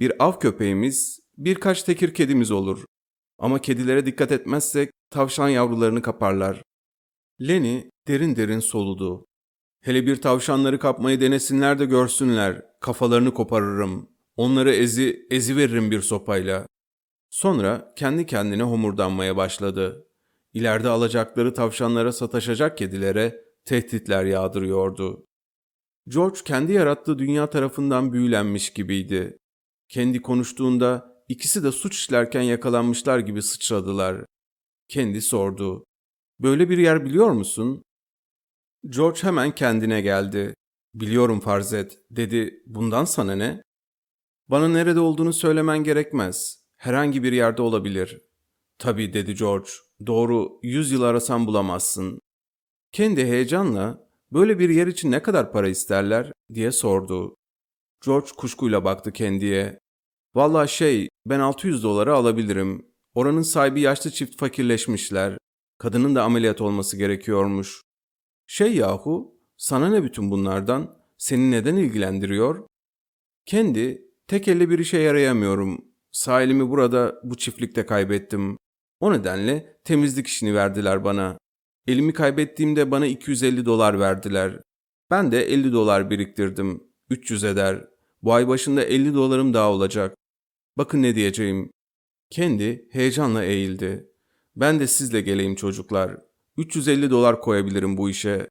Speaker 1: Bir av köpeğimiz, birkaç tekir kedimiz olur. Ama kedilere dikkat etmezsek tavşan yavrularını kaparlar. Lenny derin derin soludu. Hele bir tavşanları kapmayı denesinler de görsünler. Kafalarını koparırım. Onları ezi, ezi veririm bir sopayla. Sonra kendi kendine homurdanmaya başladı. İleride alacakları tavşanlara sataşacak kedilere tehditler yağdırıyordu. George kendi yarattığı dünya tarafından büyülenmiş gibiydi. Kendi konuştuğunda ikisi de suç işlerken yakalanmışlar gibi sıçradılar. Kendi sordu. Böyle bir yer biliyor musun? George hemen kendine geldi. Biliyorum Farzet, dedi. Bundan sana ne? Bana nerede olduğunu söylemen gerekmez. Herhangi bir yerde olabilir. Tabii dedi George. Doğru, yüz yıl arasan bulamazsın. Kendi heyecanla, böyle bir yer için ne kadar para isterler diye sordu. George kuşkuyla baktı kendiye. Vallahi şey, ben 600 dolara alabilirim. Oranın sahibi yaşlı çift fakirleşmişler. Kadının da ameliyat olması gerekiyormuş. Şey yahu, sana ne bütün bunlardan? Seni neden ilgilendiriyor? Kendi, tek elle bir işe yarayamıyorum. Sahilimi burada, bu çiftlikte kaybettim. O nedenle temizlik işini verdiler bana. Elimi kaybettiğimde bana 250 dolar verdiler. Ben de 50 dolar biriktirdim. 300 eder. Bu ay başında 50 dolarım daha olacak. Bakın ne diyeceğim. Kendi heyecanla eğildi. Ben de sizle geleyim çocuklar. 350 dolar koyabilirim bu işe.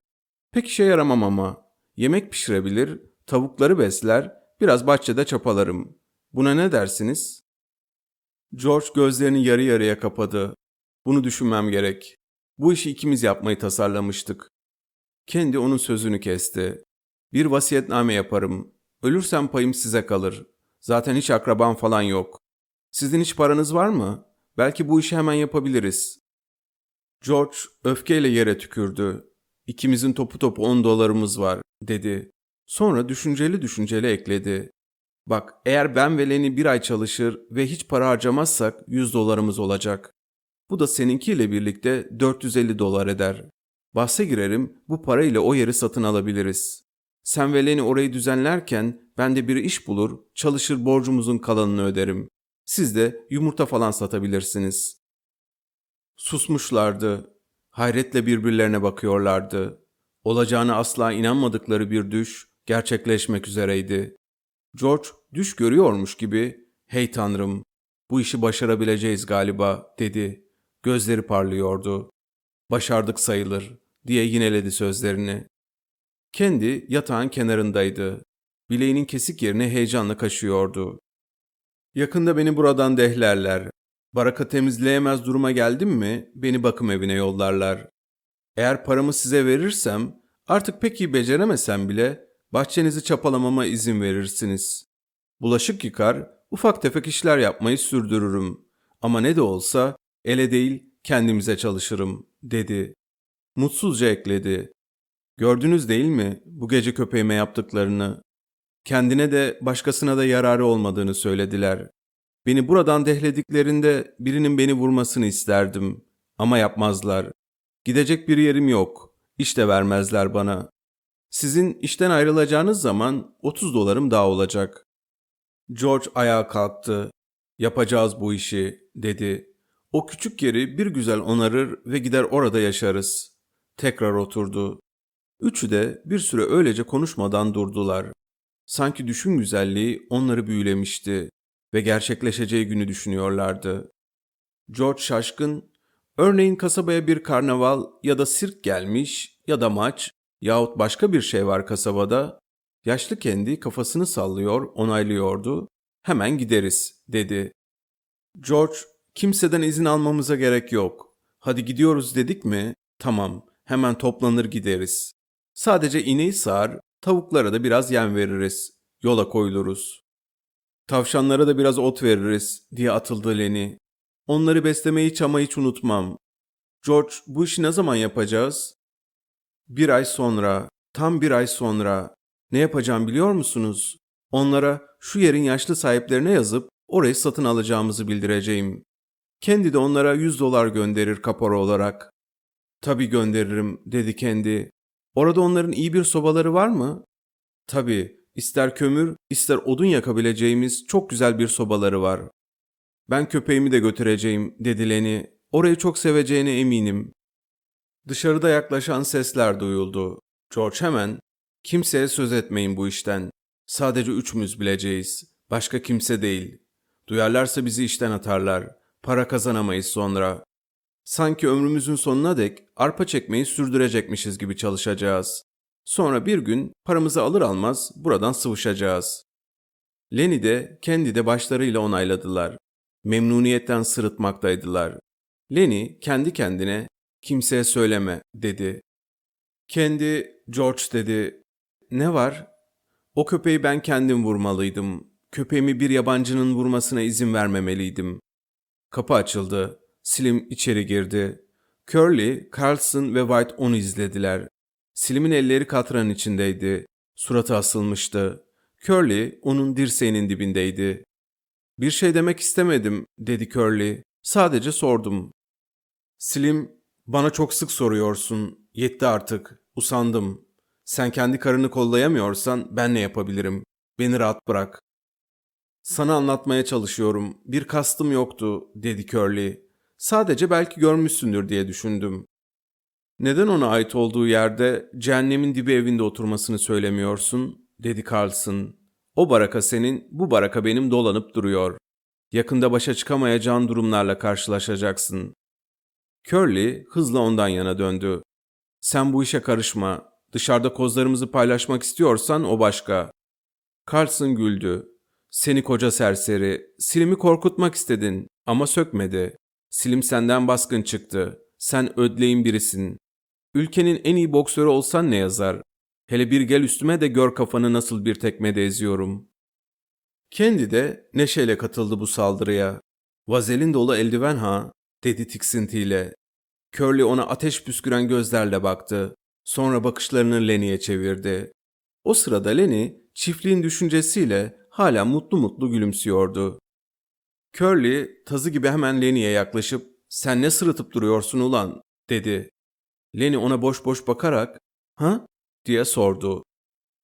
Speaker 1: Pek işe yaramam ama. Yemek pişirebilir, tavukları besler, biraz bahçede çapalarım. Buna ne dersiniz? George gözlerini yarı yarıya kapadı. Bunu düşünmem gerek. Bu işi ikimiz yapmayı tasarlamıştık. Kendi onun sözünü kesti. Bir vasiyetname yaparım. Ölürsem payım size kalır. Zaten hiç akraban falan yok. Sizin hiç paranız var mı? Belki bu işi hemen yapabiliriz. George öfkeyle yere tükürdü. İkimizin topu topu 10 dolarımız var, dedi. Sonra düşünceli düşünceli ekledi. Bak eğer ben ve Lenny bir ay çalışır ve hiç para harcamazsak 100 dolarımız olacak. Bu da seninkiyle birlikte 450 dolar eder. Bahse girerim bu para ile o yeri satın alabiliriz. Sen ve Lenny orayı düzenlerken ben de bir iş bulur, çalışır borcumuzun kalanını öderim. Siz de yumurta falan satabilirsiniz. Susmuşlardı. Hayretle birbirlerine bakıyorlardı. Olacağını asla inanmadıkları bir düş gerçekleşmek üzereydi. George düş görüyormuş gibi "Hey tanrım, bu işi başarabileceğiz galiba." dedi. Gözleri parlıyordu. "Başardık sayılır." diye yineledi sözlerini. Kendi yatağın kenarındaydı. Bileğinin kesik yerine heyecanla kaşıyordu. Yakında beni buradan dehlerler. Baraka temizleyemez duruma geldim mi beni bakım evine yollarlar. Eğer paramı size verirsem artık pek iyi beceremesem bile bahçenizi çapalamama izin verirsiniz. Bulaşık yıkar, ufak tefek işler yapmayı sürdürürüm. Ama ne de olsa ele değil kendimize çalışırım, dedi. Mutsuzca ekledi. Gördünüz değil mi bu gece köpeğime yaptıklarını? Kendine de başkasına da yararı olmadığını söylediler. Beni buradan dehlediklerinde birinin beni vurmasını isterdim. Ama yapmazlar. Gidecek bir yerim yok. İş de vermezler bana. Sizin işten ayrılacağınız zaman 30 dolarım daha olacak. George ayağa kalktı. Yapacağız bu işi, dedi. O küçük yeri bir güzel onarır ve gider orada yaşarız. Tekrar oturdu. Üçü de bir süre öylece konuşmadan durdular. Sanki düşün güzelliği onları büyülemişti ve gerçekleşeceği günü düşünüyorlardı. George şaşkın, örneğin kasabaya bir karnaval ya da sirk gelmiş ya da maç yahut başka bir şey var kasabada, yaşlı kendi kafasını sallıyor, onaylıyordu. Hemen gideriz, dedi. George, kimseden izin almamıza gerek yok. Hadi gidiyoruz dedik mi? Tamam, hemen toplanır gideriz. Sadece ineği sağar, tavuklara da biraz yem veririz. Yola koyuluruz. Tavşanlara da biraz ot veririz, diye atıldı Lenny. Onları beslemeyi hiç ama hiç unutmam. George, bu işi ne zaman yapacağız? Bir ay sonra, tam bir ay sonra. Ne yapacağım biliyor musunuz? Onlara şu yerin yaşlı sahiplerine yazıp orayı satın alacağımızı bildireceğim. Kendi de onlara 100 dolar gönderir kapora olarak. Tabii gönderirim, dedi kendi. Orada onların iyi bir sobaları var mı? Tabii, ister kömür, ister odun yakabileceğimiz çok güzel bir sobaları var. Ben köpeğimi de götüreceğim, dedi Lenny. Orayı çok seveceğine eminim. Dışarıda yaklaşan sesler duyuldu. George hemen, kimseye söz etmeyin bu işten. Sadece üçümüz bileceğiz. Başka kimse değil. Duyarlarsa bizi işten atarlar. Para kazanamayız sonra. Sanki ömrümüzün sonuna dek arpa çekmeyi sürdürecekmişiz gibi çalışacağız. Sonra bir gün paramızı alır almaz buradan sıvışacağız. Lenny de kendi de başlarıyla onayladılar. Memnuniyetten sırıtmaktaydılar. Lenny kendi kendine kimseye söyleme dedi. Kendi George dedi. Ne var? O köpeği ben kendim vurmalıydım. Köpeğimi bir yabancının vurmasına izin vermemeliydim. Kapı açıldı. Slim içeri girdi. Curly, Carlson ve White onu izlediler. Slim'in elleri katran içindeydi. Suratı asılmıştı. Curly onun dirseğinin dibindeydi. Bir şey demek istemedim, dedi Curly. Sadece sordum. Slim, bana çok sık soruyorsun. Yetti artık. Usandım. Sen kendi karını kollayamıyorsan ben ne yapabilirim? Beni rahat bırak. Sana anlatmaya çalışıyorum. Bir kastım yoktu, dedi Curly. Sadece belki görmüşsündür diye düşündüm. Neden ona ait olduğu yerde cehennemin dibi evinde oturmasını söylemiyorsun? dedi Carlson. O baraka senin, bu baraka benim dolanıp duruyor. Yakında başa çıkamayacağın durumlarla karşılaşacaksın. Curly hızla ondan yana döndü. Sen bu işe karışma. Dışarıda kozlarımızı paylaşmak istiyorsan o başka. Carlson güldü. Seni koca serseri, Slim'i korkutmak istedin ama sökmedi. Slim senden baskın çıktı. Sen ödleyin birisin. Ülkenin en iyi boksörü olsan ne yazar? Hele bir gel üstüme de gör kafanı nasıl bir tekmede eziyorum. Kendi de neşeyle katıldı bu saldırıya. Vazelin dolu eldiven ha, dedi tiksintiyle. Curly ona ateş püsküren gözlerle baktı. Sonra bakışlarını Lenny'e çevirdi. O sırada Lenny çiftliğin düşüncesiyle hala mutlu mutlu gülümsüyordu. Curly tazı gibi hemen Lenny'e yaklaşıp sen ne sırıtıp duruyorsun ulan dedi. Lenny ona boş boş bakarak ha diye sordu.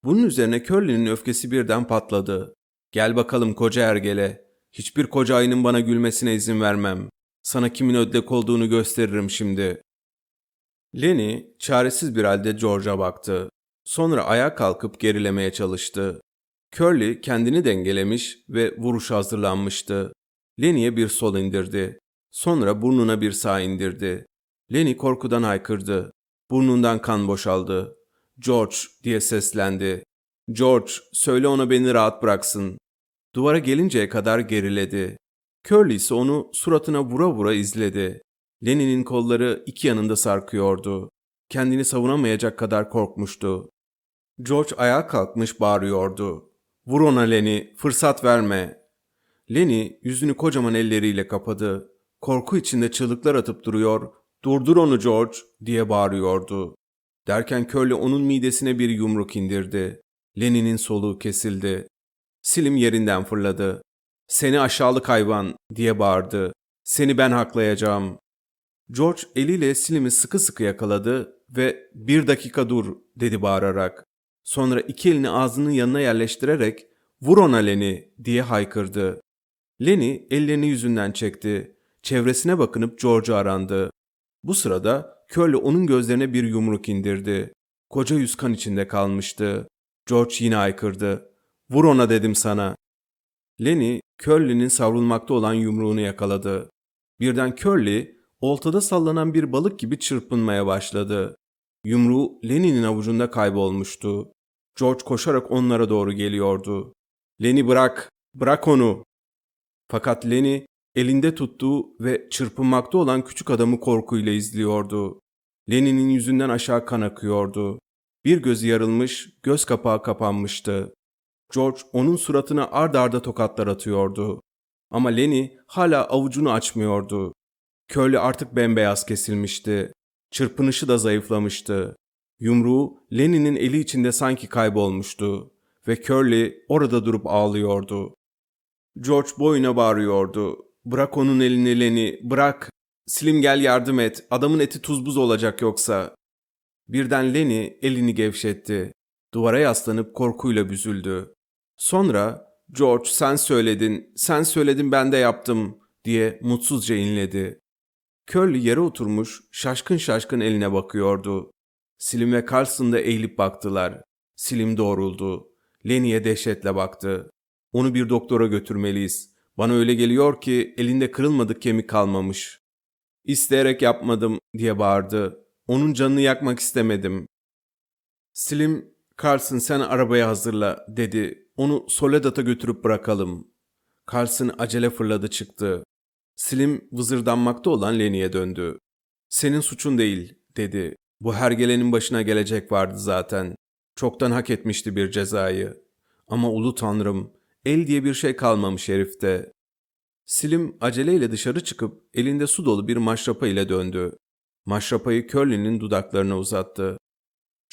Speaker 1: Bunun üzerine Curly'nin öfkesi birden patladı. Gel bakalım koca ergele. Hiçbir koca ayının bana gülmesine izin vermem. Sana kimin ödlek olduğunu gösteririm şimdi. Lenny çaresiz bir halde George'a baktı. Sonra ayağa kalkıp gerilemeye çalıştı. Curly kendini dengelemiş ve vuruş hazırlanmıştı. Lenny'e bir sol indirdi. Sonra burnuna bir sağ indirdi. Lenny korkudan haykırdı. Burnundan kan boşaldı. George diye seslendi. George, söyle ona beni rahat bıraksın. Duvara gelinceye kadar geriledi. Curly ise onu suratına vura vura izledi. Lenny'nin kolları iki yanında sarkıyordu. Kendini savunamayacak kadar korkmuştu. George ayağa kalkmış bağırıyordu. Vur ona Lenny, fırsat verme. Lenny yüzünü kocaman elleriyle kapadı. Korku içinde çığlıklar atıp duruyor. Durdur onu George diye bağırıyordu. Derken Curly onun midesine bir yumruk indirdi. Lenny'nin soluğu kesildi. Slim yerinden fırladı. Seni aşağılık hayvan diye bağırdı. Seni ben haklayacağım. George eliyle Slim'i sıkı sıkı yakaladı ve bir dakika dur dedi bağırarak. Sonra iki elini ağzının yanına yerleştirerek vur ona Lenny diye haykırdı. Lenny ellerini yüzünden çekti. Çevresine bakınıp George'u arandı. Bu sırada Curly onun gözlerine bir yumruk indirdi. Koca yüz kan içinde kalmıştı. George yine haykırdı. Vur ona dedim sana. Lenny, Curly'nin savrulmakta olan yumruğunu yakaladı. Birden Curly, oltada sallanan bir balık gibi çırpınmaya başladı. Yumruğu Lenny'nin avucunda kaybolmuştu. George koşarak onlara doğru geliyordu. Lenny bırak, bırak onu. Fakat Lenny elinde tuttuğu ve çırpınmakta olan küçük adamı korkuyla izliyordu. Lenny'nin yüzünden aşağı kan akıyordu. Bir gözü yarılmış, göz kapağı kapanmıştı. George onun suratına ard arda tokatlar atıyordu. Ama Lenny hala avucunu açmıyordu. Curly artık bembeyaz kesilmişti. Çırpınışı da zayıflamıştı. Yumruğu Lenny'nin eli içinde sanki kaybolmuştu ve Curly orada durup ağlıyordu. George boyuna bağırıyordu. Bırak onun elini Lenny, bırak. Slim gel yardım et, adamın eti tuz buz olacak yoksa. Birden Lenny elini gevşetti. Duvara yaslanıp korkuyla büzüldü. Sonra George sen söyledin, sen söyledin ben de yaptım diye mutsuzca inledi. Curly yere oturmuş şaşkın şaşkın eline bakıyordu. Slim ve Carlson da eğilip baktılar. Slim doğruldu. Lenny'e dehşetle baktı. Onu bir doktora götürmeliyiz. Bana öyle geliyor ki elinde kırılmadık kemik kalmamış. İsteyerek yapmadım diye bağırdı. Onun canını yakmak istemedim. Slim, Carlson sen arabayı hazırla dedi. Onu Soledad'a götürüp bırakalım. Carlson acele fırladı çıktı. Slim vızırdanmakta olan Lenny'e döndü. Senin suçun değil dedi. Bu hergelenin başına gelecek vardı zaten. Çoktan hak etmişti bir cezayı. Ama ulu tanrım, el diye bir şey kalmamış herifte. Slim aceleyle dışarı çıkıp elinde su dolu bir maşrapa ile döndü. Maşrapayı Curly'nin dudaklarına uzattı.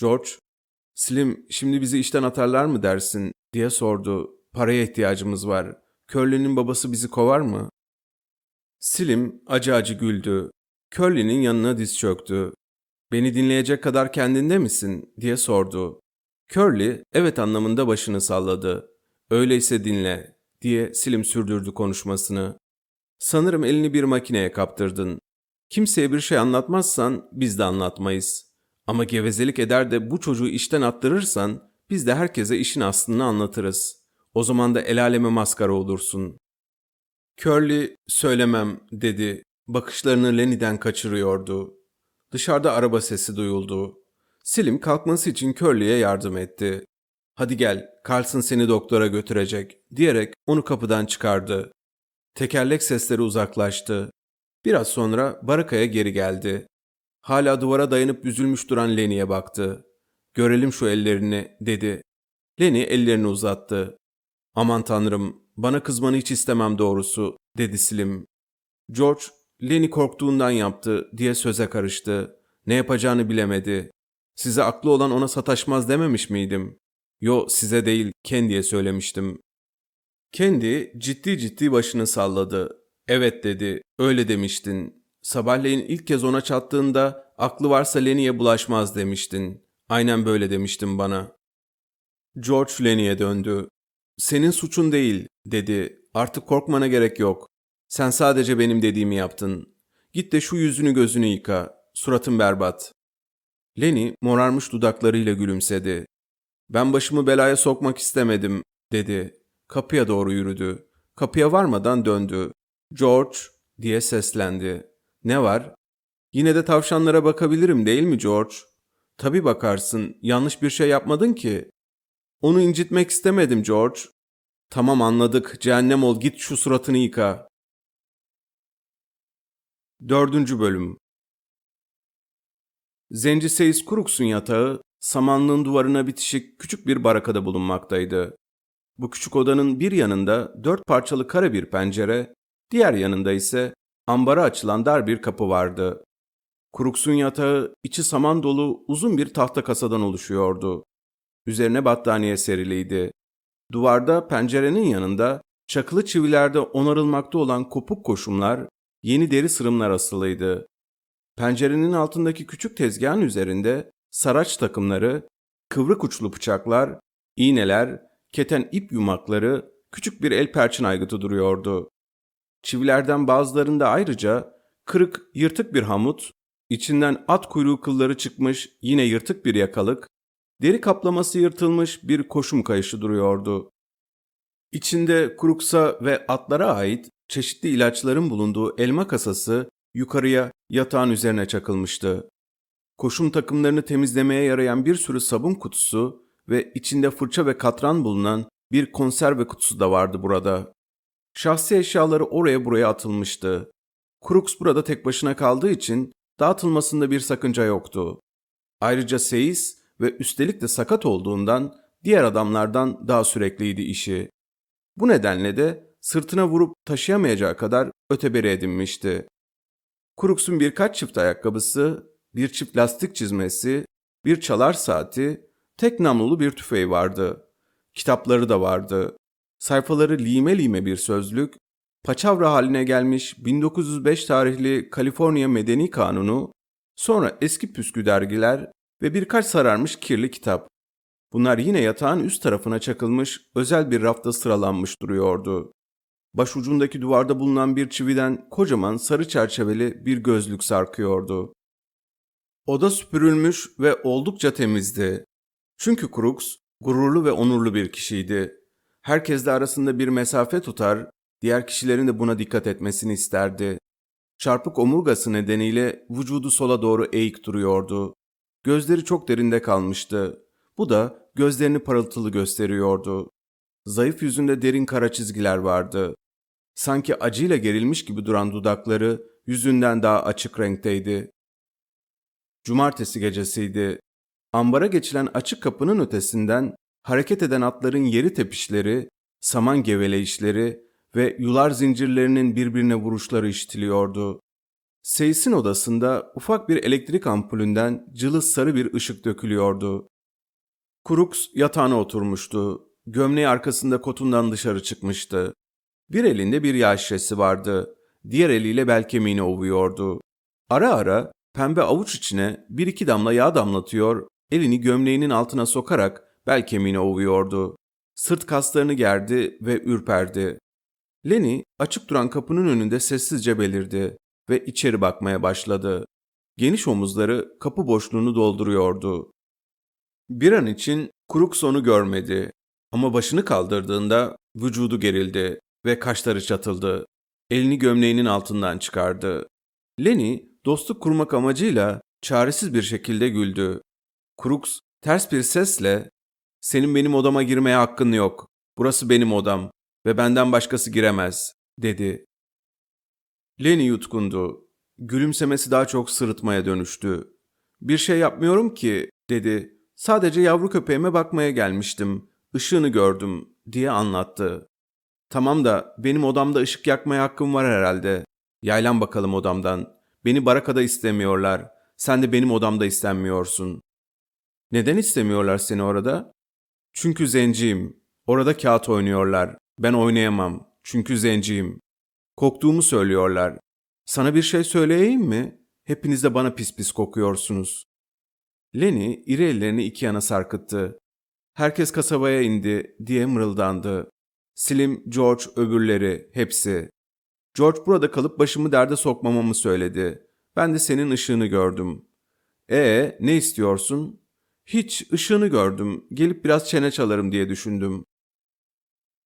Speaker 1: George, Slim şimdi bizi işten atarlar mı dersin diye sordu. Paraya ihtiyacımız var. Curly'nin babası bizi kovar mı? Slim acı acı güldü. Curly'nin yanına diz çöktü. Beni dinleyecek kadar kendinde misin diye sordu. Curly evet anlamında başını salladı. Öyleyse dinle diye Slim sürdürdü konuşmasını. Sanırım elini bir makineye kaptırdın. Kimseye bir şey anlatmazsan biz de anlatmayız. Ama gevezelik eder de bu çocuğu işten attırırsan biz de herkese işin aslını anlatırız. O zaman da el aleme maskara olursun. Curly söylemem dedi. Bakışlarını Lenny'den kaçırıyordu. Dışarıda araba sesi duyuldu. Slim kalkması için Curly'e yardım etti. Hadi gel, Carlson seni doktora götürecek diyerek onu kapıdan çıkardı. Tekerlek sesleri uzaklaştı. Biraz sonra barakaya geri geldi. Hala duvara dayanıp büzülmüş duran Lenny'e baktı. Görelim şu ellerini dedi. Lenny ellerini uzattı. Aman tanrım bana kızmanı hiç istemem doğrusu dedi Slim. George Lenny korktuğundan yaptı diye söze karıştı. Ne yapacağını bilemedi. Size aklı olan ona sataşmaz dememiş miydim? Yo size değil Kendi'ye söylemiştim. Kendi ciddi ciddi başını salladı. Evet dedi, öyle demiştin. Sabahleyin ilk kez ona çattığında aklı varsa Lenny'e bulaşmaz demiştin. Aynen böyle demiştin bana. George Lenny'e döndü. Senin suçun değil, dedi. Artık korkmana gerek yok. Sen sadece benim dediğimi yaptın. Git de şu yüzünü gözünü yıka. Suratın berbat. Lenny morarmış dudaklarıyla gülümsedi. Ben başımı belaya sokmak istemedim, dedi. Kapıya doğru yürüdü. Kapıya varmadan döndü. George, diye seslendi. Ne var? Yine de tavşanlara bakabilirim değil mi George? Tabii bakarsın, yanlış bir şey yapmadın ki. Onu incitmek istemedim George. Tamam anladık, cehennem ol git şu suratını yıka. Dördüncü bölüm Zenci Seyis Kuruks'un yatağı, samanlığın duvarına bitişik küçük bir barakada bulunmaktaydı. Bu küçük odanın bir yanında dört parçalı kare bir pencere, diğer yanında ise ambara açılan dar bir kapı vardı. Kuruks'un yatağı içi saman dolu uzun bir tahta kasadan oluşuyordu. Üzerine battaniye seriliydi. Duvarda pencerenin yanında çakılı çivilerde onarılmakta olan kopuk koşumlar, yeni deri sırımlar asılıydı. Pencerenin altındaki küçük tezgahın üzerinde saraç takımları, kıvrık uçlu bıçaklar, iğneler, keten ip yumakları, küçük bir el perçin aygıtı duruyordu. Çivilerden bazılarında ayrıca kırık, yırtık bir hamut, içinden at kuyruğu kılları çıkmış yine yırtık bir yakalık, deri kaplaması yırtılmış bir koşum kayışı duruyordu. İçinde kuruksa ve atlara ait çeşitli ilaçların bulunduğu elma kasası yukarıya yatağın üzerine çakılmıştı. Koşum takımlarını temizlemeye yarayan bir sürü sabun kutusu ve içinde fırça ve katran bulunan bir konserve kutusu da vardı burada. Şahsi eşyaları oraya buraya atılmıştı. Crooks burada tek başına kaldığı için dağıtılmasında bir sakınca yoktu. Ayrıca seyis ve üstelik de sakat olduğundan diğer adamlardan daha sürekliydi işi. Bu nedenle de sırtına vurup taşıyamayacağı kadar öteberi edinmişti. Crooks'un birkaç çift ayakkabısı, bir çift lastik çizmesi, bir çalar saati, tek namlulu bir tüfeği vardı. Kitapları da vardı. Sayfaları lime lime bir sözlük, paçavra haline gelmiş 1905 tarihli Kaliforniya Medeni Kanunu, sonra eski püskü dergiler ve birkaç sararmış kirli kitap. Bunlar yine yatağın üst tarafına çakılmış özel bir rafta sıralanmış duruyordu. Başucundaki duvarda bulunan bir çividen kocaman sarı çerçeveli bir gözlük sarkıyordu. Oda süpürülmüş ve oldukça temizdi. Çünkü Crooks gururlu ve onurlu bir kişiydi. Herkesle arasında bir mesafe tutar, diğer kişilerin de buna dikkat etmesini isterdi. Çarpık omurgası nedeniyle vücudu sola doğru eğik duruyordu. Gözleri çok derinde kalmıştı. Bu da gözlerini parıltılı gösteriyordu. Zayıf yüzünde derin kara çizgiler vardı. Sanki acıyla gerilmiş gibi duran dudakları yüzünden daha açık renkteydi. Cumartesi gecesiydi. Ambara geçilen açık kapının ötesinden hareket eden atların yeri tepişleri, saman geveleyişleri ve yular zincirlerinin birbirine vuruşları işitiliyordu. Seyis'in odasında ufak bir elektrik ampulünden cılız sarı bir ışık dökülüyordu. Kuruks yatağına oturmuştu. Gömleği arkasında kotundan dışarı çıkmıştı. Bir elinde bir yağ şişesi vardı. Diğer eliyle bel kemiğini ovuyordu. Ara ara pembe avuç içine bir iki damla yağ damlatıyor, elini gömleğinin altına sokarak bel kemiğini ovuyordu. Sırt kaslarını gerdi ve ürperdi. Lenny açık duran kapının önünde sessizce belirdi ve içeri bakmaya başladı. Geniş omuzları kapı boşluğunu dolduruyordu. Bir an için Crooks onu görmedi ama başını kaldırdığında vücudu gerildi ve kaşları çatıldı. Elini gömleğinin altından çıkardı. Lenny dostluk kurmak amacıyla çaresiz bir şekilde güldü. Crooks ters bir sesle ''Senin benim odama girmeye hakkın yok. Burası benim odam ve benden başkası giremez.'' dedi. Lenny yutkundu. Gülümsemesi daha çok sırıtmaya dönüştü. ''Bir şey yapmıyorum ki.'' dedi. ''Sadece yavru köpeğime bakmaya gelmiştim. Işığını gördüm.'' diye anlattı. ''Tamam da benim odamda ışık yakmaya hakkım var herhalde. Yaylan bakalım odamdan. Beni barakada istemiyorlar. Sen de benim odamda istenmiyorsun.'' ''Neden istemiyorlar seni orada?'' ''Çünkü zenciyim. Orada kağıt oynuyorlar. Ben oynayamam. Çünkü zenciyim. Koktuğumu söylüyorlar. Sana bir şey söyleyeyim mi? Hepiniz de bana pis pis kokuyorsunuz. Lenny iri ellerini iki yana sarkıttı. Herkes kasabaya indi diye mırıldandı. Slim, George, öbürleri, hepsi. George burada kalıp başımı derde sokmamamı söyledi. Ben de senin ışığını gördüm. Ee, ne istiyorsun? Hiç, ışığını gördüm. Gelip biraz çene çalarım diye düşündüm.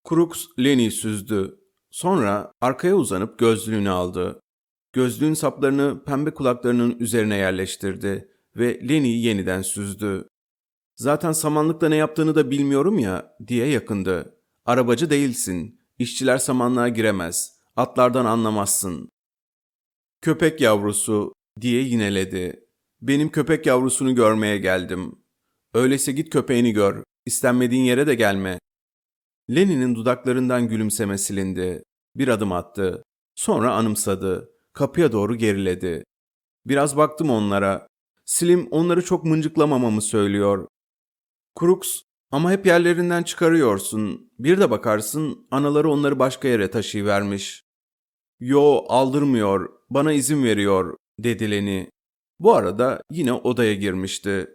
Speaker 1: Crooks Lenny süzdü. Sonra arkaya uzanıp gözlüğünü aldı. Gözlüğün saplarını pembe kulaklarının üzerine yerleştirdi ve Lenny'i yeniden süzdü. Zaten samanlıkta ne yaptığını da bilmiyorum ya diye yakındı. Arabacı değilsin. İşçiler samanlığa giremez. Atlardan anlamazsın. Köpek yavrusu diye yineledi. Benim köpek yavrusunu görmeye geldim. Öyleyse git köpeğini gör. İstenmediğin yere de gelme. Lenin'in dudaklarından gülümseme silindi. Bir adım attı. Sonra anımsadı. Kapıya doğru geriledi. Biraz baktım onlara. Slim onları çok mıncıklamamamı söylüyor. Crooks, ama hep yerlerinden çıkarıyorsun. Bir de bakarsın anaları onları başka yere taşıyıvermiş. Yo aldırmıyor, bana izin veriyor, dedi Lenny. Bu arada yine odaya girmişti.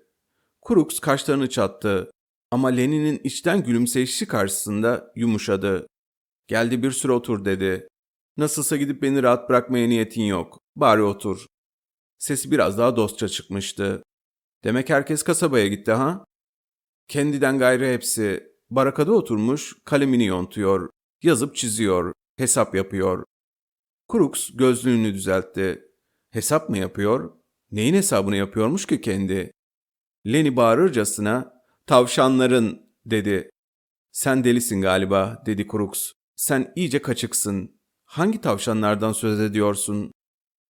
Speaker 1: Crooks kaşlarını çattı. Ama Lenny'nin içten gülümseyişi karşısında yumuşadı. Geldi bir süre otur dedi. Nasılsa gidip beni rahat bırakmaya niyetin yok. Bari otur. Sesi biraz daha dostça çıkmıştı. Demek herkes kasabaya gitti ha? Kendiden gayrı hepsi. Barakada oturmuş, kalemini yontuyor. Yazıp çiziyor, hesap yapıyor. Crooks gözlüğünü düzeltti. Hesap mı yapıyor? Neyin hesabını yapıyormuş ki kendi? Lenny bağırırcasına, tavşanların dedi. Sen delisin galiba, dedi Crooks. Sen iyice kaçıksın. Hangi tavşanlardan söz ediyorsun?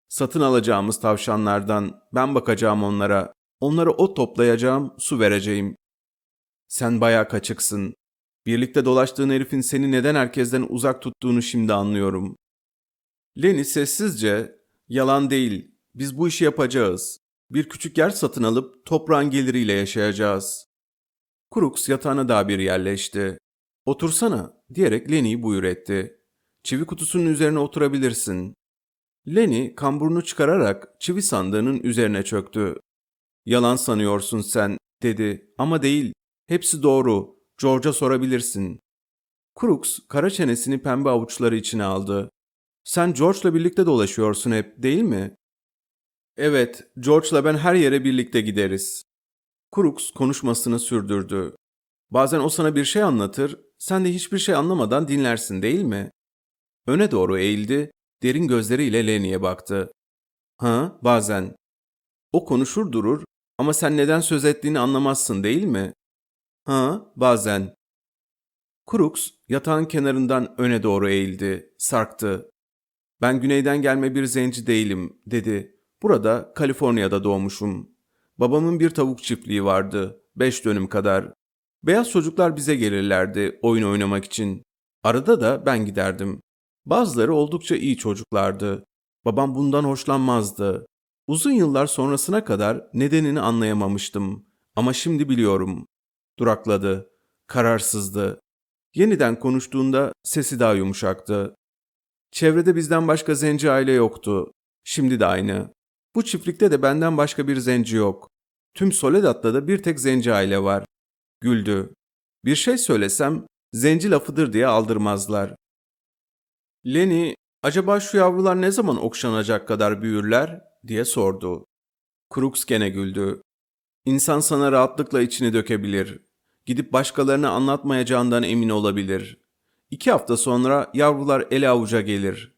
Speaker 1: Satın alacağımız tavşanlardan, ben bakacağım onlara. Onlara ot toplayacağım, su vereceğim. Sen baya kaçıksın. Birlikte dolaştığın herifin seni neden herkesten uzak tuttuğunu şimdi anlıyorum. Lenny sessizce, yalan değil, biz bu işi yapacağız. Bir küçük yer satın alıp toprağın geliriyle yaşayacağız. Crooks yatağına daha bir yerleşti. Otursana diyerek Lenny'yi buyur etti. Çivi kutusunun üzerine oturabilirsin. Lenny kamburunu çıkararak çivi sandığının üzerine çöktü. Yalan sanıyorsun sen dedi ama değil. Hepsi doğru. George'a sorabilirsin. Crooks kara çenesini pembe avuçları içine aldı. Sen George'la birlikte dolaşıyorsun hep değil mi? Evet, George'la ben her yere birlikte gideriz. Crooks konuşmasını sürdürdü. Bazen o sana bir şey anlatır, sen de hiçbir şey anlamadan dinlersin değil mi? Öne doğru eğildi, derin gözleriyle Lenny'e baktı. Ha, bazen. O konuşur durur ama sen neden söz ettiğini anlamazsın değil mi? Ha, bazen. Crooks yatağın kenarından öne doğru eğildi, sarktı. Ben güneyden gelme bir zenci değilim, dedi. Burada, Kaliforniya'da doğmuşum. Babamın bir tavuk çiftliği vardı, beş dönüm kadar. Beyaz çocuklar bize gelirlerdi oyun oynamak için. Arada da ben giderdim. Bazıları oldukça iyi çocuklardı. Babam bundan hoşlanmazdı. Uzun yıllar sonrasına kadar nedenini anlayamamıştım. Ama şimdi biliyorum. Durakladı. Kararsızdı. Yeniden konuştuğunda sesi daha yumuşaktı. Çevrede bizden başka zenci aile yoktu. Şimdi de aynı. Bu çiftlikte de benden başka bir zenci yok. Tüm Soledad'da da bir tek zenci aile var. Güldü. Bir şey söylesem zenci lafıdır diye aldırmazlar. Lenny, acaba şu yavrular ne zaman okşanacak kadar büyürler diye sordu. Crooks gene güldü. İnsan sana rahatlıkla içini dökebilir. Gidip başkalarına anlatmayacağından emin olabilir. İki hafta sonra yavrular ele avuca gelir.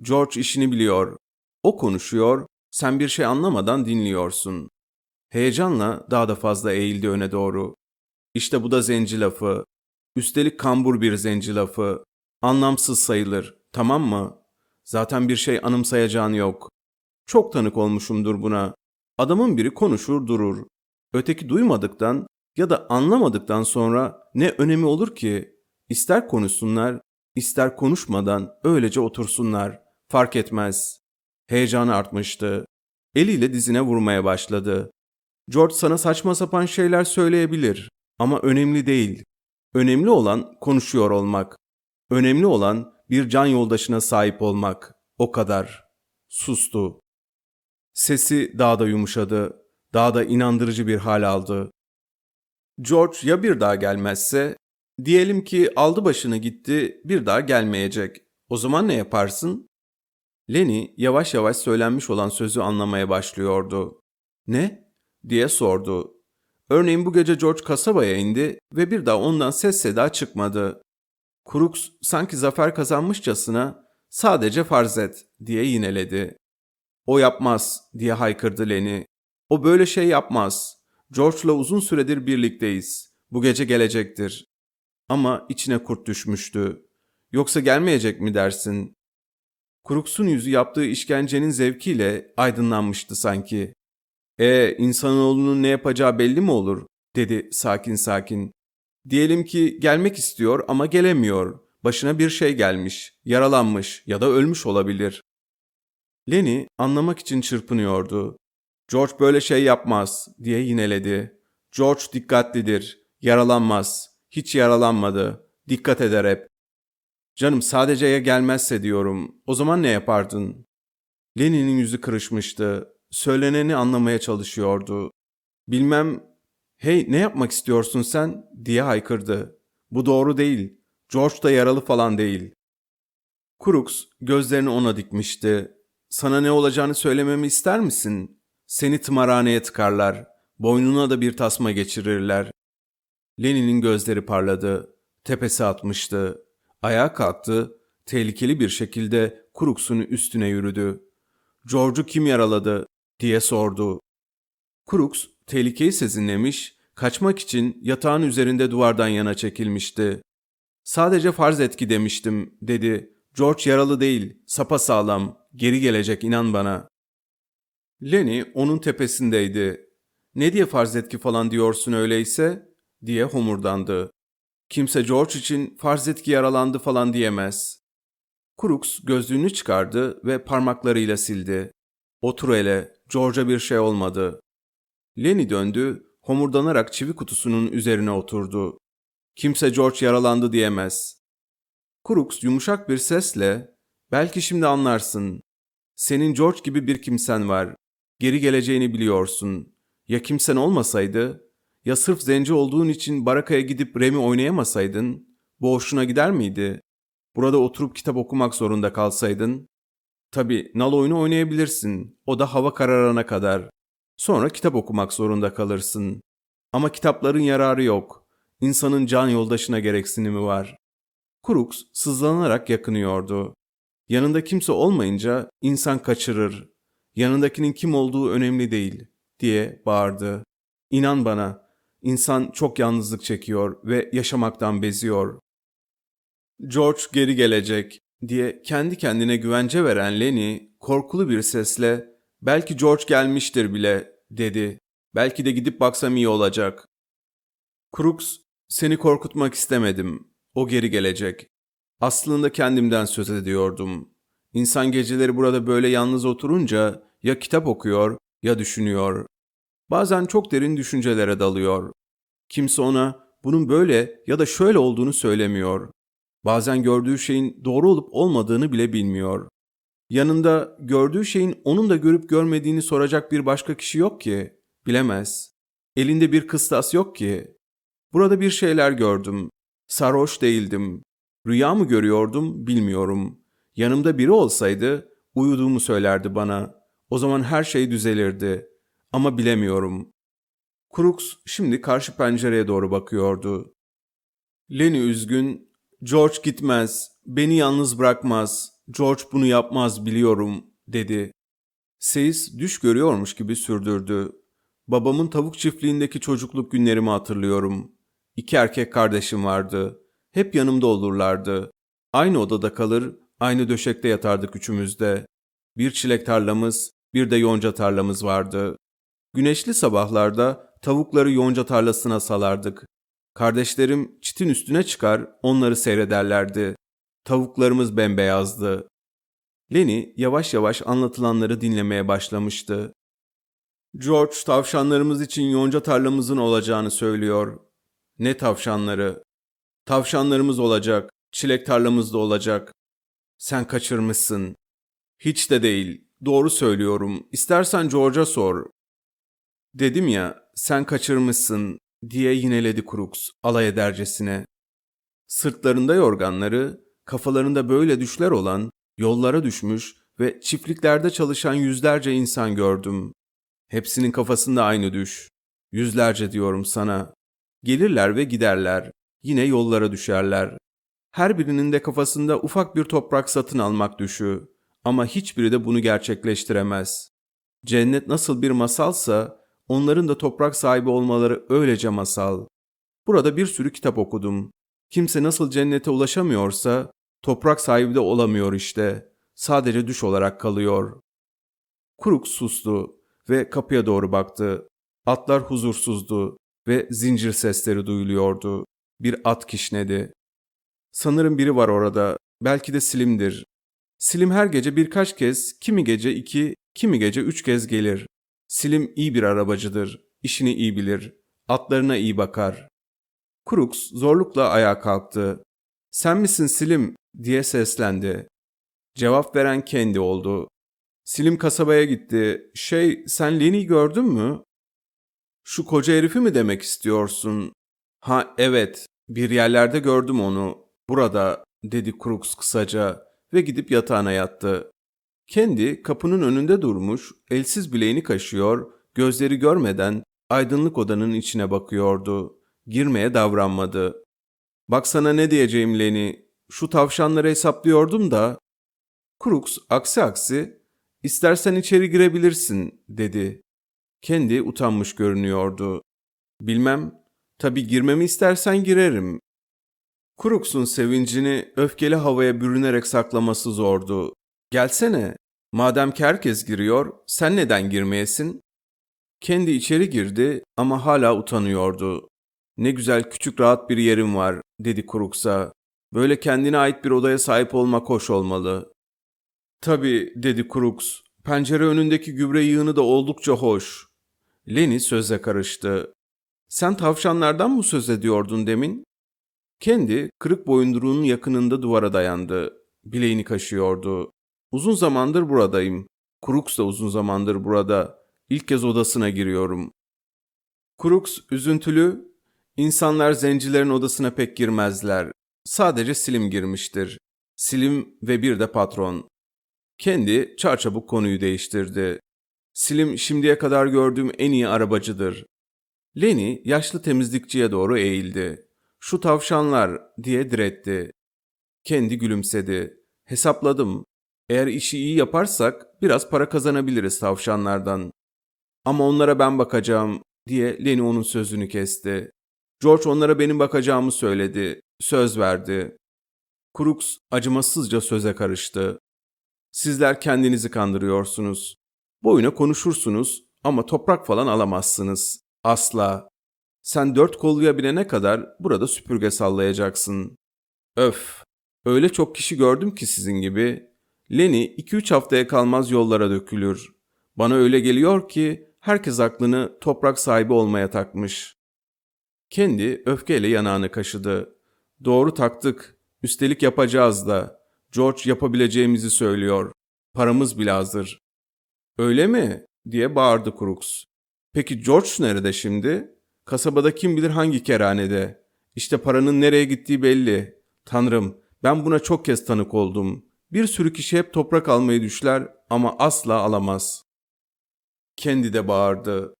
Speaker 1: George işini biliyor. O konuşuyor, sen bir şey anlamadan dinliyorsun. Heyecanla daha da fazla eğildi öne doğru. İşte bu da zenci lafı. Üstelik kambur bir zenci lafı. Anlamsız sayılır, tamam mı? Zaten bir şey anımsayacağın yok. Çok tanık olmuşumdur buna. Adamın biri konuşur durur. Öteki duymadıktan ya da anlamadıktan sonra ne önemi olur ki? İster konuşsunlar, ister konuşmadan öylece otursunlar. Fark etmez. Heyecanı artmıştı. Eliyle dizine vurmaya başladı. George sana saçma sapan şeyler söyleyebilir ama önemli değil. Önemli olan konuşuyor olmak. Önemli olan bir can yoldaşına sahip olmak. O kadar. Sustu. Sesi daha da yumuşadı. Daha da inandırıcı bir hal aldı. George ya bir daha gelmezse, diyelim ki aldı başını gitti, bir daha gelmeyecek. O zaman ne yaparsın? Lenny yavaş yavaş söylenmiş olan sözü anlamaya başlıyordu. Ne? diye sordu. Örneğin bu gece George kasabaya indi ve bir daha ondan ses seda çıkmadı. Crooks sanki zafer kazanmışçasına sadece farz et diye yineledi. O yapmaz diye haykırdı Lenny. O böyle şey yapmaz. George'la uzun süredir birlikteyiz. Bu gece gelecektir. Ama içine kurt düşmüştü. Yoksa gelmeyecek mi dersin? Crooks'un yüzü yaptığı işkencenin zevkiyle aydınlanmıştı sanki. E insanoğlunun ne yapacağı belli mi olur? dedi sakin sakin. Diyelim ki gelmek istiyor ama gelemiyor. Başına bir şey gelmiş, yaralanmış ya da ölmüş olabilir. Lenny anlamak için çırpınıyordu. George böyle şey yapmaz diye yineledi. George dikkatlidir, yaralanmaz, hiç yaralanmadı, dikkat eder hep. Canım sadece ya gelmezse diyorum, o zaman ne yapardın? Lenny'nin yüzü kırışmıştı, söyleneni anlamaya çalışıyordu. Bilmem, hey ne yapmak istiyorsun sen diye haykırdı. Bu doğru değil, George da yaralı falan değil. Crooks gözlerini ona dikmişti. Sana ne olacağını söylememi ister misin? Seni tımarhaneye tıkarlar. Boynuna da bir tasma geçirirler. Lenin'in gözleri parladı. Tepesi atmıştı. Ayağa kalktı. Tehlikeli bir şekilde Crooks'un üstüne yürüdü. George'u kim yaraladı diye sordu. Crooks tehlikeyi sezinlemiş, kaçmak için yatağın üzerinde duvardan yana çekilmişti. Sadece farz etki demiştim dedi. George yaralı değil, sapa sağlam, geri gelecek inan bana. Lenny onun tepesindeydi. Ne diye farz etki falan diyorsun öyleyse? Diye homurdandı. Kimse George için farz etki yaralandı falan diyemez. Crooks gözlüğünü çıkardı ve parmaklarıyla sildi. Otur hele, George'a bir şey olmadı. Lenny döndü, homurdanarak çivi kutusunun üzerine oturdu. Kimse George yaralandı diyemez. Crooks yumuşak bir sesle, belki şimdi anlarsın. Senin George gibi bir kimsen var. Geri geleceğini biliyorsun. Ya kimsen olmasaydı, ya sırf zenci olduğun için barakaya gidip Remi oynayamasaydın, bu hoşuna gider miydi? Burada oturup kitap okumak zorunda kalsaydın? Tabi nal oyunu oynayabilirsin. O da hava kararana kadar. Sonra kitap okumak zorunda kalırsın. Ama kitapların yararı yok. İnsanın can yoldaşına gereksinimi var. Crooks sızlanarak yakınıyordu. Yanında kimse olmayınca insan kaçırır. Yanındakinin kim olduğu önemli değil diye bağırdı. İnan bana, insan çok yalnızlık çekiyor ve yaşamaktan beziyor. George geri gelecek diye kendi kendine güvence veren Lenny korkulu bir sesle belki George gelmiştir bile dedi. Belki de gidip baksam iyi olacak. Crooks seni korkutmak istemedim. O geri gelecek. Aslında kendimden söz ediyordum. İnsan geceleri burada böyle yalnız oturunca ya kitap okuyor ya düşünüyor. Bazen çok derin düşüncelere dalıyor. Kimse ona bunun böyle ya da şöyle olduğunu söylemiyor. Bazen gördüğü şeyin doğru olup olmadığını bile bilmiyor. Yanında gördüğü şeyin onun da görüp görmediğini soracak bir başka kişi yok ki. Bilemez. Elinde bir kıstas yok ki. Burada bir şeyler gördüm. Sarhoş değildim. Rüya mı görüyordum bilmiyorum. Yanımda biri olsaydı uyuduğumu söylerdi bana. O zaman her şey düzelirdi. Ama bilemiyorum. Crooks şimdi karşı pencereye doğru bakıyordu. Lenny üzgün, George gitmez, beni yalnız bırakmaz, George bunu yapmaz biliyorum, dedi. Seyis düş görüyormuş gibi sürdürdü. Babamın tavuk çiftliğindeki çocukluk günlerimi hatırlıyorum. İki erkek kardeşim vardı. Hep yanımda olurlardı. Aynı odada kalır, aynı döşekte yatardık üçümüz de. Bir çilek tarlamız, bir de yonca tarlamız vardı. Güneşli sabahlarda tavukları yonca tarlasına salardık. Kardeşlerim çitin üstüne çıkar, onları seyrederlerdi. Tavuklarımız bembeyazdı. Lenny yavaş yavaş anlatılanları dinlemeye başlamıştı. George tavşanlarımız için yonca tarlamızın olacağını söylüyor. Ne tavşanları? Tavşanlarımız olacak, çilek tarlamız da olacak. Sen kaçırmışsın. Hiç de değil. Doğru söylüyorum. İstersen George'a sor. Dedim ya, sen kaçırmışsın diye yineledi Crooks alay edercesine. Sırtlarında yorganları, kafalarında böyle düşler olan, yollara düşmüş ve çiftliklerde çalışan yüzlerce insan gördüm. Hepsinin kafasında aynı düş. Yüzlerce diyorum sana. Gelirler ve giderler. Yine yollara düşerler. Her birinin de kafasında ufak bir toprak satın almak düşü. Ama hiçbiri de bunu gerçekleştiremez. Cennet nasıl bir masalsa Onların da toprak sahibi olmaları öylece masal. Burada bir sürü kitap okudum. Kimse nasıl cennete ulaşamıyorsa toprak sahibi de olamıyor işte. Sadece düş olarak kalıyor. Kuruk sustu ve kapıya doğru baktı. Atlar huzursuzdu ve zincir sesleri duyuluyordu. Bir at kişnedi. Sanırım biri var orada. Belki de Slim'dir. Slim her gece birkaç kez, kimi gece iki, kimi gece üç kez gelir. Slim iyi bir arabacıdır. İşini iyi bilir. Atlarına iyi bakar. Crooks zorlukla ayağa kalktı. Sen misin Slim diye seslendi. Cevap veren kendi oldu. Slim kasabaya gitti. Şey sen Lenny'i gördün mü? Şu koca herifi mi demek istiyorsun? Ha evet bir yerlerde gördüm onu. Burada dedi Crooks kısaca ve gidip yatağına yattı. Kendi kapının önünde durmuş, elsiz bileğini kaşıyor, gözleri görmeden aydınlık odanın içine bakıyordu. Girmeye davranmadı. Baksana ne diyeceğim Leni, şu tavşanları hesaplıyordum da. Crooks aksi aksi, istersen içeri girebilirsin dedi. Kendi utanmış görünüyordu. Bilmem, tabii girmemi istersen girerim. Crooks'un sevincini öfkeli havaya bürünerek saklaması zordu. Gelsene, madem ki herkes giriyor, sen neden girmeyesin? Kendi içeri girdi ama hala utanıyordu. Ne güzel küçük rahat bir yerim var, dedi Crooks'a. Böyle kendine ait bir odaya sahip olmak hoş olmalı. Tabii, dedi Crooks. Pencere önündeki gübre yığını da oldukça hoş. Lenny söze karıştı. Sen tavşanlardan mı söz ediyordun demin? Kendi kırık boyunduruğunun yakınında duvara dayandı. Bileğini kaşıyordu. Uzun zamandır buradayım. Crooks da uzun zamandır burada. İlk kez odasına giriyorum. Crooks üzüntülü, insanlar zencilerin odasına pek girmezler. Sadece Slim girmiştir. Slim ve bir de patron. Kendi çarçabuk konuyu değiştirdi. Slim şimdiye kadar gördüğüm en iyi arabacıdır. Lenny yaşlı temizlikçiye doğru eğildi. Şu tavşanlar diye diretti. Kendi gülümsedi. Hesapladım. Eğer işi iyi yaparsak biraz para kazanabiliriz tavşanlardan. Ama onlara ben bakacağım diye Lenny onun sözünü kesti. George onlara benim bakacağımı söyledi. Söz verdi. Crooks acımasızca söze karıştı. Sizler kendinizi kandırıyorsunuz. Boyuna konuşursunuz ama toprak falan alamazsınız. Asla. Sen dört kolluya binene kadar burada süpürge sallayacaksın. Öf. Öyle çok kişi gördüm ki sizin gibi. Lenny 2-3 haftaya kalmaz yollara dökülür. Bana öyle geliyor ki herkes aklını toprak sahibi olmaya takmış. Kendi öfkeyle yanağını kaşıdı. Doğru taktık. Üstelik yapacağız da. George yapabileceğimizi söylüyor. Paramız bile hazır. Öyle mi? diye bağırdı Crooks. Peki George nerede şimdi? Kasabada kim bilir hangi kerhanede. İşte paranın nereye gittiği belli. Tanrım, ben buna çok kez tanık oldum. Bir sürü kişi hep toprak almayı düşler ama asla alamaz. Kendi de bağırdı.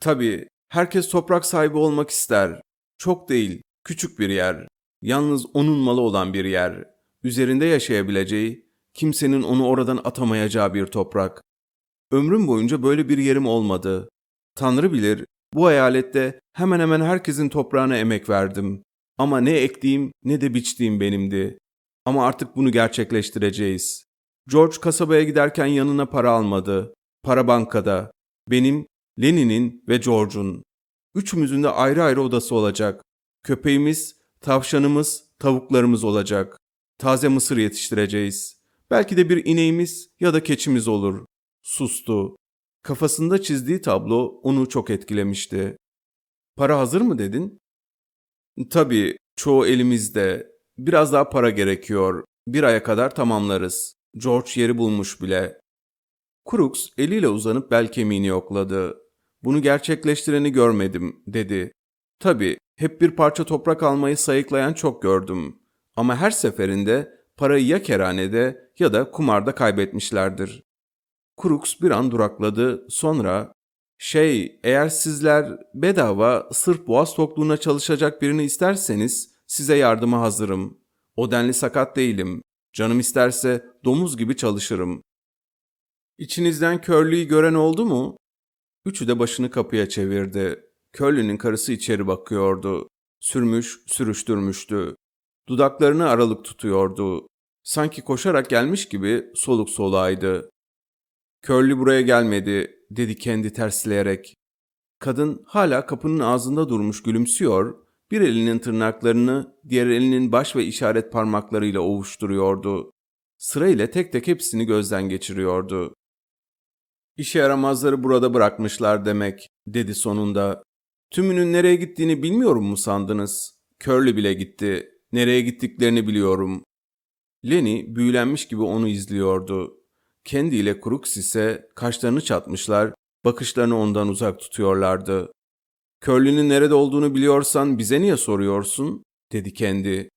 Speaker 1: Tabii, herkes toprak sahibi olmak ister. Çok değil, küçük bir yer. Yalnız onun malı olan bir yer. Üzerinde yaşayabileceği, kimsenin onu oradan atamayacağı bir toprak. Ömrüm boyunca böyle bir yerim olmadı. Tanrı bilir, bu hayalette hemen hemen herkesin toprağına emek verdim. Ama ne ektiğim ne de biçtiğim benimdi. Ama artık bunu gerçekleştireceğiz. George kasabaya giderken yanına para almadı. Para bankada. Benim, Lenin'in ve George'un. Üçümüzün de ayrı ayrı odası olacak. Köpeğimiz, tavşanımız, tavuklarımız olacak. Taze mısır yetiştireceğiz. Belki de bir ineğimiz ya da keçimiz olur. Sustu. Kafasında çizdiği tablo onu çok etkilemişti. Para hazır mı dedin? Tabii, çoğu elimizde. Biraz daha para gerekiyor. Bir aya kadar tamamlarız. George yeri bulmuş bile. Crooks eliyle uzanıp bel kemiğini yokladı. Bunu gerçekleştireni görmedim, dedi. Tabii, hep bir parça toprak almayı sayıklayan çok gördüm. Ama her seferinde parayı ya kerhanede ya da kumarda kaybetmişlerdir. Crooks bir an durakladı, sonra şey, eğer sizler bedava sırf boğaz tokluğuna çalışacak birini isterseniz size yardıma hazırım. O denli sakat değilim. Canım isterse domuz gibi çalışırım. İçinizden körlüğü gören oldu mu? Üçü de başını kapıya çevirdi. Curly'nin karısı içeri bakıyordu. Sürmüş, sürüştürmüştü. Dudaklarını aralık tutuyordu. Sanki koşarak gelmiş gibi soluk solağıydı. Curly buraya gelmedi, dedi kendi tersleyerek. Kadın hala kapının ağzında durmuş gülümsüyor, bir elinin tırnaklarını diğer elinin baş ve işaret parmaklarıyla ovuşturuyordu. Sırayla tek tek hepsini gözden geçiriyordu. İşe yaramazları burada bırakmışlar demek, dedi sonunda. Tümünün nereye gittiğini bilmiyorum mu sandınız? Curly bile gitti. Nereye gittiklerini biliyorum. Lenny büyülenmiş gibi onu izliyordu. Kendi ile Crooks ise kaşlarını çatmışlar, bakışlarını ondan uzak tutuyorlardı. Curly'nin nerede olduğunu biliyorsan bize niye soruyorsun? dedi kendi.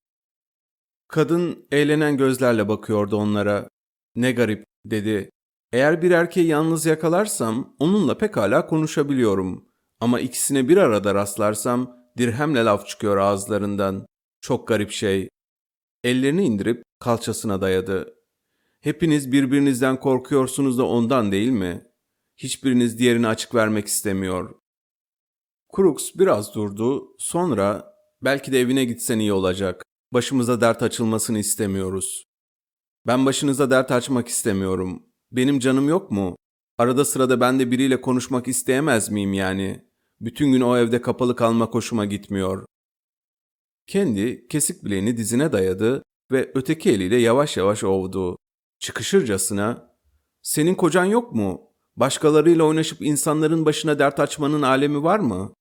Speaker 1: Kadın eğlenen gözlerle bakıyordu onlara. Ne garip, dedi. Eğer bir erkeği yalnız yakalarsam onunla pekala konuşabiliyorum. Ama ikisine bir arada rastlarsam dirhemle laf çıkıyor ağızlarından. Çok garip şey. Ellerini indirip kalçasına dayadı. Hepiniz birbirinizden korkuyorsunuz da ondan değil mi? Hiçbiriniz diğerini açık vermek istemiyor. Crooks biraz durdu, sonra belki de evine gitsen iyi olacak. Başımıza dert açılmasını istemiyoruz. Ben başınıza dert açmak istemiyorum. Benim canım yok mu? Arada sırada ben de biriyle konuşmak isteyemez miyim yani? Bütün gün o evde kapalı kalma hoşuma gitmiyor. Kendi kesik bileğini dizine dayadı ve öteki eliyle yavaş yavaş ovdu. Çıkışırcasına, ''Senin kocan yok mu? Başkalarıyla oynaşıp insanların başına dert açmanın alemi var mı?''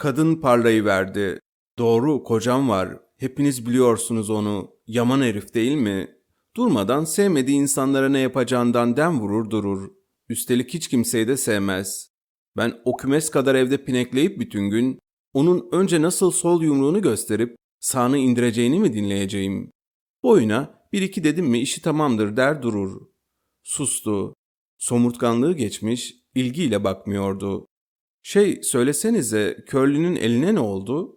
Speaker 1: Kadın parlayıverdi. ''Doğru, kocam var. Hepiniz biliyorsunuz onu. Yaman herif değil mi? Durmadan sevmediği insanlara ne yapacağından dem vurur durur. Üstelik hiç kimseyi de sevmez. Ben o kümes kadar evde pinekleyip bütün gün onun önce nasıl sol yumruğunu gösterip sağını indireceğini mi dinleyeceğim? Boyuna bir iki dedim mi işi tamamdır der durur. Sustu. Somurtkanlığı geçmiş, ilgiyle bakmıyordu. Şey söylesenize Curly'nin eline ne oldu?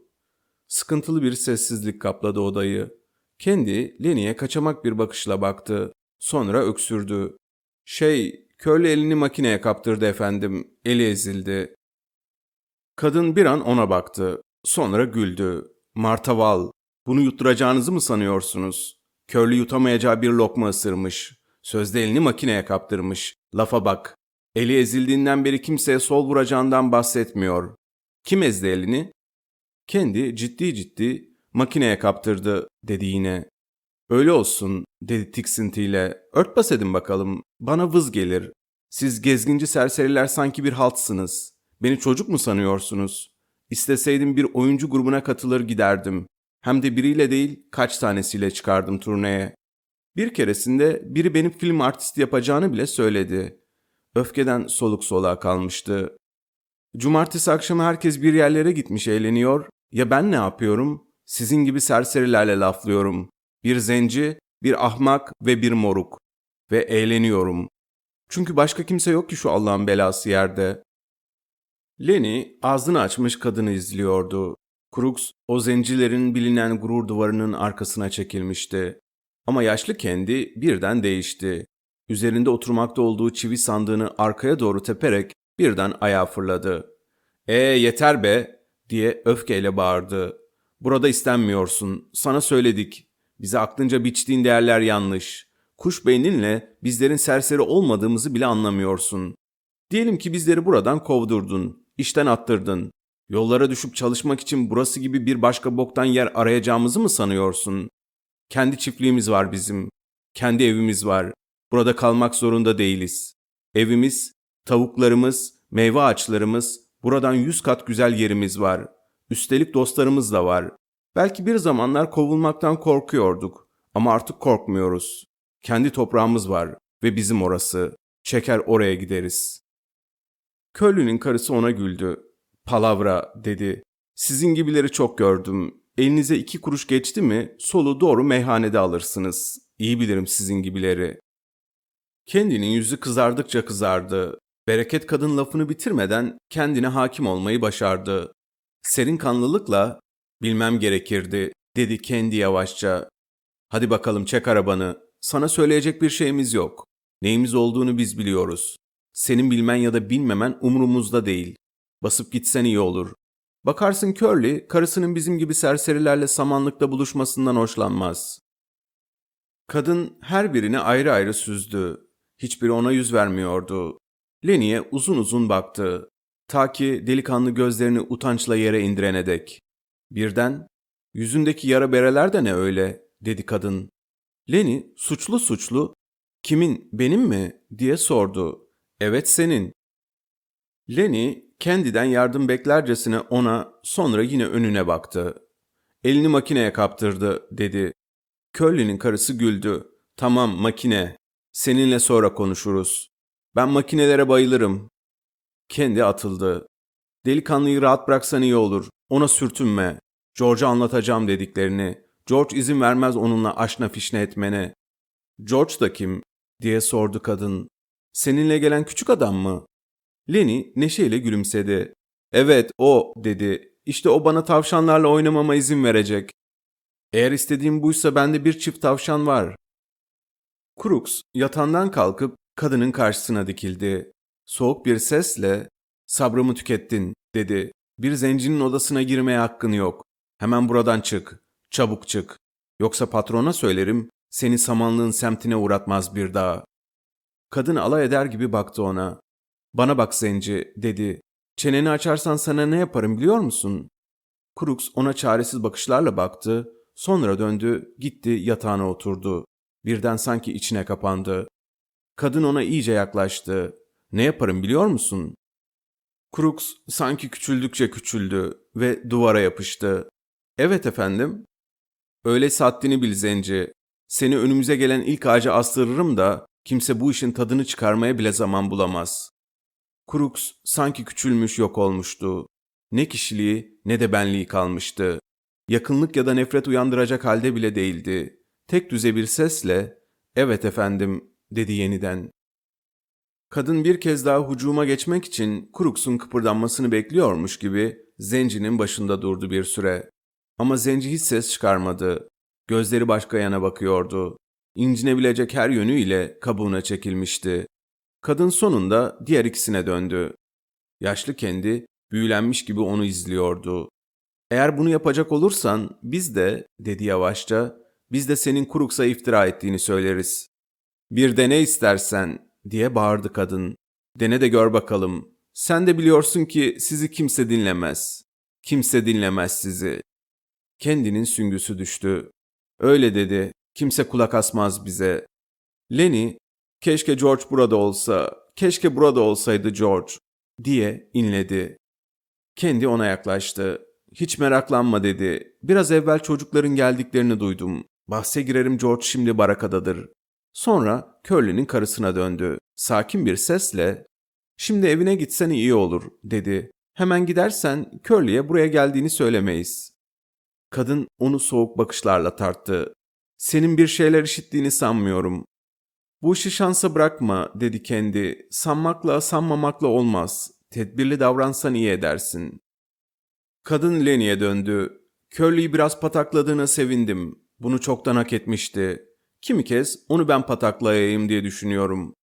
Speaker 1: Sıkıntılı bir sessizlik kapladı odayı. Kendi Lenny'e kaçamak bir bakışla baktı. Sonra öksürdü. Şey, Curly elini makineye kaptırdı efendim. Eli ezildi. Kadın bir an ona baktı. Sonra güldü. Martaval, bunu yutturacağınızı mı sanıyorsunuz? Curly yutamayacağı bir lokma ısırmış. Sözde elini makineye kaptırmış. Lafa bak. Eli ezildiğinden beri kimseye sol vuracağından bahsetmiyor. Kim ezdi elini? Kendi ciddi ciddi makineye kaptırdı dedi yine. Öyle olsun dedi tiksintiyle. Örtbas edin bakalım. Bana vız gelir. Siz gezginci serseriler sanki bir haltsınız. Beni çocuk mu sanıyorsunuz? İsteseydim bir oyuncu grubuna katılır giderdim. Hem de biriyle değil kaç tanesiyle çıkardım turneye. Bir keresinde biri benim film artisti yapacağını bile söyledi. Öfkeden soluk soluğa kalmıştı. Cumartesi akşamı herkes bir yerlere gitmiş eğleniyor. Ya ben ne yapıyorum? Sizin gibi serserilerle laflıyorum. Bir zenci, bir ahmak ve bir moruk. Ve eğleniyorum. Çünkü başka kimse yok ki şu Allah'ın belası yerde. Lenny ağzını açmış kadını izliyordu. Crooks o zencilerin bilinen gurur duvarının arkasına çekilmişti. Ama yaşlı kendi birden değişti. Üzerinde oturmakta olduğu çivi sandığını arkaya doğru teperek birden ayağa fırladı. ''Ee yeter be!'' diye öfkeyle bağırdı. ''Burada istenmiyorsun. Sana söyledik. Bize aklınca biçtiğin değerler yanlış. Kuş beyninle bizlerin serseri olmadığımızı bile anlamıyorsun. Diyelim ki bizleri buradan kovdurdun, işten attırdın. Yollara düşüp çalışmak için burası gibi bir başka boktan yer arayacağımızı mı sanıyorsun? Kendi çiftliğimiz var bizim. Kendi evimiz var. Burada kalmak zorunda değiliz. Evimiz, tavuklarımız, meyve ağaçlarımız, buradan yüz kat güzel yerimiz var. Üstelik dostlarımız da var. Belki bir zamanlar kovulmaktan korkuyorduk ama artık korkmuyoruz. Kendi toprağımız var ve bizim orası. Çeker oraya gideriz. Köylünün karısı ona güldü. Palavra dedi. Sizin gibileri çok gördüm. Elinize iki kuruş geçti mi solu doğru meyhanede alırsınız. İyi bilirim sizin gibileri. Kendinin yüzü kızardıkça kızardı. Bereket kadın lafını bitirmeden kendine hakim olmayı başardı. Serin kanlılıkla bilmem gerekirdi dedi kendi yavaşça. Hadi bakalım çek arabanı. Sana söyleyecek bir şeyimiz yok. Neyimiz olduğunu biz biliyoruz. Senin bilmen ya da bilmemen umurumuzda değil. Basıp gitsen iyi olur. Bakarsın Curly, karısının bizim gibi serserilerle samanlıkta buluşmasından hoşlanmaz. Kadın her birini ayrı ayrı süzdü. Hiçbiri ona yüz vermiyordu. Lenny'e uzun uzun baktı. Ta ki delikanlı gözlerini utançla yere indirene dek. Birden, yüzündeki yara bereler de ne öyle, dedi kadın. Lenny suçlu suçlu, kimin, benim mi, diye sordu. Evet senin. Lenny kendiden yardım beklercesine ona sonra yine önüne baktı. Elini makineye kaptırdı dedi. Curly'nin karısı güldü. Tamam makine. Seninle sonra konuşuruz. Ben makinelere bayılırım. Kendi atıldı. Delikanlıyı rahat bıraksan iyi olur. Ona sürtünme. George'a anlatacağım dediklerini. George izin vermez onunla aşna fişne etmene. George da kim? diye sordu kadın. Seninle gelen küçük adam mı? Lenny neşeyle gülümsedi. Evet o dedi. İşte o bana tavşanlarla oynamama izin verecek. Eğer istediğim buysa bende bir çift tavşan var. Crooks yatağından kalkıp kadının karşısına dikildi. Soğuk bir sesle sabrımı tükettin dedi. Bir zencinin odasına girmeye hakkın yok. Hemen buradan çık. Çabuk çık. Yoksa patrona söylerim seni samanlığın semtine uğratmaz bir daha. Kadın alay eder gibi baktı ona. Bana bak zenci dedi. Çeneni açarsan sana ne yaparım biliyor musun? Crooks ona çaresiz bakışlarla baktı. Sonra döndü, gitti yatağına oturdu. Birden sanki içine kapandı. Kadın ona iyice yaklaştı. Ne yaparım biliyor musun? Crooks sanki küçüldükçe küçüldü ve duvara yapıştı. Evet efendim. Öyle sattığını bil zenci. Seni önümüze gelen ilk ağaca astırırım da kimse bu işin tadını çıkarmaya bile zaman bulamaz. Crooks sanki küçülmüş yok olmuştu. Ne kişiliği ne de benliği kalmıştı. Yakınlık ya da nefret uyandıracak halde bile değildi. Tek düze bir sesle "Evet efendim." dedi yeniden. Kadın bir kez daha hucuma geçmek için Crooks'un kıpırdanmasını bekliyormuş gibi zencinin başında durdu bir süre. Ama zenci hiç ses çıkarmadı. Gözleri başka yana bakıyordu. İncinebilecek her yönüyle kabuğuna çekilmişti. Kadın sonunda diğer ikisine döndü. Yaşlı kendi büyülenmiş gibi onu izliyordu. Eğer bunu yapacak olursan biz de, dedi yavaşça, biz de senin Kuruksa iftira ettiğini söyleriz. Bir dene istersen, diye bağırdı kadın. Dene de gör bakalım. Sen de biliyorsun ki sizi kimse dinlemez. Kimse dinlemez sizi. Kendinin süngüsü düştü. Öyle dedi. Kimse kulak asmaz bize. Lenny, keşke George burada olsa, keşke burada olsaydı George, diye inledi. Kendi ona yaklaştı. Hiç meraklanma dedi. Biraz evvel çocukların geldiklerini duydum. Bahse girerim George şimdi barakadadır. Sonra Curly'nin karısına döndü. Sakin bir sesle ''Şimdi evine gitsen iyi olur'' dedi. ''Hemen gidersen Curly'e buraya geldiğini söylemeyiz.'' Kadın onu soğuk bakışlarla tarttı. ''Senin bir şeyler işittiğini sanmıyorum. Bu işi şansa bırakma.'' dedi kendi. ''Sanmakla sanmamakla olmaz. Tedbirli davransan iyi edersin.'' Kadın Lenny'e döndü. Curly'yi biraz patakladığına sevindim. Bunu çoktan hak etmişti. Kimi kez onu ben pataklayayım diye düşünüyorum.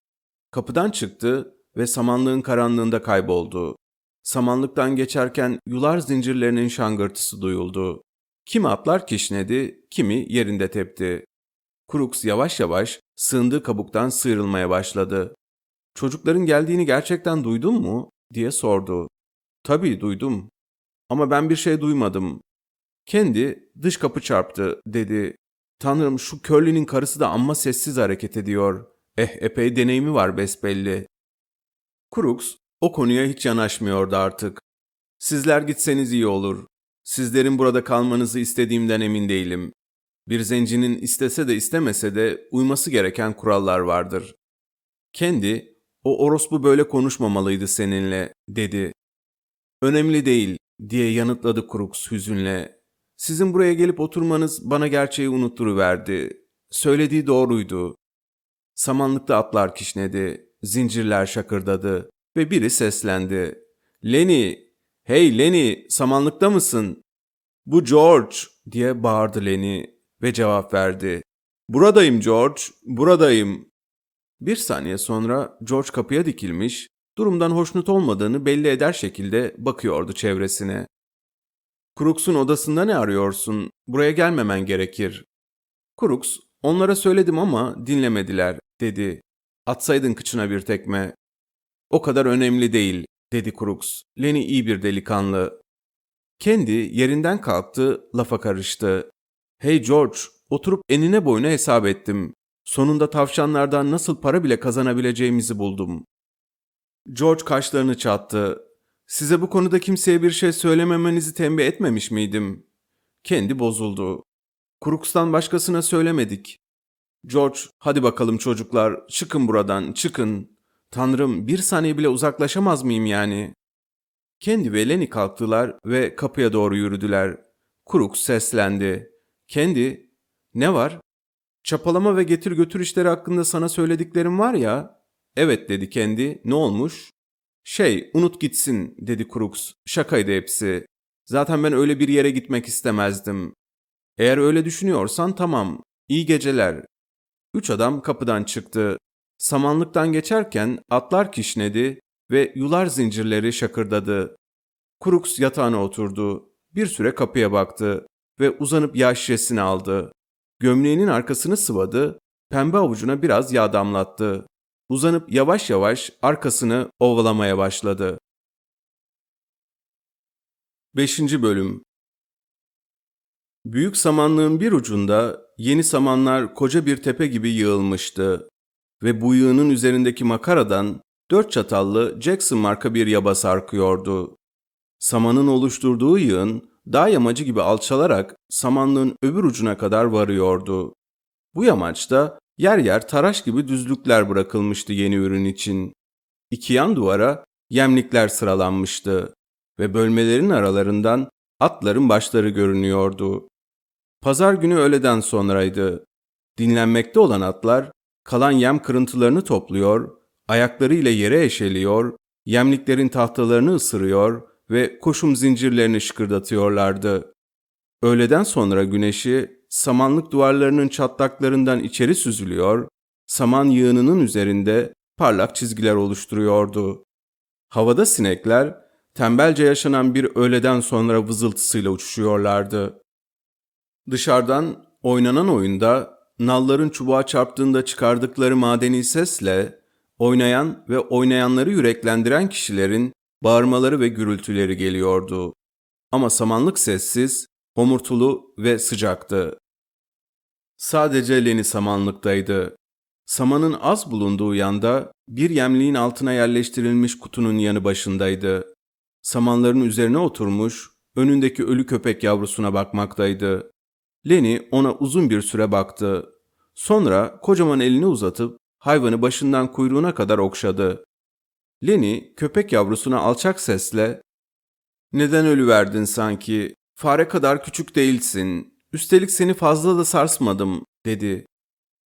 Speaker 1: Kapıdan çıktı ve samanlığın karanlığında kayboldu. Samanlıktan geçerken yular zincirlerinin şangırtısı duyuldu. Kimi atlar kişnedi, kimi yerinde tepti. Crooks yavaş yavaş sığındığı kabuktan sıyrılmaya başladı. Çocukların geldiğini gerçekten duydun mu? diye sordu. Tabii duydum. Ama ben bir şey duymadım. Kendi dış kapı çarptı dedi. Tanrım şu Curly'nin karısı da amma sessiz hareket ediyor. Eh epey deneyimi var besbelli. Crooks o konuya hiç yanaşmıyordu artık. Sizler gitseniz iyi olur. Sizlerin burada kalmanızı istediğimden emin değilim. Bir zencinin istese de istemese de uyması gereken kurallar vardır. Kendi, o orospu böyle konuşmamalıydı seninle, dedi. Önemli değil, diye yanıtladı Crooks hüzünle. Sizin buraya gelip oturmanız bana gerçeği unutturuverdi. Söylediği doğruydu. Samanlıkta atlar kişnedi, zincirler şakırdadı ve biri seslendi. Lenny, hey Lenny, samanlıkta mısın? Bu George, diye bağırdı Lenny ve cevap verdi. Buradayım George, buradayım. Bir saniye sonra George kapıya dikilmiş, durumdan hoşnut olmadığını belli eder şekilde bakıyordu çevresine. Crooks'un odasında ne arıyorsun? Buraya gelmemen gerekir. Crooks, onlara söyledim ama dinlemediler, dedi. Atsaydın kıçına bir tekme. O kadar önemli değil, dedi Crooks. Lenny iyi bir delikanlı. Kendi yerinden kalktı, lafa karıştı. Hey George, oturup enine boyuna hesap ettim. Sonunda tavşanlardan nasıl para bile kazanabileceğimizi buldum. George kaşlarını çattı. Size bu konuda kimseye bir şey söylememenizi tembih etmemiş miydim? Kendi bozuldu. Crooks'tan başkasına söylemedik. George, hadi bakalım çocuklar, çıkın buradan, çıkın. Tanrım, bir saniye bile uzaklaşamaz mıyım yani? Kendi ve Lenny kalktılar ve kapıya doğru yürüdüler. Crooks seslendi. Kendi, ne var? Çapalama ve getir götür işleri hakkında sana söylediklerim var ya. Evet dedi kendi. Ne olmuş? Şey, unut gitsin dedi Crooks. Şakaydı hepsi. Zaten ben öyle bir yere gitmek istemezdim. Eğer öyle düşünüyorsan tamam. İyi geceler. Üç adam kapıdan çıktı. Samanlıktan geçerken atlar kişnedi ve yular zincirleri şakırdadı. Crooks yatağına oturdu. Bir süre kapıya baktı ve uzanıp yağ şişesini aldı. Gömleğinin arkasını sıvadı, pembe avucuna biraz yağ damlattı. Uzanıp yavaş yavaş arkasını ovalamaya başladı. 5. Bölüm Büyük samanlığın bir ucunda yeni samanlar koca bir tepe gibi yığılmıştı ve bu yığının üzerindeki makaradan dört çatallı Jackson marka bir yaba sarkıyordu. Samanın oluşturduğu yığın dağ yamacı gibi alçalarak samanlığın öbür ucuna kadar varıyordu. Bu yamaçta yer yer taraş gibi düzlükler bırakılmıştı yeni ürün için. İki yan duvara yemlikler sıralanmıştı ve bölmelerin aralarından atların başları görünüyordu. Pazar günü öğleden sonraydı. Dinlenmekte olan atlar kalan yem kırıntılarını topluyor, ayaklarıyla yere eşeliyor, yemliklerin tahtalarını ısırıyor ve koşum zincirlerini şıkırdatıyorlardı. Öğleden sonra güneşi samanlık duvarlarının çatlaklarından içeri süzülüyor, saman yığınının üzerinde parlak çizgiler oluşturuyordu. Havada sinekler tembelce yaşanan bir öğleden sonra vızıltısıyla uçuşuyorlardı. Dışarıdan oynanan oyunda nalların çubuğa çarptığında çıkardıkları madeni sesle oynayan ve oynayanları yüreklendiren kişilerin bağırmaları ve gürültüleri geliyordu. Ama samanlık sessiz, homurtulu ve sıcaktı. Sadece Leni samanlıktaydı. Samanın az bulunduğu yanda bir yemliğin altına yerleştirilmiş kutunun yanı başındaydı. Samanların üzerine oturmuş, önündeki ölü köpek yavrusuna bakmaktaydı. Leni ona uzun bir süre baktı. Sonra kocaman elini uzatıp hayvanı başından kuyruğuna kadar okşadı. Leni köpek yavrusuna alçak sesle ''Neden ölü verdin sanki? Fare kadar küçük değilsin. Üstelik seni fazla da sarsmadım.'' dedi.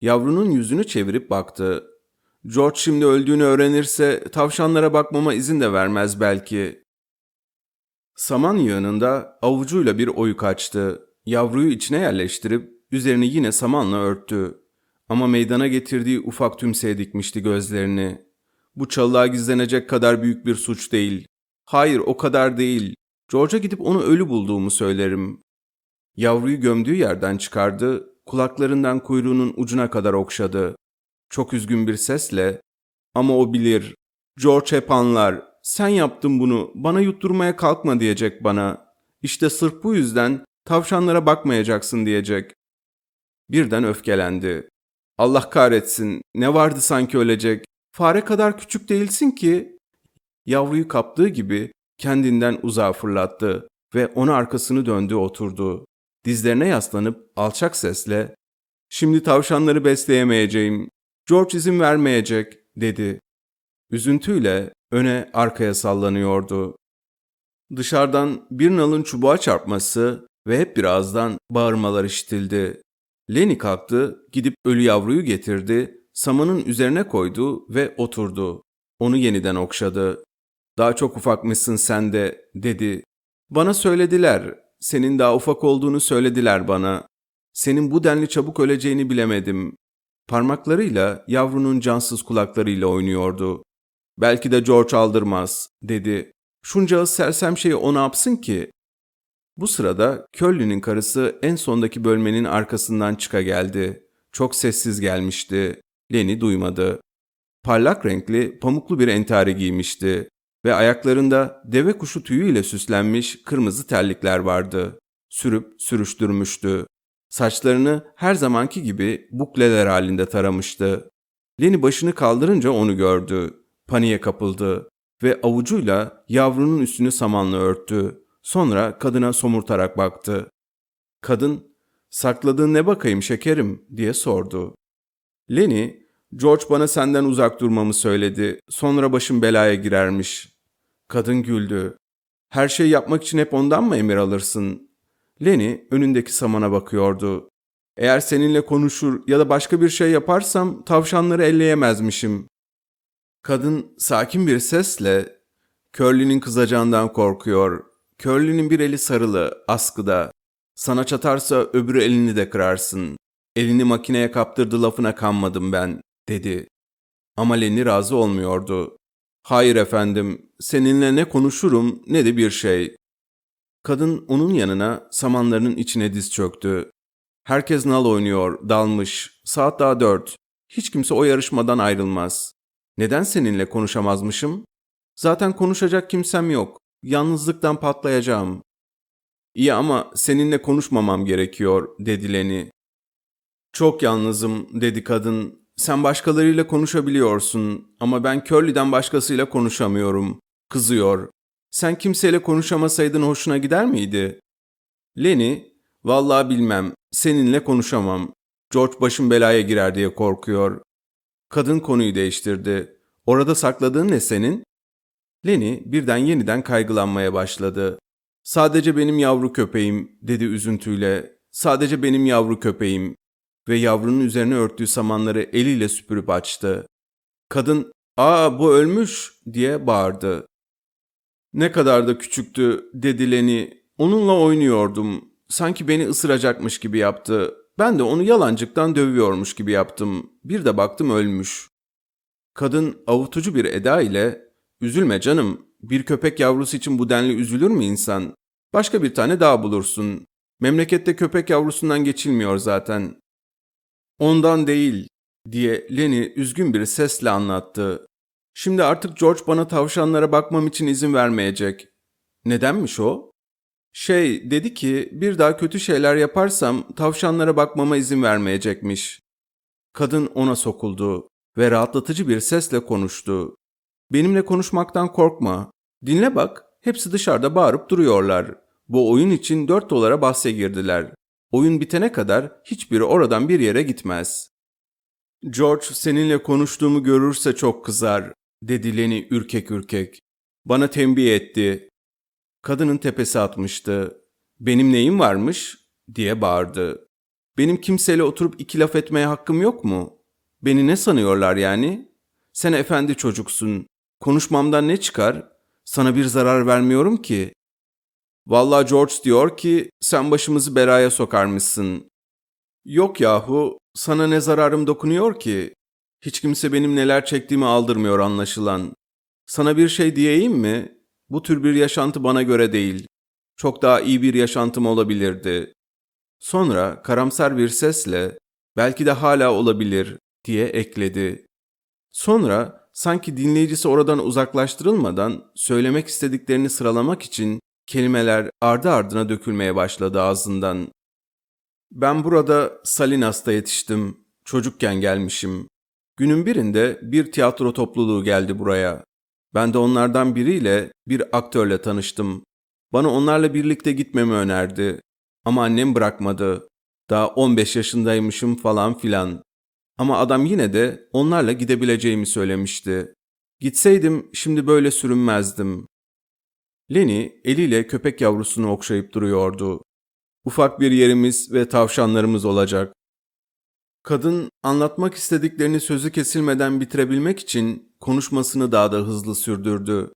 Speaker 1: Yavrunun yüzünü çevirip baktı. George şimdi öldüğünü öğrenirse tavşanlara bakmama izin de vermez belki. Saman yığınında avucuyla bir oyuk açtı. Yavruyu içine yerleştirip üzerini yine samanla örttü. Ama meydana getirdiği ufak tümseye dikmişti gözlerini. Bu çalılığa gizlenecek kadar büyük bir suç değil. Hayır o kadar değil. George'a gidip onu ölü bulduğumu söylerim. Yavruyu gömdüğü yerden çıkardı, kulaklarından kuyruğunun ucuna kadar okşadı. Çok üzgün bir sesle, ama o bilir. George hep anlar. Sen yaptın bunu, bana yutturmaya kalkma diyecek bana. İşte sırf bu yüzden tavşanlara bakmayacaksın diyecek. Birden öfkelendi. Allah kahretsin, ne vardı sanki ölecek. Fare kadar küçük değilsin ki. Yavruyu kaptığı gibi kendinden uzağa fırlattı ve ona arkasını döndü oturdu. Dizlerine yaslanıp alçak sesle ''Şimdi tavşanları besleyemeyeceğim. George izin vermeyecek.'' dedi. Üzüntüyle öne arkaya sallanıyordu. Dışarıdan bir nalın çubuğa çarpması ve hep birazdan bağırmalar işitildi. Lenny kalktı, gidip ölü yavruyu getirdi samanın üzerine koydu ve oturdu. Onu yeniden okşadı. Daha çok ufakmışsın sen de, dedi. Bana söylediler. Senin daha ufak olduğunu söylediler bana. Senin bu denli çabuk öleceğini bilemedim. Parmaklarıyla yavrunun cansız kulaklarıyla oynuyordu. Belki de George aldırmaz, dedi. Şunca sersem şeyi o ne yapsın ki? Bu sırada Curly'nin karısı en sondaki bölmenin arkasından çıka geldi. Çok sessiz gelmişti. Lenny duymadı. Parlak renkli, pamuklu bir entari giymişti ve ayaklarında deve kuşu tüyüyle süslenmiş kırmızı terlikler vardı. Sürüp sürüştürmüştü. Saçlarını her zamanki gibi bukleler halinde taramıştı. Lenny başını kaldırınca onu gördü. Paniğe kapıldı ve avucuyla yavrunun üstünü samanla örttü. Sonra kadına somurtarak baktı. Kadın, sakladığın ne bakayım şekerim diye sordu. Lenny, George bana senden uzak durmamı söyledi. Sonra başım belaya girermiş. Kadın güldü. Her şeyi yapmak için hep ondan mı emir alırsın? Lenny önündeki samana bakıyordu. Eğer seninle konuşur ya da başka bir şey yaparsam tavşanları elleyemezmişim. Kadın sakin bir sesle Curly'nin kızacağından korkuyor. Curly'nin bir eli sarılı, askıda. Sana çatarsa öbürü elini de kırarsın. Elini makineye kaptırdı lafına kanmadım ben, dedi. Ama Lenny razı olmuyordu. Hayır efendim, seninle ne konuşurum ne de bir şey. Kadın onun yanına samanlarının içine diz çöktü. Herkes nal oynuyor, dalmış. Saat daha dört. Hiç kimse o yarışmadan ayrılmaz. Neden seninle konuşamazmışım? Zaten konuşacak kimsem yok. Yalnızlıktan patlayacağım. İyi ama seninle konuşmamam gerekiyor, dedi Lenny. Çok yalnızım, dedi kadın. Sen başkalarıyla konuşabiliyorsun ama ben Curly'den başkasıyla konuşamıyorum. Kızıyor. Sen kimseyle konuşamasaydın hoşuna gider miydi? Lenny, vallahi bilmem, seninle konuşamam. George başım belaya girer diye korkuyor. Kadın konuyu değiştirdi. Orada sakladığın ne senin? Lenny birden yeniden kaygılanmaya başladı. Sadece benim yavru köpeğim, dedi üzüntüyle. Sadece benim yavru köpeğim. Ve yavrunun üzerine örttüğü samanları eliyle süpürüp açtı. Kadın, ''Aa bu ölmüş!'' diye bağırdı. Ne kadar da küçüktü, dedi Lenny. Onunla oynuyordum. Sanki beni ısıracakmış gibi yaptı. Ben de onu yalancıktan dövüyormuş gibi yaptım. Bir de baktım ölmüş. Kadın avutucu bir eda ile Üzülme canım. Bir köpek yavrusu için bu denli üzülür mü insan? Başka bir tane daha bulursun. Memlekette köpek yavrusundan geçilmiyor zaten. Ondan değil diye Lenny üzgün bir sesle anlattı. Şimdi artık George bana tavşanlara bakmam için izin vermeyecek. Nedenmiş o? Şey dedi ki bir daha kötü şeyler yaparsam tavşanlara bakmama izin vermeyecekmiş. Kadın ona sokuldu ve rahatlatıcı bir sesle konuştu. Benimle konuşmaktan korkma. Dinle bak, hepsi dışarıda bağırıp duruyorlar. Bu oyun için 4 dolara bahse girdiler. Oyun bitene kadar hiçbiri oradan bir yere gitmez. George seninle konuştuğumu görürse çok kızar, dedi Lenny ürkek ürkek. Bana tembih etti. Kadının tepesi atmıştı. Benim neyim varmış? diye bağırdı. Benim kimseyle oturup iki laf etmeye hakkım yok mu? Beni ne sanıyorlar yani? Sen efendi çocuksun. Konuşmamdan ne çıkar? Sana bir zarar vermiyorum ki. Vallahi George diyor ki sen başımızı belaya sokarmışsın. Yok yahu, sana ne zararım dokunuyor ki? Hiç kimse benim neler çektiğimi aldırmıyor anlaşılan. Sana bir şey diyeyim mi? Bu tür bir yaşantı bana göre değil. Çok daha iyi bir yaşantım olabilirdi. Sonra karamsar bir sesle belki de hala olabilir diye ekledi. Sonra sanki dinleyicisi oradan uzaklaştırılmadan söylemek istediklerini sıralamak için kelimeler ardı ardına dökülmeye başladı ağzından. Ben burada Salinas'ta yetiştim. Çocukken gelmişim. Günün birinde bir tiyatro topluluğu geldi buraya. Ben de onlardan biriyle bir aktörle tanıştım. Bana onlarla birlikte gitmemi önerdi. Ama annem bırakmadı. Daha 15 yaşındaymışım falan filan. Ama adam yine de onlarla gidebileceğimi söylemişti. Gitseydim şimdi böyle sürünmezdim. Lenny eliyle köpek yavrusunu okşayıp duruyordu. Ufak bir yerimiz ve tavşanlarımız olacak. Kadın anlatmak istediklerini sözü kesilmeden bitirebilmek için konuşmasını daha da hızlı sürdürdü.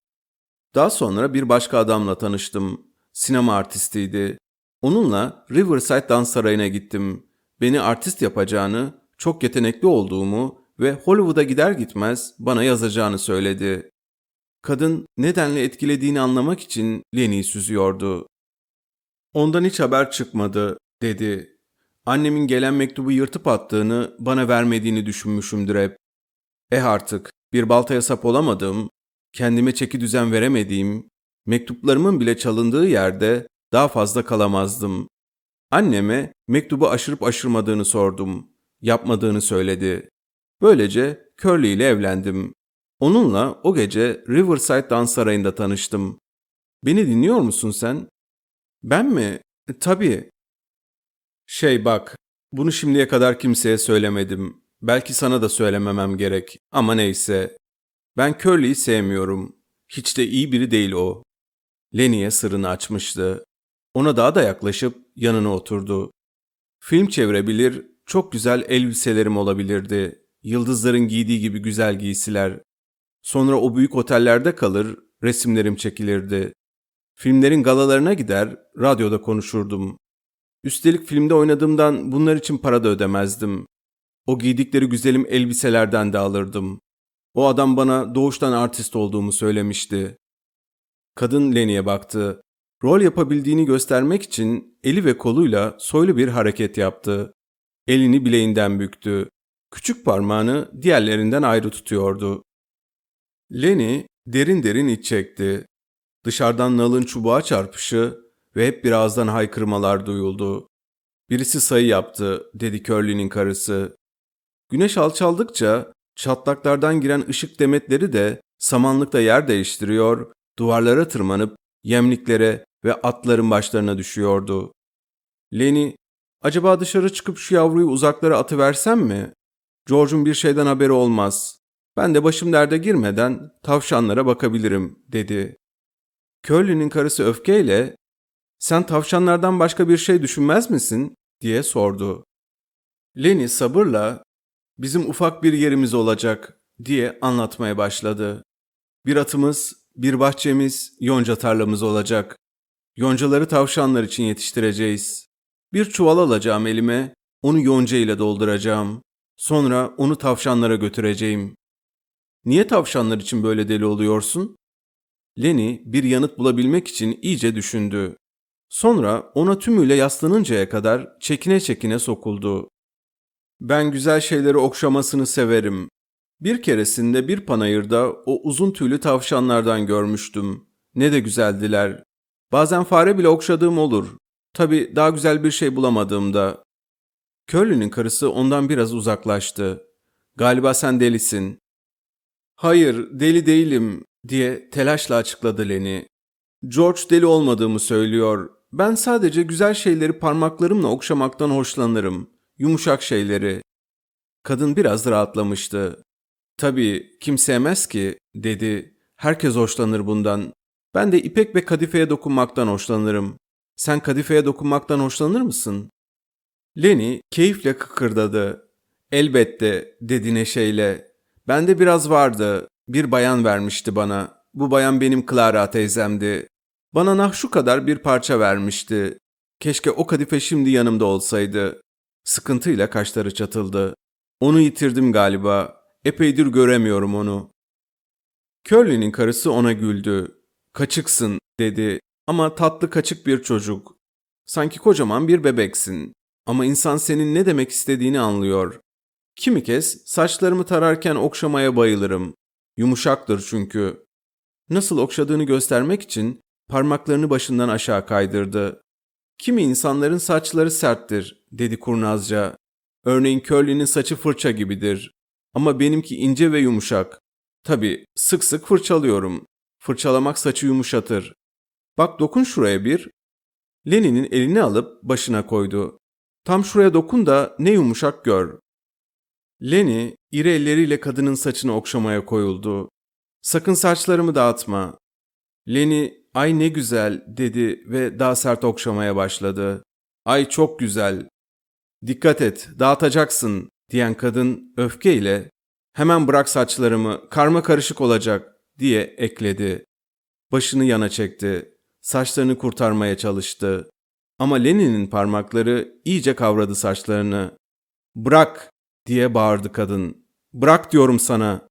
Speaker 1: Daha sonra bir başka adamla tanıştım. Sinema artistiydi. Onunla Riverside Dans Sarayı'na gittim. Beni artist yapacağını çok yetenekli olduğumu ve Hollywood'a gider gitmez bana yazacağını söyledi. Kadın nedenle etkilediğini anlamak için Lenny'i süzüyordu. Ondan hiç haber çıkmadı, dedi. Annemin gelen mektubu yırtıp attığını, bana vermediğini düşünmüşümdür hep. Eh artık, bir baltaya sap olamadım, kendime çeki düzen veremediğim, mektuplarımın bile çalındığı yerde daha fazla kalamazdım. Anneme mektubu aşırıp aşırmadığını sordum. Yapmadığını söyledi. Böylece Curly ile evlendim. Onunla o gece Riverside Dans Sarayı'nda tanıştım. Beni dinliyor musun sen? Ben mi? E, tabii. Şey bak, bunu şimdiye kadar kimseye söylemedim. Belki sana da söylememem gerek. Ama neyse. Ben Curly'yi sevmiyorum. Hiç de iyi biri değil o. Lenny'e sırrını açmıştı. Ona daha da yaklaşıp yanına oturdu. Film çevirebilir, çok güzel elbiselerim olabilirdi. Yıldızların giydiği gibi güzel giysiler. Sonra o büyük otellerde kalır, resimlerim çekilirdi. Filmlerin galalarına gider, radyoda konuşurdum. Üstelik filmde oynadığımdan bunlar için para da ödemezdim. O giydikleri güzelim elbiselerden de alırdım. O adam bana doğuştan artist olduğumu söylemişti. Kadın Lenny'e baktı. Rol yapabildiğini göstermek için eli ve koluyla soylu bir hareket yaptı. Elini bileğinden büktü. Küçük parmağını diğerlerinden ayrı tutuyordu. Lenny derin derin iç çekti. Dışarıdan nalın çubuğa çarpışı ve hep birazdan haykırmalar duyuldu. Birisi sayı yaptı, dedi Curly'nin karısı. Güneş alçaldıkça çatlaklardan giren ışık demetleri de samanlıkta yer değiştiriyor, duvarlara tırmanıp yemliklere ve atların başlarına düşüyordu. Lenny, acaba dışarı çıkıp şu yavruyu uzaklara atıversem mi? George'un bir şeyden haberi olmaz. Ben de başım derde girmeden tavşanlara bakabilirim, dedi. Curly'nin karısı öfkeyle, sen tavşanlardan başka bir şey düşünmez misin? diye sordu. Lenny sabırla, bizim ufak bir yerimiz olacak diye anlatmaya başladı. Bir atımız, bir bahçemiz, yonca tarlamız olacak. Yoncaları tavşanlar için yetiştireceğiz. Bir çuval alacağım elime, onu yonca ile dolduracağım. Sonra onu tavşanlara götüreceğim. Niye tavşanlar için böyle deli oluyorsun? Lenny bir yanıt bulabilmek için iyice düşündü. Sonra ona tümüyle yaslanıncaya kadar çekine çekine sokuldu. Ben güzel şeyleri okşamasını severim. Bir keresinde bir panayırda o uzun tüylü tavşanlardan görmüştüm. Ne de güzeldiler. Bazen fare bile okşadığım olur. Tabii daha güzel bir şey bulamadığımda. Curly'nin karısı ondan biraz uzaklaştı. Galiba sen delisin. Hayır, deli değilim diye telaşla açıkladı Lenny. George deli olmadığımı söylüyor. Ben sadece güzel şeyleri parmaklarımla okşamaktan hoşlanırım. Yumuşak şeyleri. Kadın biraz rahatlamıştı. Tabii kim sevmez ki dedi. Herkes hoşlanır bundan. Ben de ipek ve kadifeye dokunmaktan hoşlanırım. Sen kadifeye dokunmaktan hoşlanır mısın? Lenny keyifle kıkırdadı. Elbette dedi neşeyle. Bende biraz vardı. Bir bayan vermişti bana. Bu bayan benim Clara teyzemdi. Bana nah şu kadar bir parça vermişti. Keşke o kadife şimdi yanımda olsaydı. Sıkıntıyla kaşları çatıldı. Onu yitirdim galiba. Epeydir göremiyorum onu. Curly'nin karısı ona güldü. Kaçıksın dedi ama tatlı kaçık bir çocuk. Sanki kocaman bir bebeksin. Ama insan senin ne demek istediğini anlıyor. Kimi kez saçlarımı tararken okşamaya bayılırım. Yumuşaktır çünkü. Nasıl okşadığını göstermek için parmaklarını başından aşağı kaydırdı. Kimi insanların saçları serttir, dedi kurnazca. Örneğin Curly'nin saçı fırça gibidir. Ama benimki ince ve yumuşak. Tabii sık sık fırçalıyorum. Fırçalamak saçı yumuşatır. Bak dokun şuraya bir. Lenny'nin elini alıp başına koydu. Tam şuraya dokun da ne yumuşak gör. Lenny iri elleriyle kadının saçını okşamaya koyuldu. Sakın saçlarımı dağıtma. Lenny ay ne güzel dedi ve daha sert okşamaya başladı. Ay çok güzel. Dikkat et dağıtacaksın diyen kadın öfkeyle hemen bırak saçlarımı karma karışık olacak diye ekledi. Başını yana çekti. Saçlarını kurtarmaya çalıştı. Ama Lenin'in parmakları iyice kavradı saçlarını. Bırak diye bağırdı kadın. Bırak diyorum sana.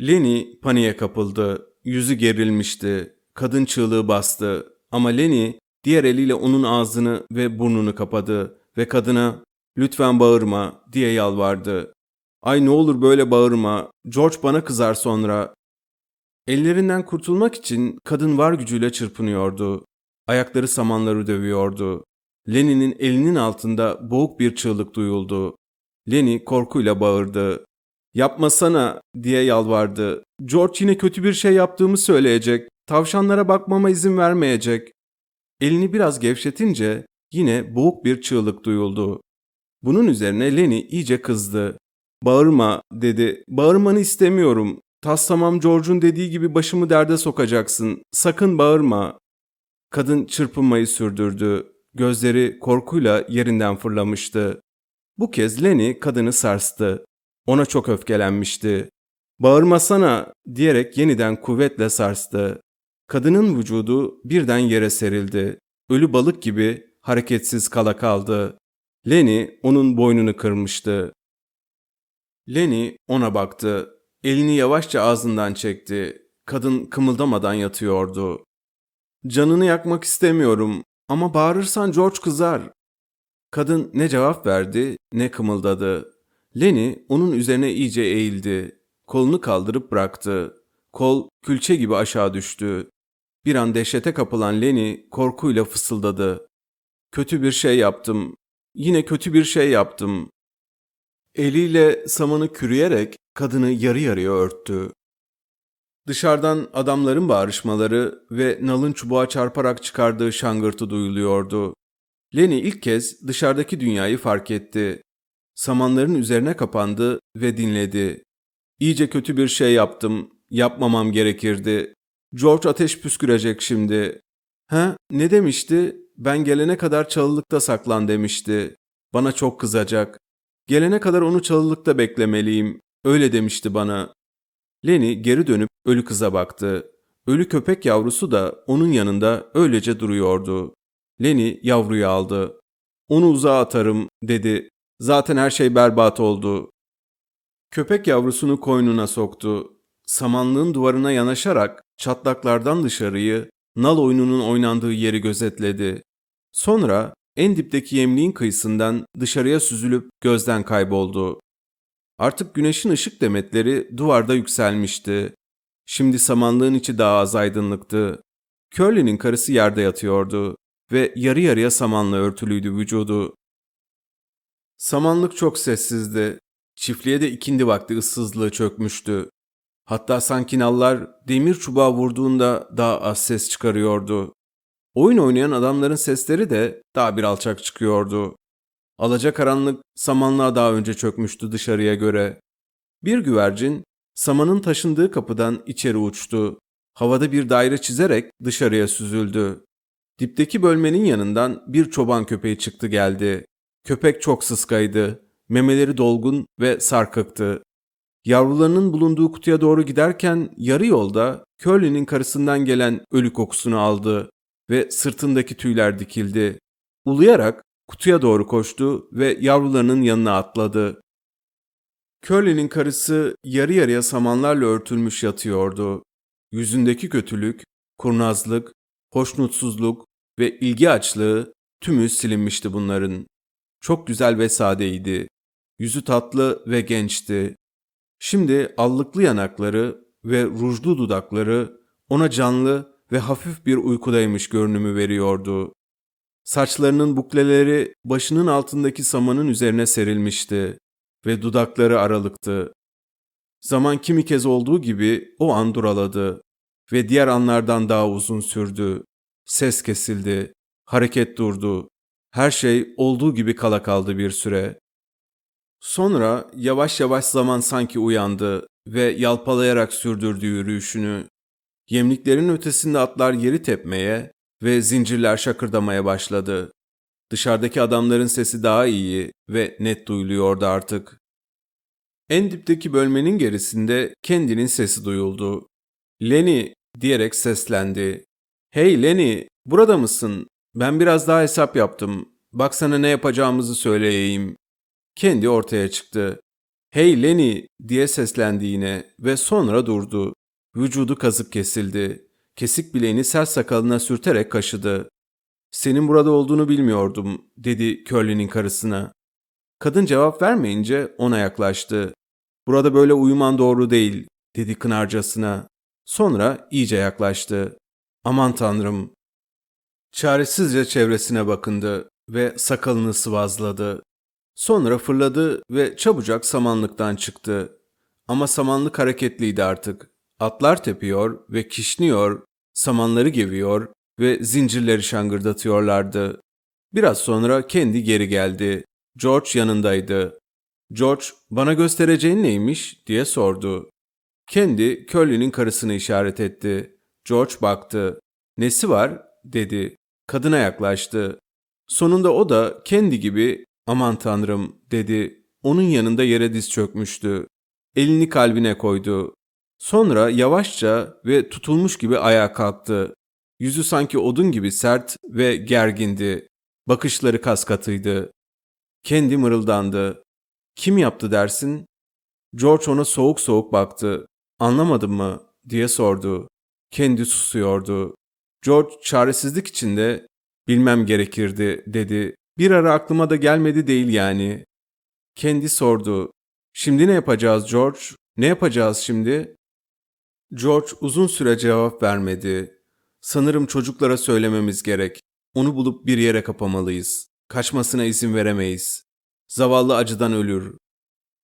Speaker 1: Lenny paniğe kapıldı. Yüzü gerilmişti. Kadın çığlığı bastı. Ama Lenny diğer eliyle onun ağzını ve burnunu kapadı ve kadına lütfen bağırma diye yalvardı. Ay ne olur böyle bağırma. George bana kızar sonra. Ellerinden kurtulmak için kadın var gücüyle çırpınıyordu. Ayakları samanları dövüyordu. Lenny'nin elinin altında boğuk bir çığlık duyuldu. Lenny korkuyla bağırdı. Yapmasana diye yalvardı. George yine kötü bir şey yaptığımı söyleyecek. Tavşanlara bakmama izin vermeyecek. Elini biraz gevşetince yine boğuk bir çığlık duyuldu. Bunun üzerine Lenny iyice kızdı. Bağırma dedi. Bağırmanı istemiyorum. Taslamam George'un dediği gibi başımı derde sokacaksın. Sakın bağırma. Kadın çırpınmayı sürdürdü. Gözleri korkuyla yerinden fırlamıştı. Bu kez Lenny kadını sarstı. Ona çok öfkelenmişti. Bağırmasana diyerek yeniden kuvvetle sarstı. Kadının vücudu birden yere serildi. Ölü balık gibi hareketsiz kala kaldı. Lenny onun boynunu kırmıştı. Lenny ona baktı. Elini yavaşça ağzından çekti. Kadın kımıldamadan yatıyordu. Canını yakmak istemiyorum ama bağırırsan George kızar. Kadın ne cevap verdi ne kımıldadı. Lenny onun üzerine iyice eğildi. Kolunu kaldırıp bıraktı. Kol külçe gibi aşağı düştü. Bir an dehşete kapılan Lenny korkuyla fısıldadı. Kötü bir şey yaptım. Yine kötü bir şey yaptım. Eliyle samanı kürüyerek kadını yarı yarıya örttü. Dışarıdan adamların bağrışmaları ve nalın çubuğa çarparak çıkardığı şangırtı duyuluyordu. Lenny ilk kez dışarıdaki dünyayı fark etti. Samanların üzerine kapandı ve dinledi. İyice kötü bir şey yaptım. Yapmamam gerekirdi. George ateş püskürecek şimdi. Ha, ne demişti? Ben gelene kadar çalılıkta saklan demişti. Bana çok kızacak. Gelene kadar onu çalılıkta beklemeliyim. Öyle demişti bana. Lenny geri dönüp ölü kıza baktı. Ölü köpek yavrusu da onun yanında öylece duruyordu. Lenny yavruyu aldı. Onu uzağa atarım dedi. Zaten her şey berbat oldu. Köpek yavrusunu koynuna soktu. Samanlığın duvarına yanaşarak çatlaklardan dışarıyı, nal oyununun oynandığı yeri gözetledi. Sonra en dipteki yemliğin kıyısından dışarıya süzülüp gözden kayboldu. Artık güneşin ışık demetleri duvarda yükselmişti. Şimdi samanlığın içi daha az aydınlıktı. Curly'nin karısı yerde yatıyordu ve yarı yarıya samanla örtülüydü vücudu. Samanlık çok sessizdi. Çiftliğe de ikindi vakti ıssızlığı çökmüştü. Hatta sanki nallar demir çubuğa vurduğunda daha az ses çıkarıyordu. Oyun oynayan adamların sesleri de daha bir alçak çıkıyordu. Alacakaranlık samanlığa daha önce çökmüştü dışarıya göre. Bir güvercin samanın taşındığı kapıdan içeri uçtu. Havada bir daire çizerek dışarıya süzüldü. Dipteki bölmenin yanından bir çoban köpeği çıktı geldi. Köpek çok sıskaydı. Memeleri dolgun ve sarkıktı. Yavrularının bulunduğu kutuya doğru giderken yarı yolda Curly'nin karısından gelen ölü kokusunu aldı ve sırtındaki tüyler dikildi. Uluyarak kutuya doğru koştu ve yavrularının yanına atladı. Curly'nin karısı yarı yarıya samanlarla örtülmüş yatıyordu. Yüzündeki kötülük, kurnazlık, hoşnutsuzluk ve ilgi açlığı tümü silinmişti bunların. Çok güzel ve sadeydi. Yüzü tatlı ve gençti. Şimdi allıklı yanakları ve rujlu dudakları ona canlı ve hafif bir uykudaymış görünümü veriyordu. Saçlarının bukleleri başının altındaki samanın üzerine serilmişti ve dudakları aralıktı. Zaman kimi kez olduğu gibi o an duraladı ve diğer anlardan daha uzun sürdü. Ses kesildi, hareket durdu. Her şey olduğu gibi kala kaldı bir süre. Sonra yavaş yavaş zaman sanki uyandı ve yalpalayarak sürdürdü yürüyüşünü. Yemliklerin ötesinde atlar yeri tepmeye ve zincirler şakırdamaya başladı. Dışarıdaki adamların sesi daha iyi ve net duyuluyordu artık. En dipteki bölmenin gerisinde kendinin sesi duyuldu. Lenny diyerek seslendi. Hey Lenny, burada mısın? Ben biraz daha hesap yaptım. Bak sana ne yapacağımızı söyleyeyim. Kendi ortaya çıktı. Hey Lenny diye seslendi yine ve sonra durdu. Vücudu kazıp kesildi. Kesik bileğini sert sakalına sürterek kaşıdı. Senin burada olduğunu bilmiyordum dedi Curly'nin karısına. Kadın cevap vermeyince ona yaklaştı. Burada böyle uyuman doğru değil dedi kınarcasına. Sonra iyice yaklaştı. Aman tanrım. Çaresizce çevresine bakındı ve sakalını sıvazladı. Sonra fırladı ve çabucak samanlıktan çıktı. Ama samanlık hareketliydi artık. Atlar tepiyor ve kişniyor, samanları geviyor ve zincirleri şangırdatıyorlardı. Biraz sonra kendi geri geldi. George yanındaydı. George, bana göstereceğin neymiş diye sordu. Kendi Curly'nin karısını işaret etti. George baktı. Nesi var dedi. Kadına yaklaştı. Sonunda o da kendi gibi aman tanrım dedi. Onun yanında yere diz çökmüştü. Elini kalbine koydu. Sonra yavaşça ve tutulmuş gibi ayağa kalktı. Yüzü sanki odun gibi sert ve gergindi. Bakışları kaskatıydı. Kendi mırıldandı. Kim yaptı dersin? George ona soğuk soğuk baktı. Anlamadın mı? diye sordu. Kendi susuyordu. George çaresizlik içinde bilmem gerekirdi dedi. Bir ara aklıma da gelmedi değil yani. Kendi sordu. Şimdi ne yapacağız George? Ne yapacağız şimdi? George uzun süre cevap vermedi. Sanırım çocuklara söylememiz gerek. Onu bulup bir yere kapamalıyız. Kaçmasına izin veremeyiz. Zavallı acıdan ölür.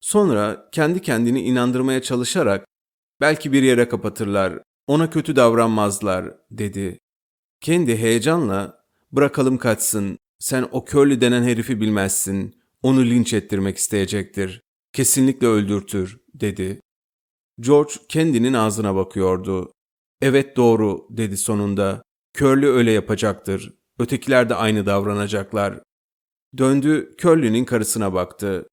Speaker 1: Sonra kendi kendini inandırmaya çalışarak belki bir yere kapatırlar, ona kötü davranmazlar dedi. Kendi heyecanla bırakalım kaçsın, sen o körlü denen herifi bilmezsin, onu linç ettirmek isteyecektir. Kesinlikle öldürtür dedi. George kendinin ağzına bakıyordu. Evet doğru dedi sonunda. Körlü öyle yapacaktır. Ötekiler de aynı davranacaklar. Döndü Curly'nin karısına baktı.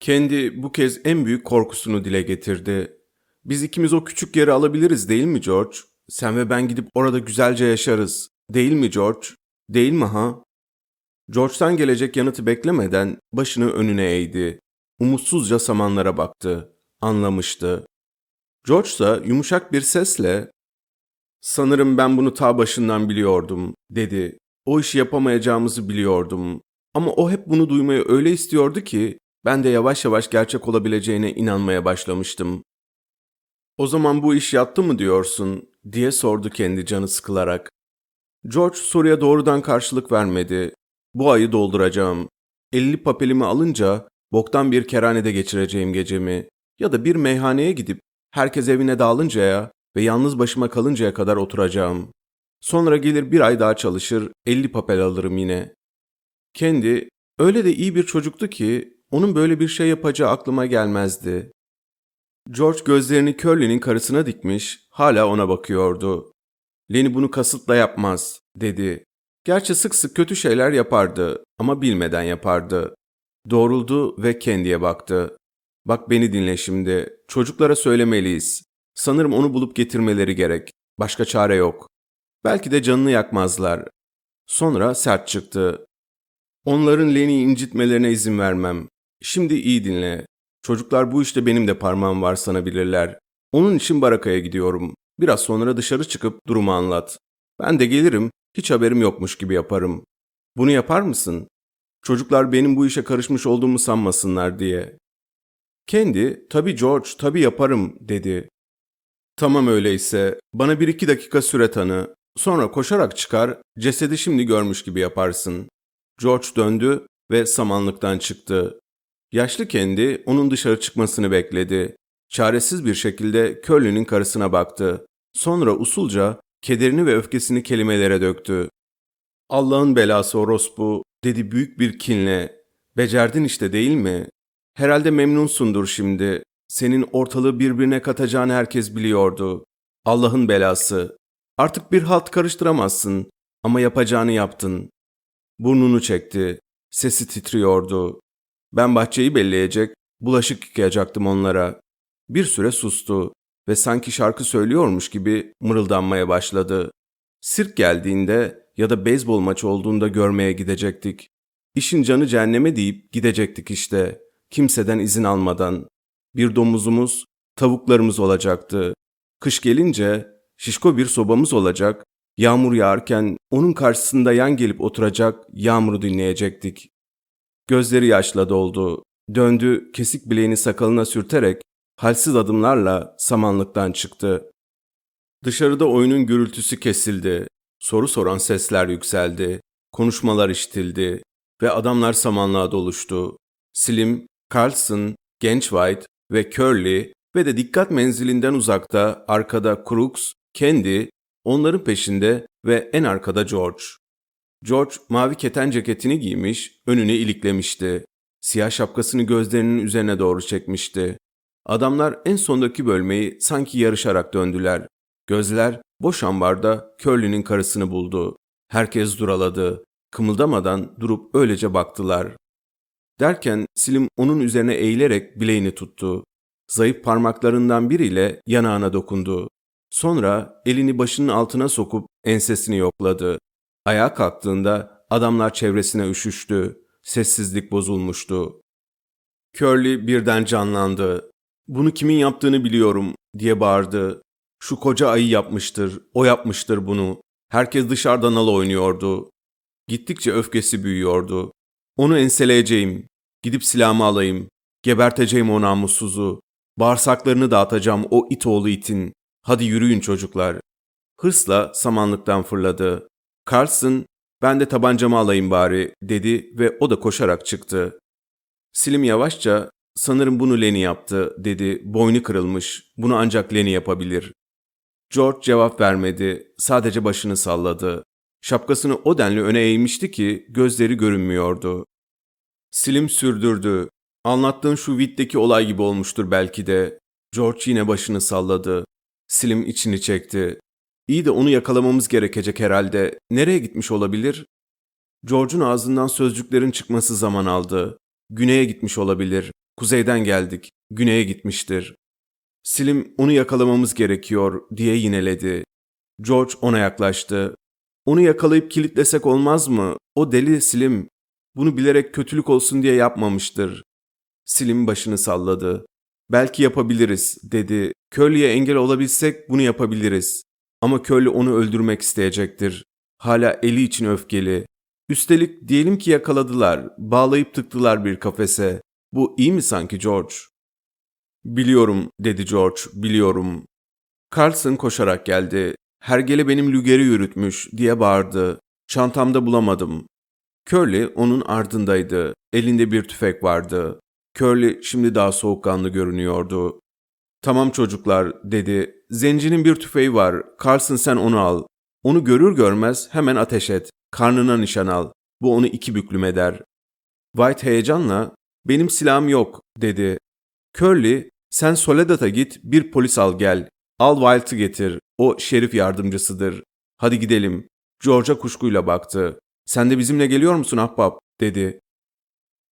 Speaker 1: Kendi bu kez en büyük korkusunu dile getirdi. Biz ikimiz o küçük yeri alabiliriz değil mi George? Sen ve ben gidip orada güzelce yaşarız. Değil mi George? Değil mi ha? George'tan gelecek yanıtı beklemeden başını önüne eğdi. Umutsuzca samanlara baktı. Anlamıştı. George ise yumuşak bir sesle ''Sanırım ben bunu ta başından biliyordum.'' dedi. O işi yapamayacağımızı biliyordum. Ama o hep bunu duymayı öyle istiyordu ki ben de yavaş yavaş gerçek olabileceğine inanmaya başlamıştım. O zaman bu iş yattı mı diyorsun diye sordu kendi canı sıkılarak. George soruya doğrudan karşılık vermedi. Bu ayı dolduracağım. 50 papelimi alınca boktan bir kerhanede geçireceğim gecemi. Ya da bir meyhaneye gidip herkes evine dağılıncaya ve yalnız başıma kalıncaya kadar oturacağım. Sonra gelir bir ay daha çalışır, 50 papel alırım yine. Kendi öyle de iyi bir çocuktu ki onun böyle bir şey yapacağı aklıma gelmezdi. George gözlerini Curly'nin karısına dikmiş, hala ona bakıyordu. Lenny bunu kasıtla yapmaz, dedi. Gerçi sık sık kötü şeyler yapardı ama bilmeden yapardı. Doğruldu ve kendiye baktı. Bak beni dinle şimdi. Çocuklara söylemeliyiz. Sanırım onu bulup getirmeleri gerek. Başka çare yok. Belki de canını yakmazlar. Sonra sert çıktı. Onların Lenny'i incitmelerine izin vermem. Şimdi iyi dinle. Çocuklar bu işte benim de parmağım var sanabilirler. Onun için barakaya gidiyorum. Biraz sonra dışarı çıkıp durumu anlat. Ben de gelirim, hiç haberim yokmuş gibi yaparım. Bunu yapar mısın? Çocuklar benim bu işe karışmış olduğumu sanmasınlar diye. Kendi, tabii George, tabii yaparım dedi. Tamam öyleyse, bana bir iki dakika süre tanı. Sonra koşarak çıkar, cesedi şimdi görmüş gibi yaparsın. George döndü ve samanlıktan çıktı. Yaşlı kendi onun dışarı çıkmasını bekledi. Çaresiz bir şekilde Curly'nin karısına baktı. Sonra usulca kederini ve öfkesini kelimelere döktü. Allah'ın belası orospu dedi büyük bir kinle. Becerdin işte değil mi? Herhalde memnunsundur şimdi. Senin ortalığı birbirine katacağını herkes biliyordu. Allah'ın belası. Artık bir halt karıştıramazsın ama yapacağını yaptın. Burnunu çekti. Sesi titriyordu. Ben bahçeyi belleyecek, bulaşık yıkayacaktım onlara. Bir süre sustu ve sanki şarkı söylüyormuş gibi mırıldanmaya başladı. Sirk geldiğinde ya da beyzbol maçı olduğunda görmeye gidecektik. İşin canı cehenneme deyip gidecektik işte. Kimseden izin almadan. Bir domuzumuz, tavuklarımız olacaktı. Kış gelince şişko bir sobamız olacak. Yağmur yağarken onun karşısında yan gelip oturacak, yağmuru dinleyecektik. Gözleri yaşla doldu. Döndü, kesik bileğini sakalına sürterek halsiz adımlarla samanlıktan çıktı. Dışarıda oyunun gürültüsü kesildi. Soru soran sesler yükseldi. Konuşmalar işitildi ve adamlar samanlığa doluştu. Slim, Carlson, Genç White ve Curly ve de dikkat menzilinden uzakta arkada Crooks, Candy, onların peşinde ve en arkada George. George mavi keten ceketini giymiş, önüne iliklemişti. Siyah şapkasını gözlerinin üzerine doğru çekmişti. Adamlar en sondaki bölmeyi sanki yarışarak döndüler. Gözler boş ambarda Curly'nin karısını buldu. Herkes duraladı. Kımıldamadan durup öylece baktılar. Derken Slim onun üzerine eğilerek bileğini tuttu. Zayıf parmaklarından biriyle yanağına dokundu. Sonra elini başının altına sokup ensesini yokladı. Ayağa kalktığında adamlar çevresine üşüştü. Sessizlik bozulmuştu. Curly birden canlandı. Bunu kimin yaptığını biliyorum diye bağırdı. Şu koca ayı yapmıştır, o yapmıştır bunu. Herkes dışarıdan al oynuyordu. Gittikçe öfkesi büyüyordu. Onu enseleyeceğim. Gidip silahımı alayım. Geberteceğim o namussuzu. Bağırsaklarını dağıtacağım o it oğlu itin. Hadi yürüyün çocuklar. Hırsla samanlıktan fırladı. Carlson, ben de tabancamı alayım bari dedi ve o da koşarak çıktı. Slim yavaşça, sanırım bunu Lenny yaptı dedi. Boynu kırılmış. Bunu ancak Lenny yapabilir. George cevap vermedi. Sadece başını salladı. Şapkasını o denli öne eğmişti ki gözleri görünmüyordu. Slim sürdürdü. Anlattığın şu Witt'teki olay gibi olmuştur belki de. George yine başını salladı. Slim içini çekti. İyi de onu yakalamamız gerekecek herhalde. Nereye gitmiş olabilir? George'un ağzından sözcüklerin çıkması zaman aldı. Güneye gitmiş olabilir. Kuzeyden geldik. Güneye gitmiştir. Slim onu yakalamamız gerekiyor diye yineledi. George ona yaklaştı. Onu yakalayıp kilitlesek olmaz mı? O deli Slim. Bunu bilerek kötülük olsun diye yapmamıştır. Slim başını salladı. Belki yapabiliriz dedi. Curly'e engel olabilsek bunu yapabiliriz. Ama Curly onu öldürmek isteyecektir. Hala eli için öfkeli. Üstelik diyelim ki yakaladılar, bağlayıp tıktılar bir kafese. Bu iyi mi sanki George? Biliyorum dedi George, biliyorum. Carlson koşarak geldi. Hergele benim lügeri yürütmüş diye bağırdı. Çantamda bulamadım. Curly onun ardındaydı. Elinde bir tüfek vardı. Curly şimdi daha soğukkanlı görünüyordu. Tamam çocuklar dedi. Zencinin bir tüfeği var. Carlson sen onu al. Onu görür görmez hemen ateş et. Karnına nişan al. Bu onu iki büklüm eder. White heyecanla benim silahım yok dedi. Curly sen Soledad'a git bir polis al gel. Al Wild'ı getir. O şerif yardımcısıdır. Hadi gidelim. George'a kuşkuyla baktı. Sen de bizimle geliyor musun ahbap? dedi.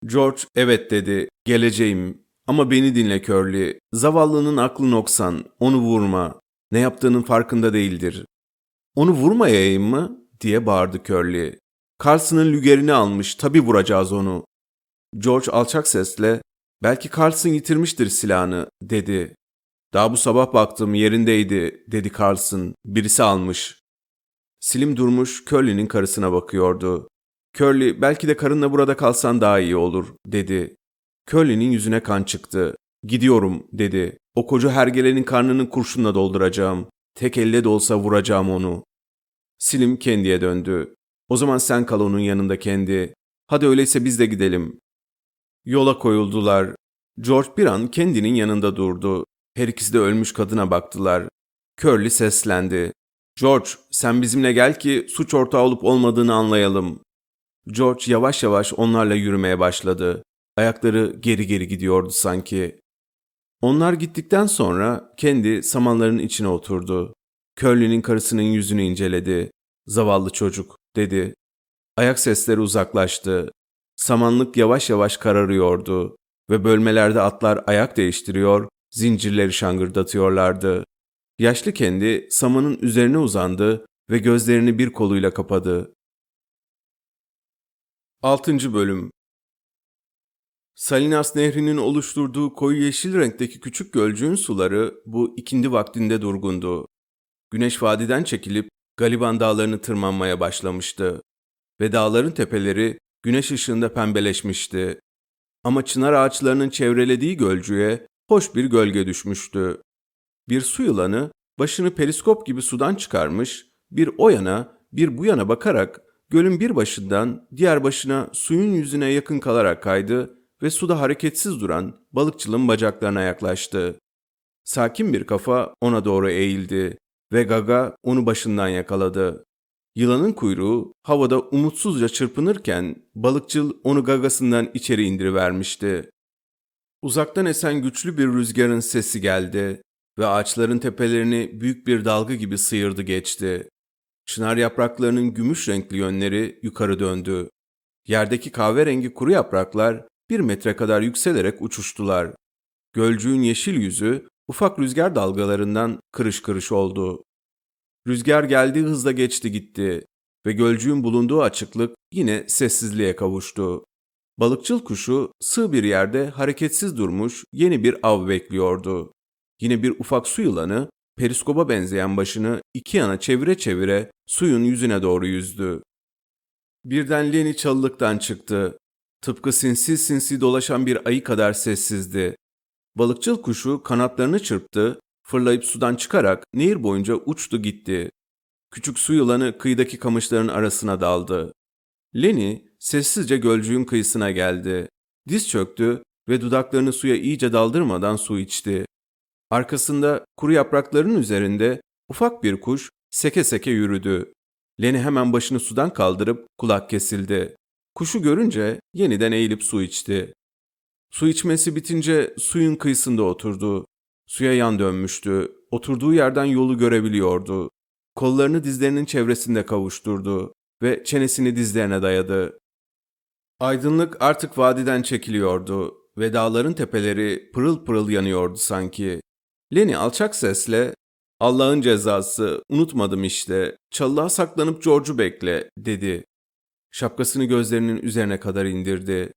Speaker 1: George evet dedi. Geleceğim. Ama beni dinle Curly. Zavallının aklı noksan. Onu vurma. Ne yaptığının farkında değildir. Onu vurmayayım mı? diye bağırdı Curly. Carson'ın lügerini almış. Tabii vuracağız onu. George alçak sesle belki Carlson yitirmiştir silahını dedi. Daha bu sabah baktım yerindeydi dedi Carlson. Birisi almış. Slim durmuş Curly'nin karısına bakıyordu. Curly belki de karınla burada kalsan daha iyi olur dedi. Curly'nin yüzüne kan çıktı. Gidiyorum dedi. O koca hergelenin karnını kurşunla dolduracağım. Tek elle de olsa vuracağım onu. Slim kendiye döndü. O zaman sen kal onun yanında kendi. Hadi öyleyse biz de gidelim. Yola koyuldular. George bir an kendinin yanında durdu. Her ikisi de ölmüş kadına baktılar. Curly seslendi. George, sen bizimle gel ki suç ortağı olup olmadığını anlayalım. George yavaş yavaş onlarla yürümeye başladı. Ayakları geri geri gidiyordu sanki. Onlar gittikten sonra kendi samanların içine oturdu. Curly'nin karısının yüzünü inceledi. Zavallı çocuk, dedi. Ayak sesleri uzaklaştı. Samanlık yavaş yavaş kararıyordu ve bölmelerde atlar ayak değiştiriyor, zincirleri şangırdatıyorlardı. Yaşlı kendi samanın üzerine uzandı ve gözlerini bir koluyla kapadı. 6. Bölüm Salinas Nehri'nin oluşturduğu koyu yeşil renkteki küçük gölcüğün suları bu ikindi vaktinde durgundu. Güneş vadiden çekilip Galiban dağlarını tırmanmaya başlamıştı ve dağların tepeleri güneş ışığında pembeleşmişti. Ama çınar ağaçlarının çevrelediği gölcüğe hoş bir gölge düşmüştü. Bir su yılanı başını periskop gibi sudan çıkarmış, bir o yana bir bu yana bakarak gölün bir başından diğer başına suyun yüzüne yakın kalarak kaydı ve suda hareketsiz duran balıkçılın bacaklarına yaklaştı. Sakin bir kafa ona doğru eğildi ve Gaga onu başından yakaladı. Yılanın kuyruğu havada umutsuzca çırpınırken balıkçıl onu gagasından içeri indirivermişti. Uzaktan esen güçlü bir rüzgarın sesi geldi ve ağaçların tepelerini büyük bir dalga gibi sıyırdı geçti. Çınar yapraklarının gümüş renkli yönleri yukarı döndü. Yerdeki kahverengi kuru yapraklar bir metre kadar yükselerek uçuştular. Gölcüğün yeşil yüzü ufak rüzgar dalgalarından kırış kırış oldu. Rüzgar geldiği hızla geçti gitti ve gölcüğün bulunduğu açıklık yine sessizliğe kavuştu. Balıkçıl kuşu sığ bir yerde hareketsiz durmuş yeni bir av bekliyordu. Yine bir ufak su yılanı periskoba benzeyen başını iki yana çevire çevire suyun yüzüne doğru yüzdü. Birden Leni çalılıktan çıktı. Tıpkı sinsi sinsi dolaşan bir ayı kadar sessizdi. Balıkçıl kuşu kanatlarını çırptı, fırlayıp sudan çıkarak nehir boyunca uçtu gitti. Küçük su yılanı kıyıdaki kamışların arasına daldı. Leni sessizce gölcüğün kıyısına geldi. Diz çöktü ve dudaklarını suya iyice daldırmadan su içti. Arkasında kuru yaprakların üzerinde ufak bir kuş seke seke yürüdü. Leni hemen başını sudan kaldırıp kulak kesildi. Kuşu görünce yeniden eğilip su içti. Su içmesi bitince suyun kıyısında oturdu. Suya yan dönmüştü. Oturduğu yerden yolu görebiliyordu. Kollarını dizlerinin çevresinde kavuşturdu ve çenesini dizlerine dayadı. Aydınlık artık vadiden çekiliyordu ve dağların tepeleri pırıl pırıl yanıyordu sanki. Leni alçak sesle Allah'ın cezası unutmadım işte çalığa saklanıp George'u bekle dedi. Şapkasını gözlerinin üzerine kadar indirdi.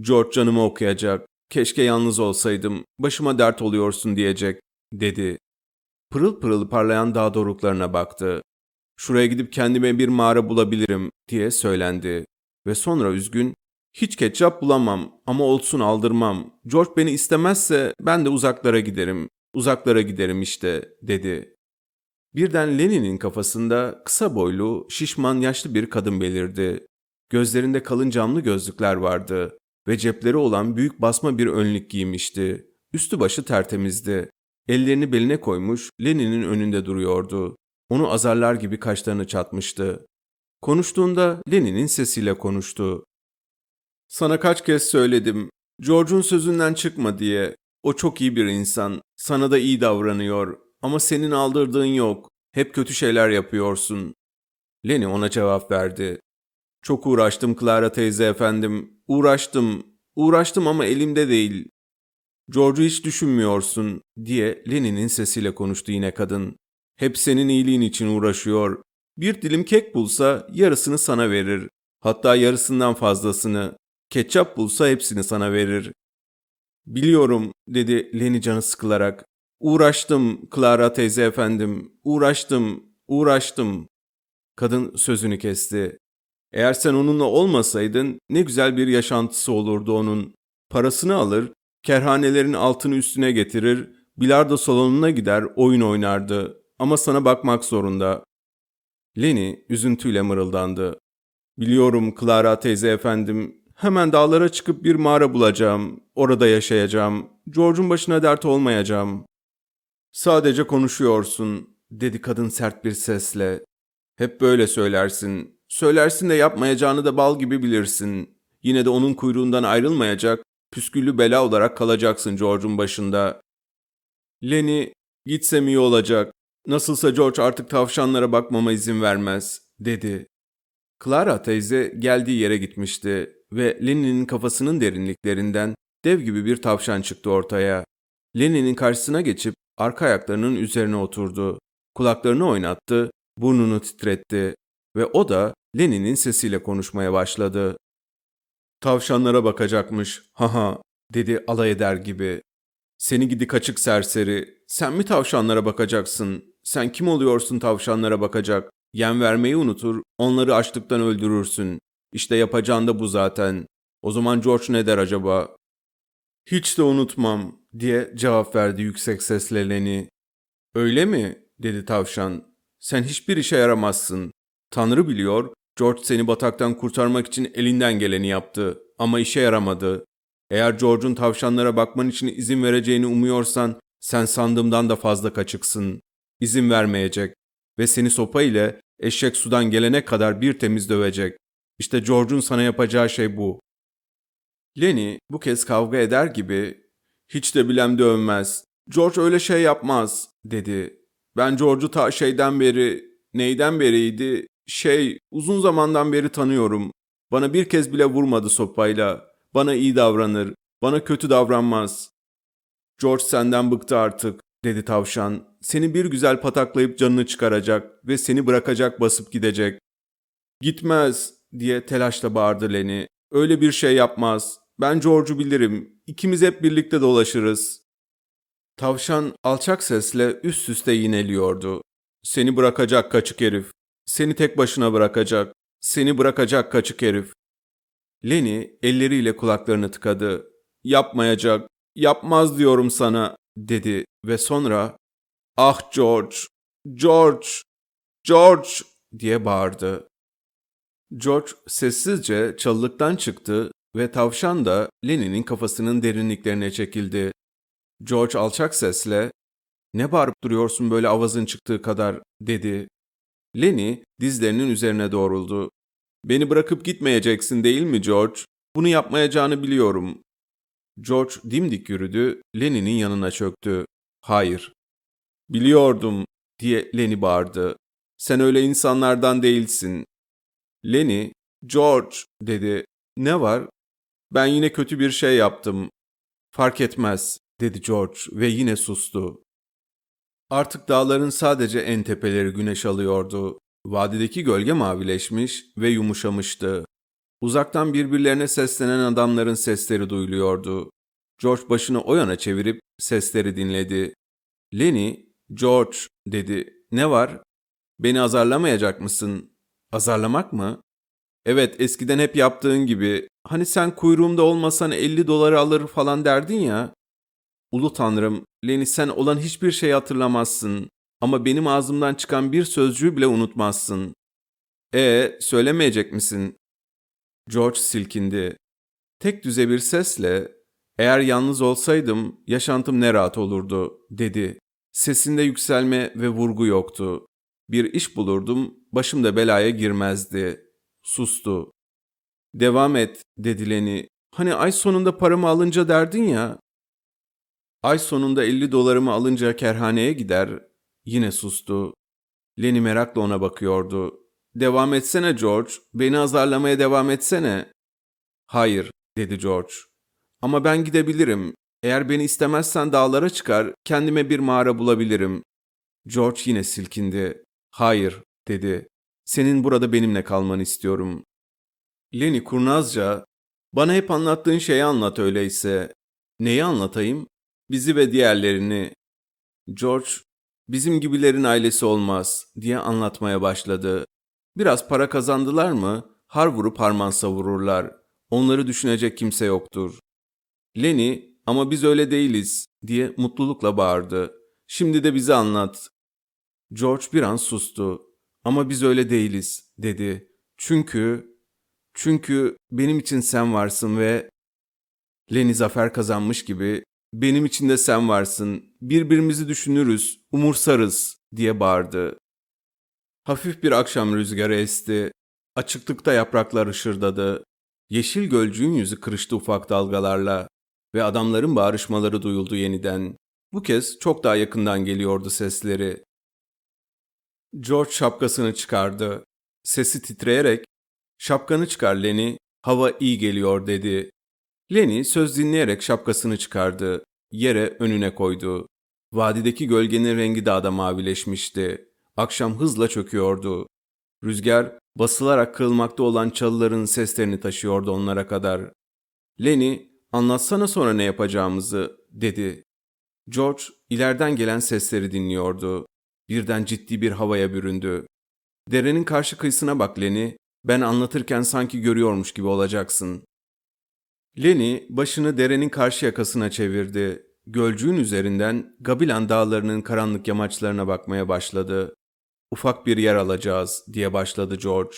Speaker 1: George canımı okuyacak. Keşke yalnız olsaydım. Başıma dert oluyorsun diyecek, dedi. Pırıl pırıl parlayan dağ doruklarına baktı. Şuraya gidip kendime bir mağara bulabilirim, diye söylendi. Ve sonra üzgün, hiç ketçap bulamam ama olsun aldırmam. George beni istemezse ben de uzaklara giderim. Uzaklara giderim işte, dedi. Birden Lenin'in kafasında kısa boylu, şişman yaşlı bir kadın belirdi. Gözlerinde kalın camlı gözlükler vardı ve cepleri olan büyük basma bir önlük giymişti. Üstü başı tertemizdi. Ellerini beline koymuş Lenin'in önünde duruyordu. Onu azarlar gibi kaşlarını çatmıştı. Konuştuğunda Lenin'in sesiyle konuştu. Sana kaç kez söyledim. George'un sözünden çıkma diye. O çok iyi bir insan. Sana da iyi davranıyor. Ama senin aldırdığın yok. Hep kötü şeyler yapıyorsun. Leni ona cevap verdi. Çok uğraştım Clara teyze efendim. Uğraştım. Uğraştım ama elimde değil. George'u hiç düşünmüyorsun diye Lenin'in sesiyle konuştu yine kadın. Hep senin iyiliğin için uğraşıyor. Bir dilim kek bulsa yarısını sana verir. Hatta yarısından fazlasını. Ketçap bulsa hepsini sana verir. Biliyorum dedi Leni canı sıkılarak. Uğraştım Clara teyze efendim. Uğraştım, uğraştım. Kadın sözünü kesti. Eğer sen onunla olmasaydın ne güzel bir yaşantısı olurdu onun. Parasını alır, kerhanelerin altını üstüne getirir, bilardo salonuna gider oyun oynardı. Ama sana bakmak zorunda. Leni üzüntüyle mırıldandı. Biliyorum Clara teyze efendim. Hemen dağlara çıkıp bir mağara bulacağım. Orada yaşayacağım. George'un başına dert olmayacağım. Sadece konuşuyorsun, dedi kadın sert bir sesle. Hep böyle söylersin. Söylersin de yapmayacağını da bal gibi bilirsin. Yine de onun kuyruğundan ayrılmayacak, püsküllü bela olarak kalacaksın George'un başında. Lenny, gitsem iyi olacak. Nasılsa George artık tavşanlara bakmama izin vermez, dedi. Clara teyze geldiği yere gitmişti ve Lenny'nin kafasının derinliklerinden dev gibi bir tavşan çıktı ortaya. Lenny'nin karşısına geçip arka ayaklarının üzerine oturdu. Kulaklarını oynattı, burnunu titretti ve o da Lenin'in sesiyle konuşmaya başladı. Tavşanlara bakacakmış. Haha dedi alay eder gibi. Seni gidi kaçık serseri. Sen mi tavşanlara bakacaksın? Sen kim oluyorsun tavşanlara bakacak? Yem vermeyi unutur, onları açlıktan öldürürsün. İşte yapacağın da bu zaten. O zaman George ne der acaba? Hiç de unutmam diye cevap verdi yüksek sesle Lenny. Öyle mi? dedi tavşan. Sen hiçbir işe yaramazsın. Tanrı biliyor, George seni bataktan kurtarmak için elinden geleni yaptı ama işe yaramadı. Eğer George'un tavşanlara bakman için izin vereceğini umuyorsan sen sandığımdan da fazla kaçıksın. İzin vermeyecek ve seni sopa ile eşek sudan gelene kadar bir temiz dövecek. İşte George'un sana yapacağı şey bu. Lenny bu kez kavga eder gibi hiç de bilem dövmez. George öyle şey yapmaz dedi. Ben George'u ta şeyden beri, neyden beriydi? Şey, uzun zamandan beri tanıyorum. Bana bir kez bile vurmadı sopayla. Bana iyi davranır, bana kötü davranmaz. George senden bıktı artık, dedi tavşan. Seni bir güzel pataklayıp canını çıkaracak ve seni bırakacak basıp gidecek. Gitmez, diye telaşla bağırdı Lenny. Öyle bir şey yapmaz. Ben George'u bilirim. İkimiz hep birlikte dolaşırız. Tavşan alçak sesle üst üste yineliyordu. Seni bırakacak kaçık herif. Seni tek başına bırakacak. Seni bırakacak kaçık herif. Lenny elleriyle kulaklarını tıkadı. Yapmayacak. Yapmaz diyorum sana dedi ve sonra Ah George, George, George diye bağırdı. George sessizce çalılıktan çıktı ve tavşan da Lenny'nin kafasının derinliklerine çekildi. George alçak sesle ''Ne bağırıp duruyorsun böyle avazın çıktığı kadar?'' dedi. Lenny dizlerinin üzerine doğruldu. ''Beni bırakıp gitmeyeceksin değil mi George? Bunu yapmayacağını biliyorum.'' George dimdik yürüdü, Lenny'nin yanına çöktü. ''Hayır.'' ''Biliyordum.'' diye Lenny bağırdı. ''Sen öyle insanlardan değilsin.'' Lenny, ''George.'' dedi. ''Ne var?'' ''Ben yine kötü bir şey yaptım.'' ''Fark etmez.'' dedi George ve yine sustu. Artık dağların sadece en tepeleri güneş alıyordu. Vadideki gölge mavileşmiş ve yumuşamıştı. Uzaktan birbirlerine seslenen adamların sesleri duyuluyordu. George başını o yana çevirip sesleri dinledi. Lenny, George dedi. Ne var? Beni azarlamayacak mısın? Azarlamak mı? Evet eskiden hep yaptığın gibi. Hani sen kuyruğumda olmasan 50 doları alır falan derdin ya. Ulu Tanrım, Lenny sen olan hiçbir şey hatırlamazsın. Ama benim ağzımdan çıkan bir sözcüğü bile unutmazsın. E söylemeyecek misin? George silkindi. Tek düze bir sesle, eğer yalnız olsaydım yaşantım ne rahat olurdu, dedi. Sesinde yükselme ve vurgu yoktu. Bir iş bulurdum, başım da belaya girmezdi. Sustu. Devam et, dedi Lenny. Hani ay sonunda paramı alınca derdin ya. Ay sonunda 50 dolarımı alınca kerhaneye gider. Yine sustu. Lenny merakla ona bakıyordu. Devam etsene George, beni azarlamaya devam etsene. Hayır, dedi George. Ama ben gidebilirim. Eğer beni istemezsen dağlara çıkar, kendime bir mağara bulabilirim. George yine silkindi. Hayır, dedi. Senin burada benimle kalmanı istiyorum. Lenny kurnazca, bana hep anlattığın şeyi anlat öyleyse. Neyi anlatayım? Bizi ve diğerlerini. George, bizim gibilerin ailesi olmaz diye anlatmaya başladı. Biraz para kazandılar mı har vurup harman savururlar. Onları düşünecek kimse yoktur. Lenny ama biz öyle değiliz diye mutlulukla bağırdı. Şimdi de bize anlat. George bir an sustu. Ama biz öyle değiliz dedi. Çünkü çünkü benim için sen varsın ve Lenny zafer kazanmış gibi benim için de sen varsın. Birbirimizi düşünürüz, umursarız diye bağırdı. Hafif bir akşam rüzgarı esti. Açıklıkta yapraklar ışırdadı. Yeşil gölcüğün yüzü kırıştı ufak dalgalarla ve adamların bağrışmaları duyuldu yeniden. Bu kez çok daha yakından geliyordu sesleri. George şapkasını çıkardı. Sesi titreyerek, ''Şapkanı çıkar Lenny, hava iyi geliyor.'' dedi. Lenny söz dinleyerek şapkasını çıkardı. Yere önüne koydu. Vadideki gölgenin rengi daha da mavileşmişti. Akşam hızla çöküyordu. Rüzgar basılarak kırılmakta olan çalıların seslerini taşıyordu onlara kadar. Lenny, anlatsana sonra ne yapacağımızı, dedi. George, ileriden gelen sesleri dinliyordu. Birden ciddi bir havaya büründü. Derenin karşı kıyısına bak Lenny, ben anlatırken sanki görüyormuş gibi olacaksın. Lenny başını derenin karşı yakasına çevirdi. Gölcüğün üzerinden Gabilan dağlarının karanlık yamaçlarına bakmaya başladı. Ufak bir yer alacağız diye başladı George.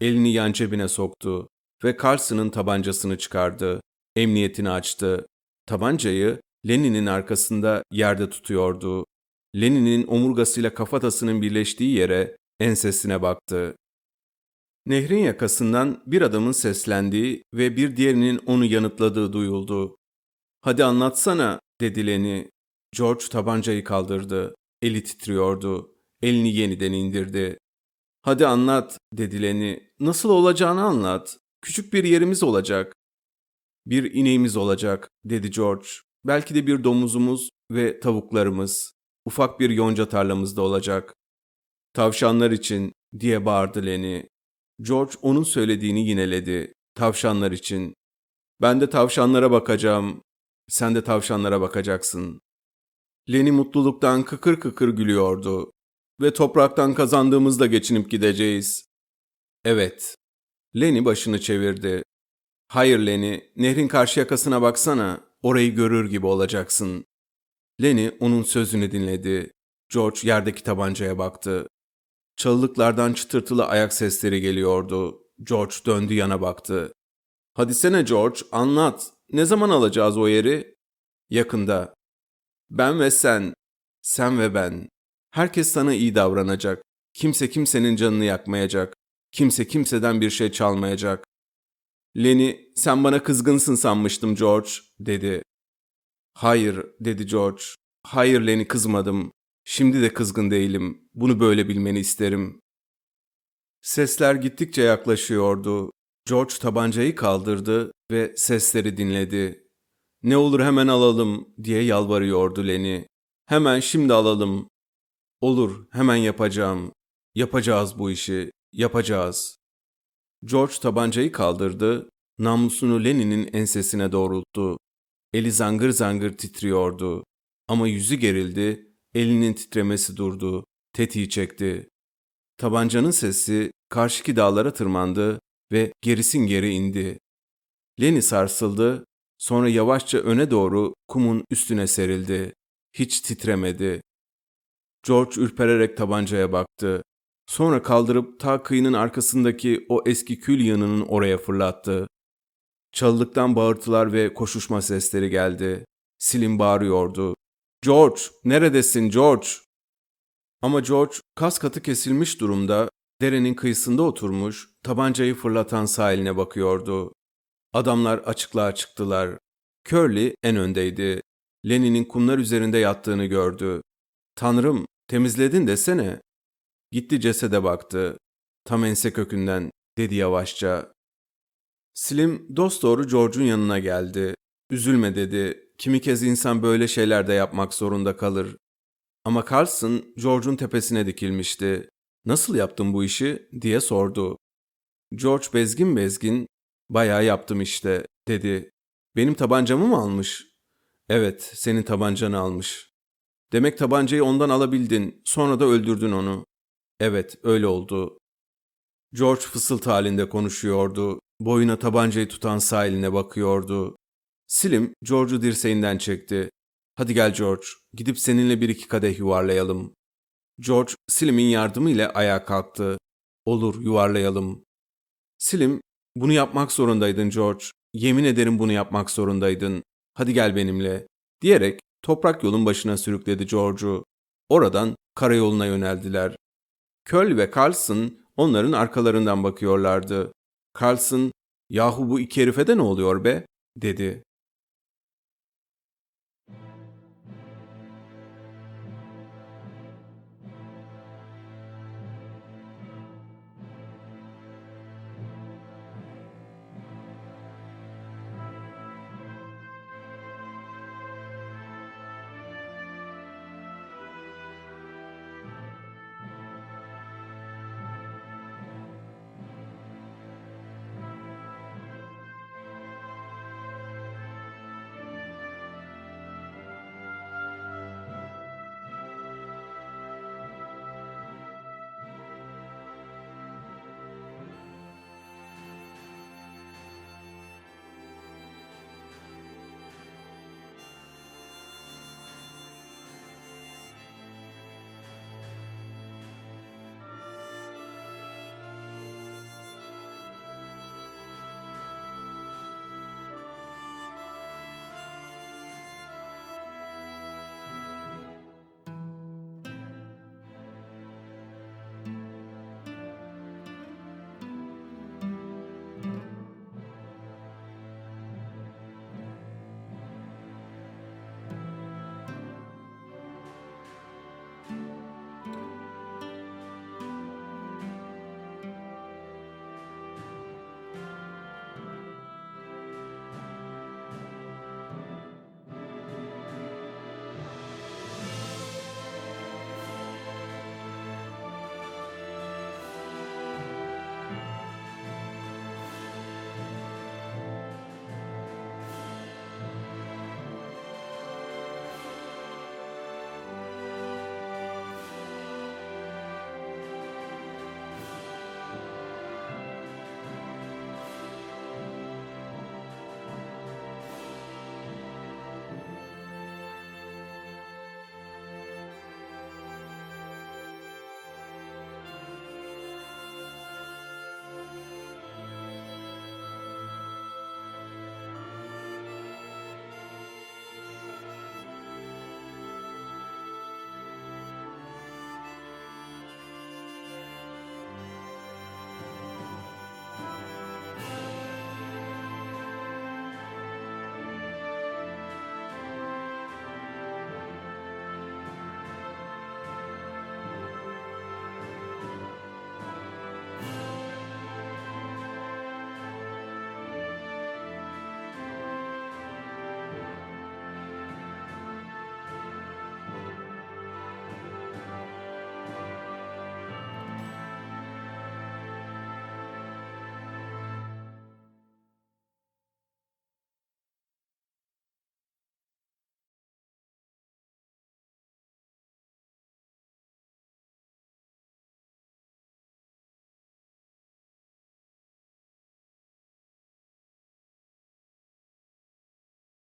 Speaker 1: Elini yan cebine soktu ve Carson'ın tabancasını çıkardı. Emniyetini açtı. Tabancayı Lenin'in arkasında yerde tutuyordu. Lenin'in omurgasıyla kafatasının birleştiği yere ensesine baktı. Nehrin yakasından bir adamın seslendiği ve bir diğerinin onu yanıtladığı duyuldu. Hadi anlatsana, dedi Lenny. George tabancayı kaldırdı. Eli titriyordu. Elini yeniden indirdi. Hadi anlat, dedi Lenny. Nasıl olacağını anlat. Küçük bir yerimiz olacak. Bir ineğimiz olacak, dedi George. Belki de bir domuzumuz ve tavuklarımız. Ufak bir yonca tarlamız da olacak. Tavşanlar için, diye bağırdı Lenny. George onun söylediğini yineledi. Tavşanlar için. Ben de tavşanlara bakacağım. Sen de tavşanlara bakacaksın. Lenny mutluluktan kıkır kıkır gülüyordu. Ve topraktan kazandığımızda geçinip gideceğiz. Evet. Lenny başını çevirdi. Hayır Lenny, nehrin karşı yakasına baksana. Orayı görür gibi olacaksın. Lenny onun sözünü dinledi. George yerdeki tabancaya baktı. Çalılıklardan çıtırtılı ayak sesleri geliyordu. George döndü yana baktı. Hadi sene George, anlat. Ne zaman alacağız o yeri? Yakında. Ben ve sen. Sen ve ben. Herkes sana iyi davranacak. Kimse kimsenin canını yakmayacak. Kimse kimseden bir şey çalmayacak. Lenny, sen bana kızgınsın sanmıştım George, dedi. Hayır, dedi George. Hayır Lenny kızmadım. Şimdi de kızgın değilim. Bunu böyle bilmeni isterim. Sesler gittikçe yaklaşıyordu. George tabancayı kaldırdı ve sesleri dinledi. Ne olur hemen alalım diye yalvarıyordu Lenny. Hemen şimdi alalım. Olur, hemen yapacağım. Yapacağız bu işi, yapacağız. George tabancayı kaldırdı, namlusunu Lenny'nin ensesine doğrulttu. Eli zangır zangır titriyordu. Ama yüzü gerildi, elinin titremesi durdu, tetiği çekti. Tabancanın sesi karşıki dağlara tırmandı ve gerisin geri indi. Lenny sarsıldı, sonra yavaşça öne doğru kumun üstüne serildi. Hiç titremedi. George ürpererek tabancaya baktı. Sonra kaldırıp ta kıyının arkasındaki o eski kül yanının oraya fırlattı. Çalılıktan bağırtılar ve koşuşma sesleri geldi. Silim bağırıyordu. George, neredesin George? Ama George kas katı kesilmiş durumda derenin kıyısında oturmuş tabancayı fırlatan sahiline bakıyordu. Adamlar açıklığa çıktılar. Curly en öndeydi. Lenny'nin kumlar üzerinde yattığını gördü. Tanrım, temizledin desene. Gitti cesede baktı. Tam ense kökünden, dedi yavaşça. Slim dosdoğru George'un yanına geldi. Üzülme dedi. Kimi kez insan böyle şeyler de yapmak zorunda kalır. Ama Carlson George'un tepesine dikilmişti. Nasıl yaptın bu işi diye sordu. George bezgin bezgin, bayağı yaptım işte dedi. Benim tabancamı mı almış? Evet, senin tabancanı almış. Demek tabancayı ondan alabildin, sonra da öldürdün onu. Evet, öyle oldu. George fısıltı halinde konuşuyordu. Boyuna tabancayı tutan sahiline bakıyordu. Slim, George'u dirseğinden çekti. Hadi gel George, gidip seninle bir iki kadeh yuvarlayalım. George, Slim'in yardımıyla ayağa kalktı. Olur, yuvarlayalım. Slim, bunu yapmak zorundaydın George. Yemin ederim bunu yapmak zorundaydın. Hadi gel benimle. Diyerek toprak yolun başına sürükledi George'u. Oradan karayoluna yöneldiler. Köl ve Carlson onların arkalarından bakıyorlardı. Carlson, yahu bu iki herife de ne oluyor be? dedi.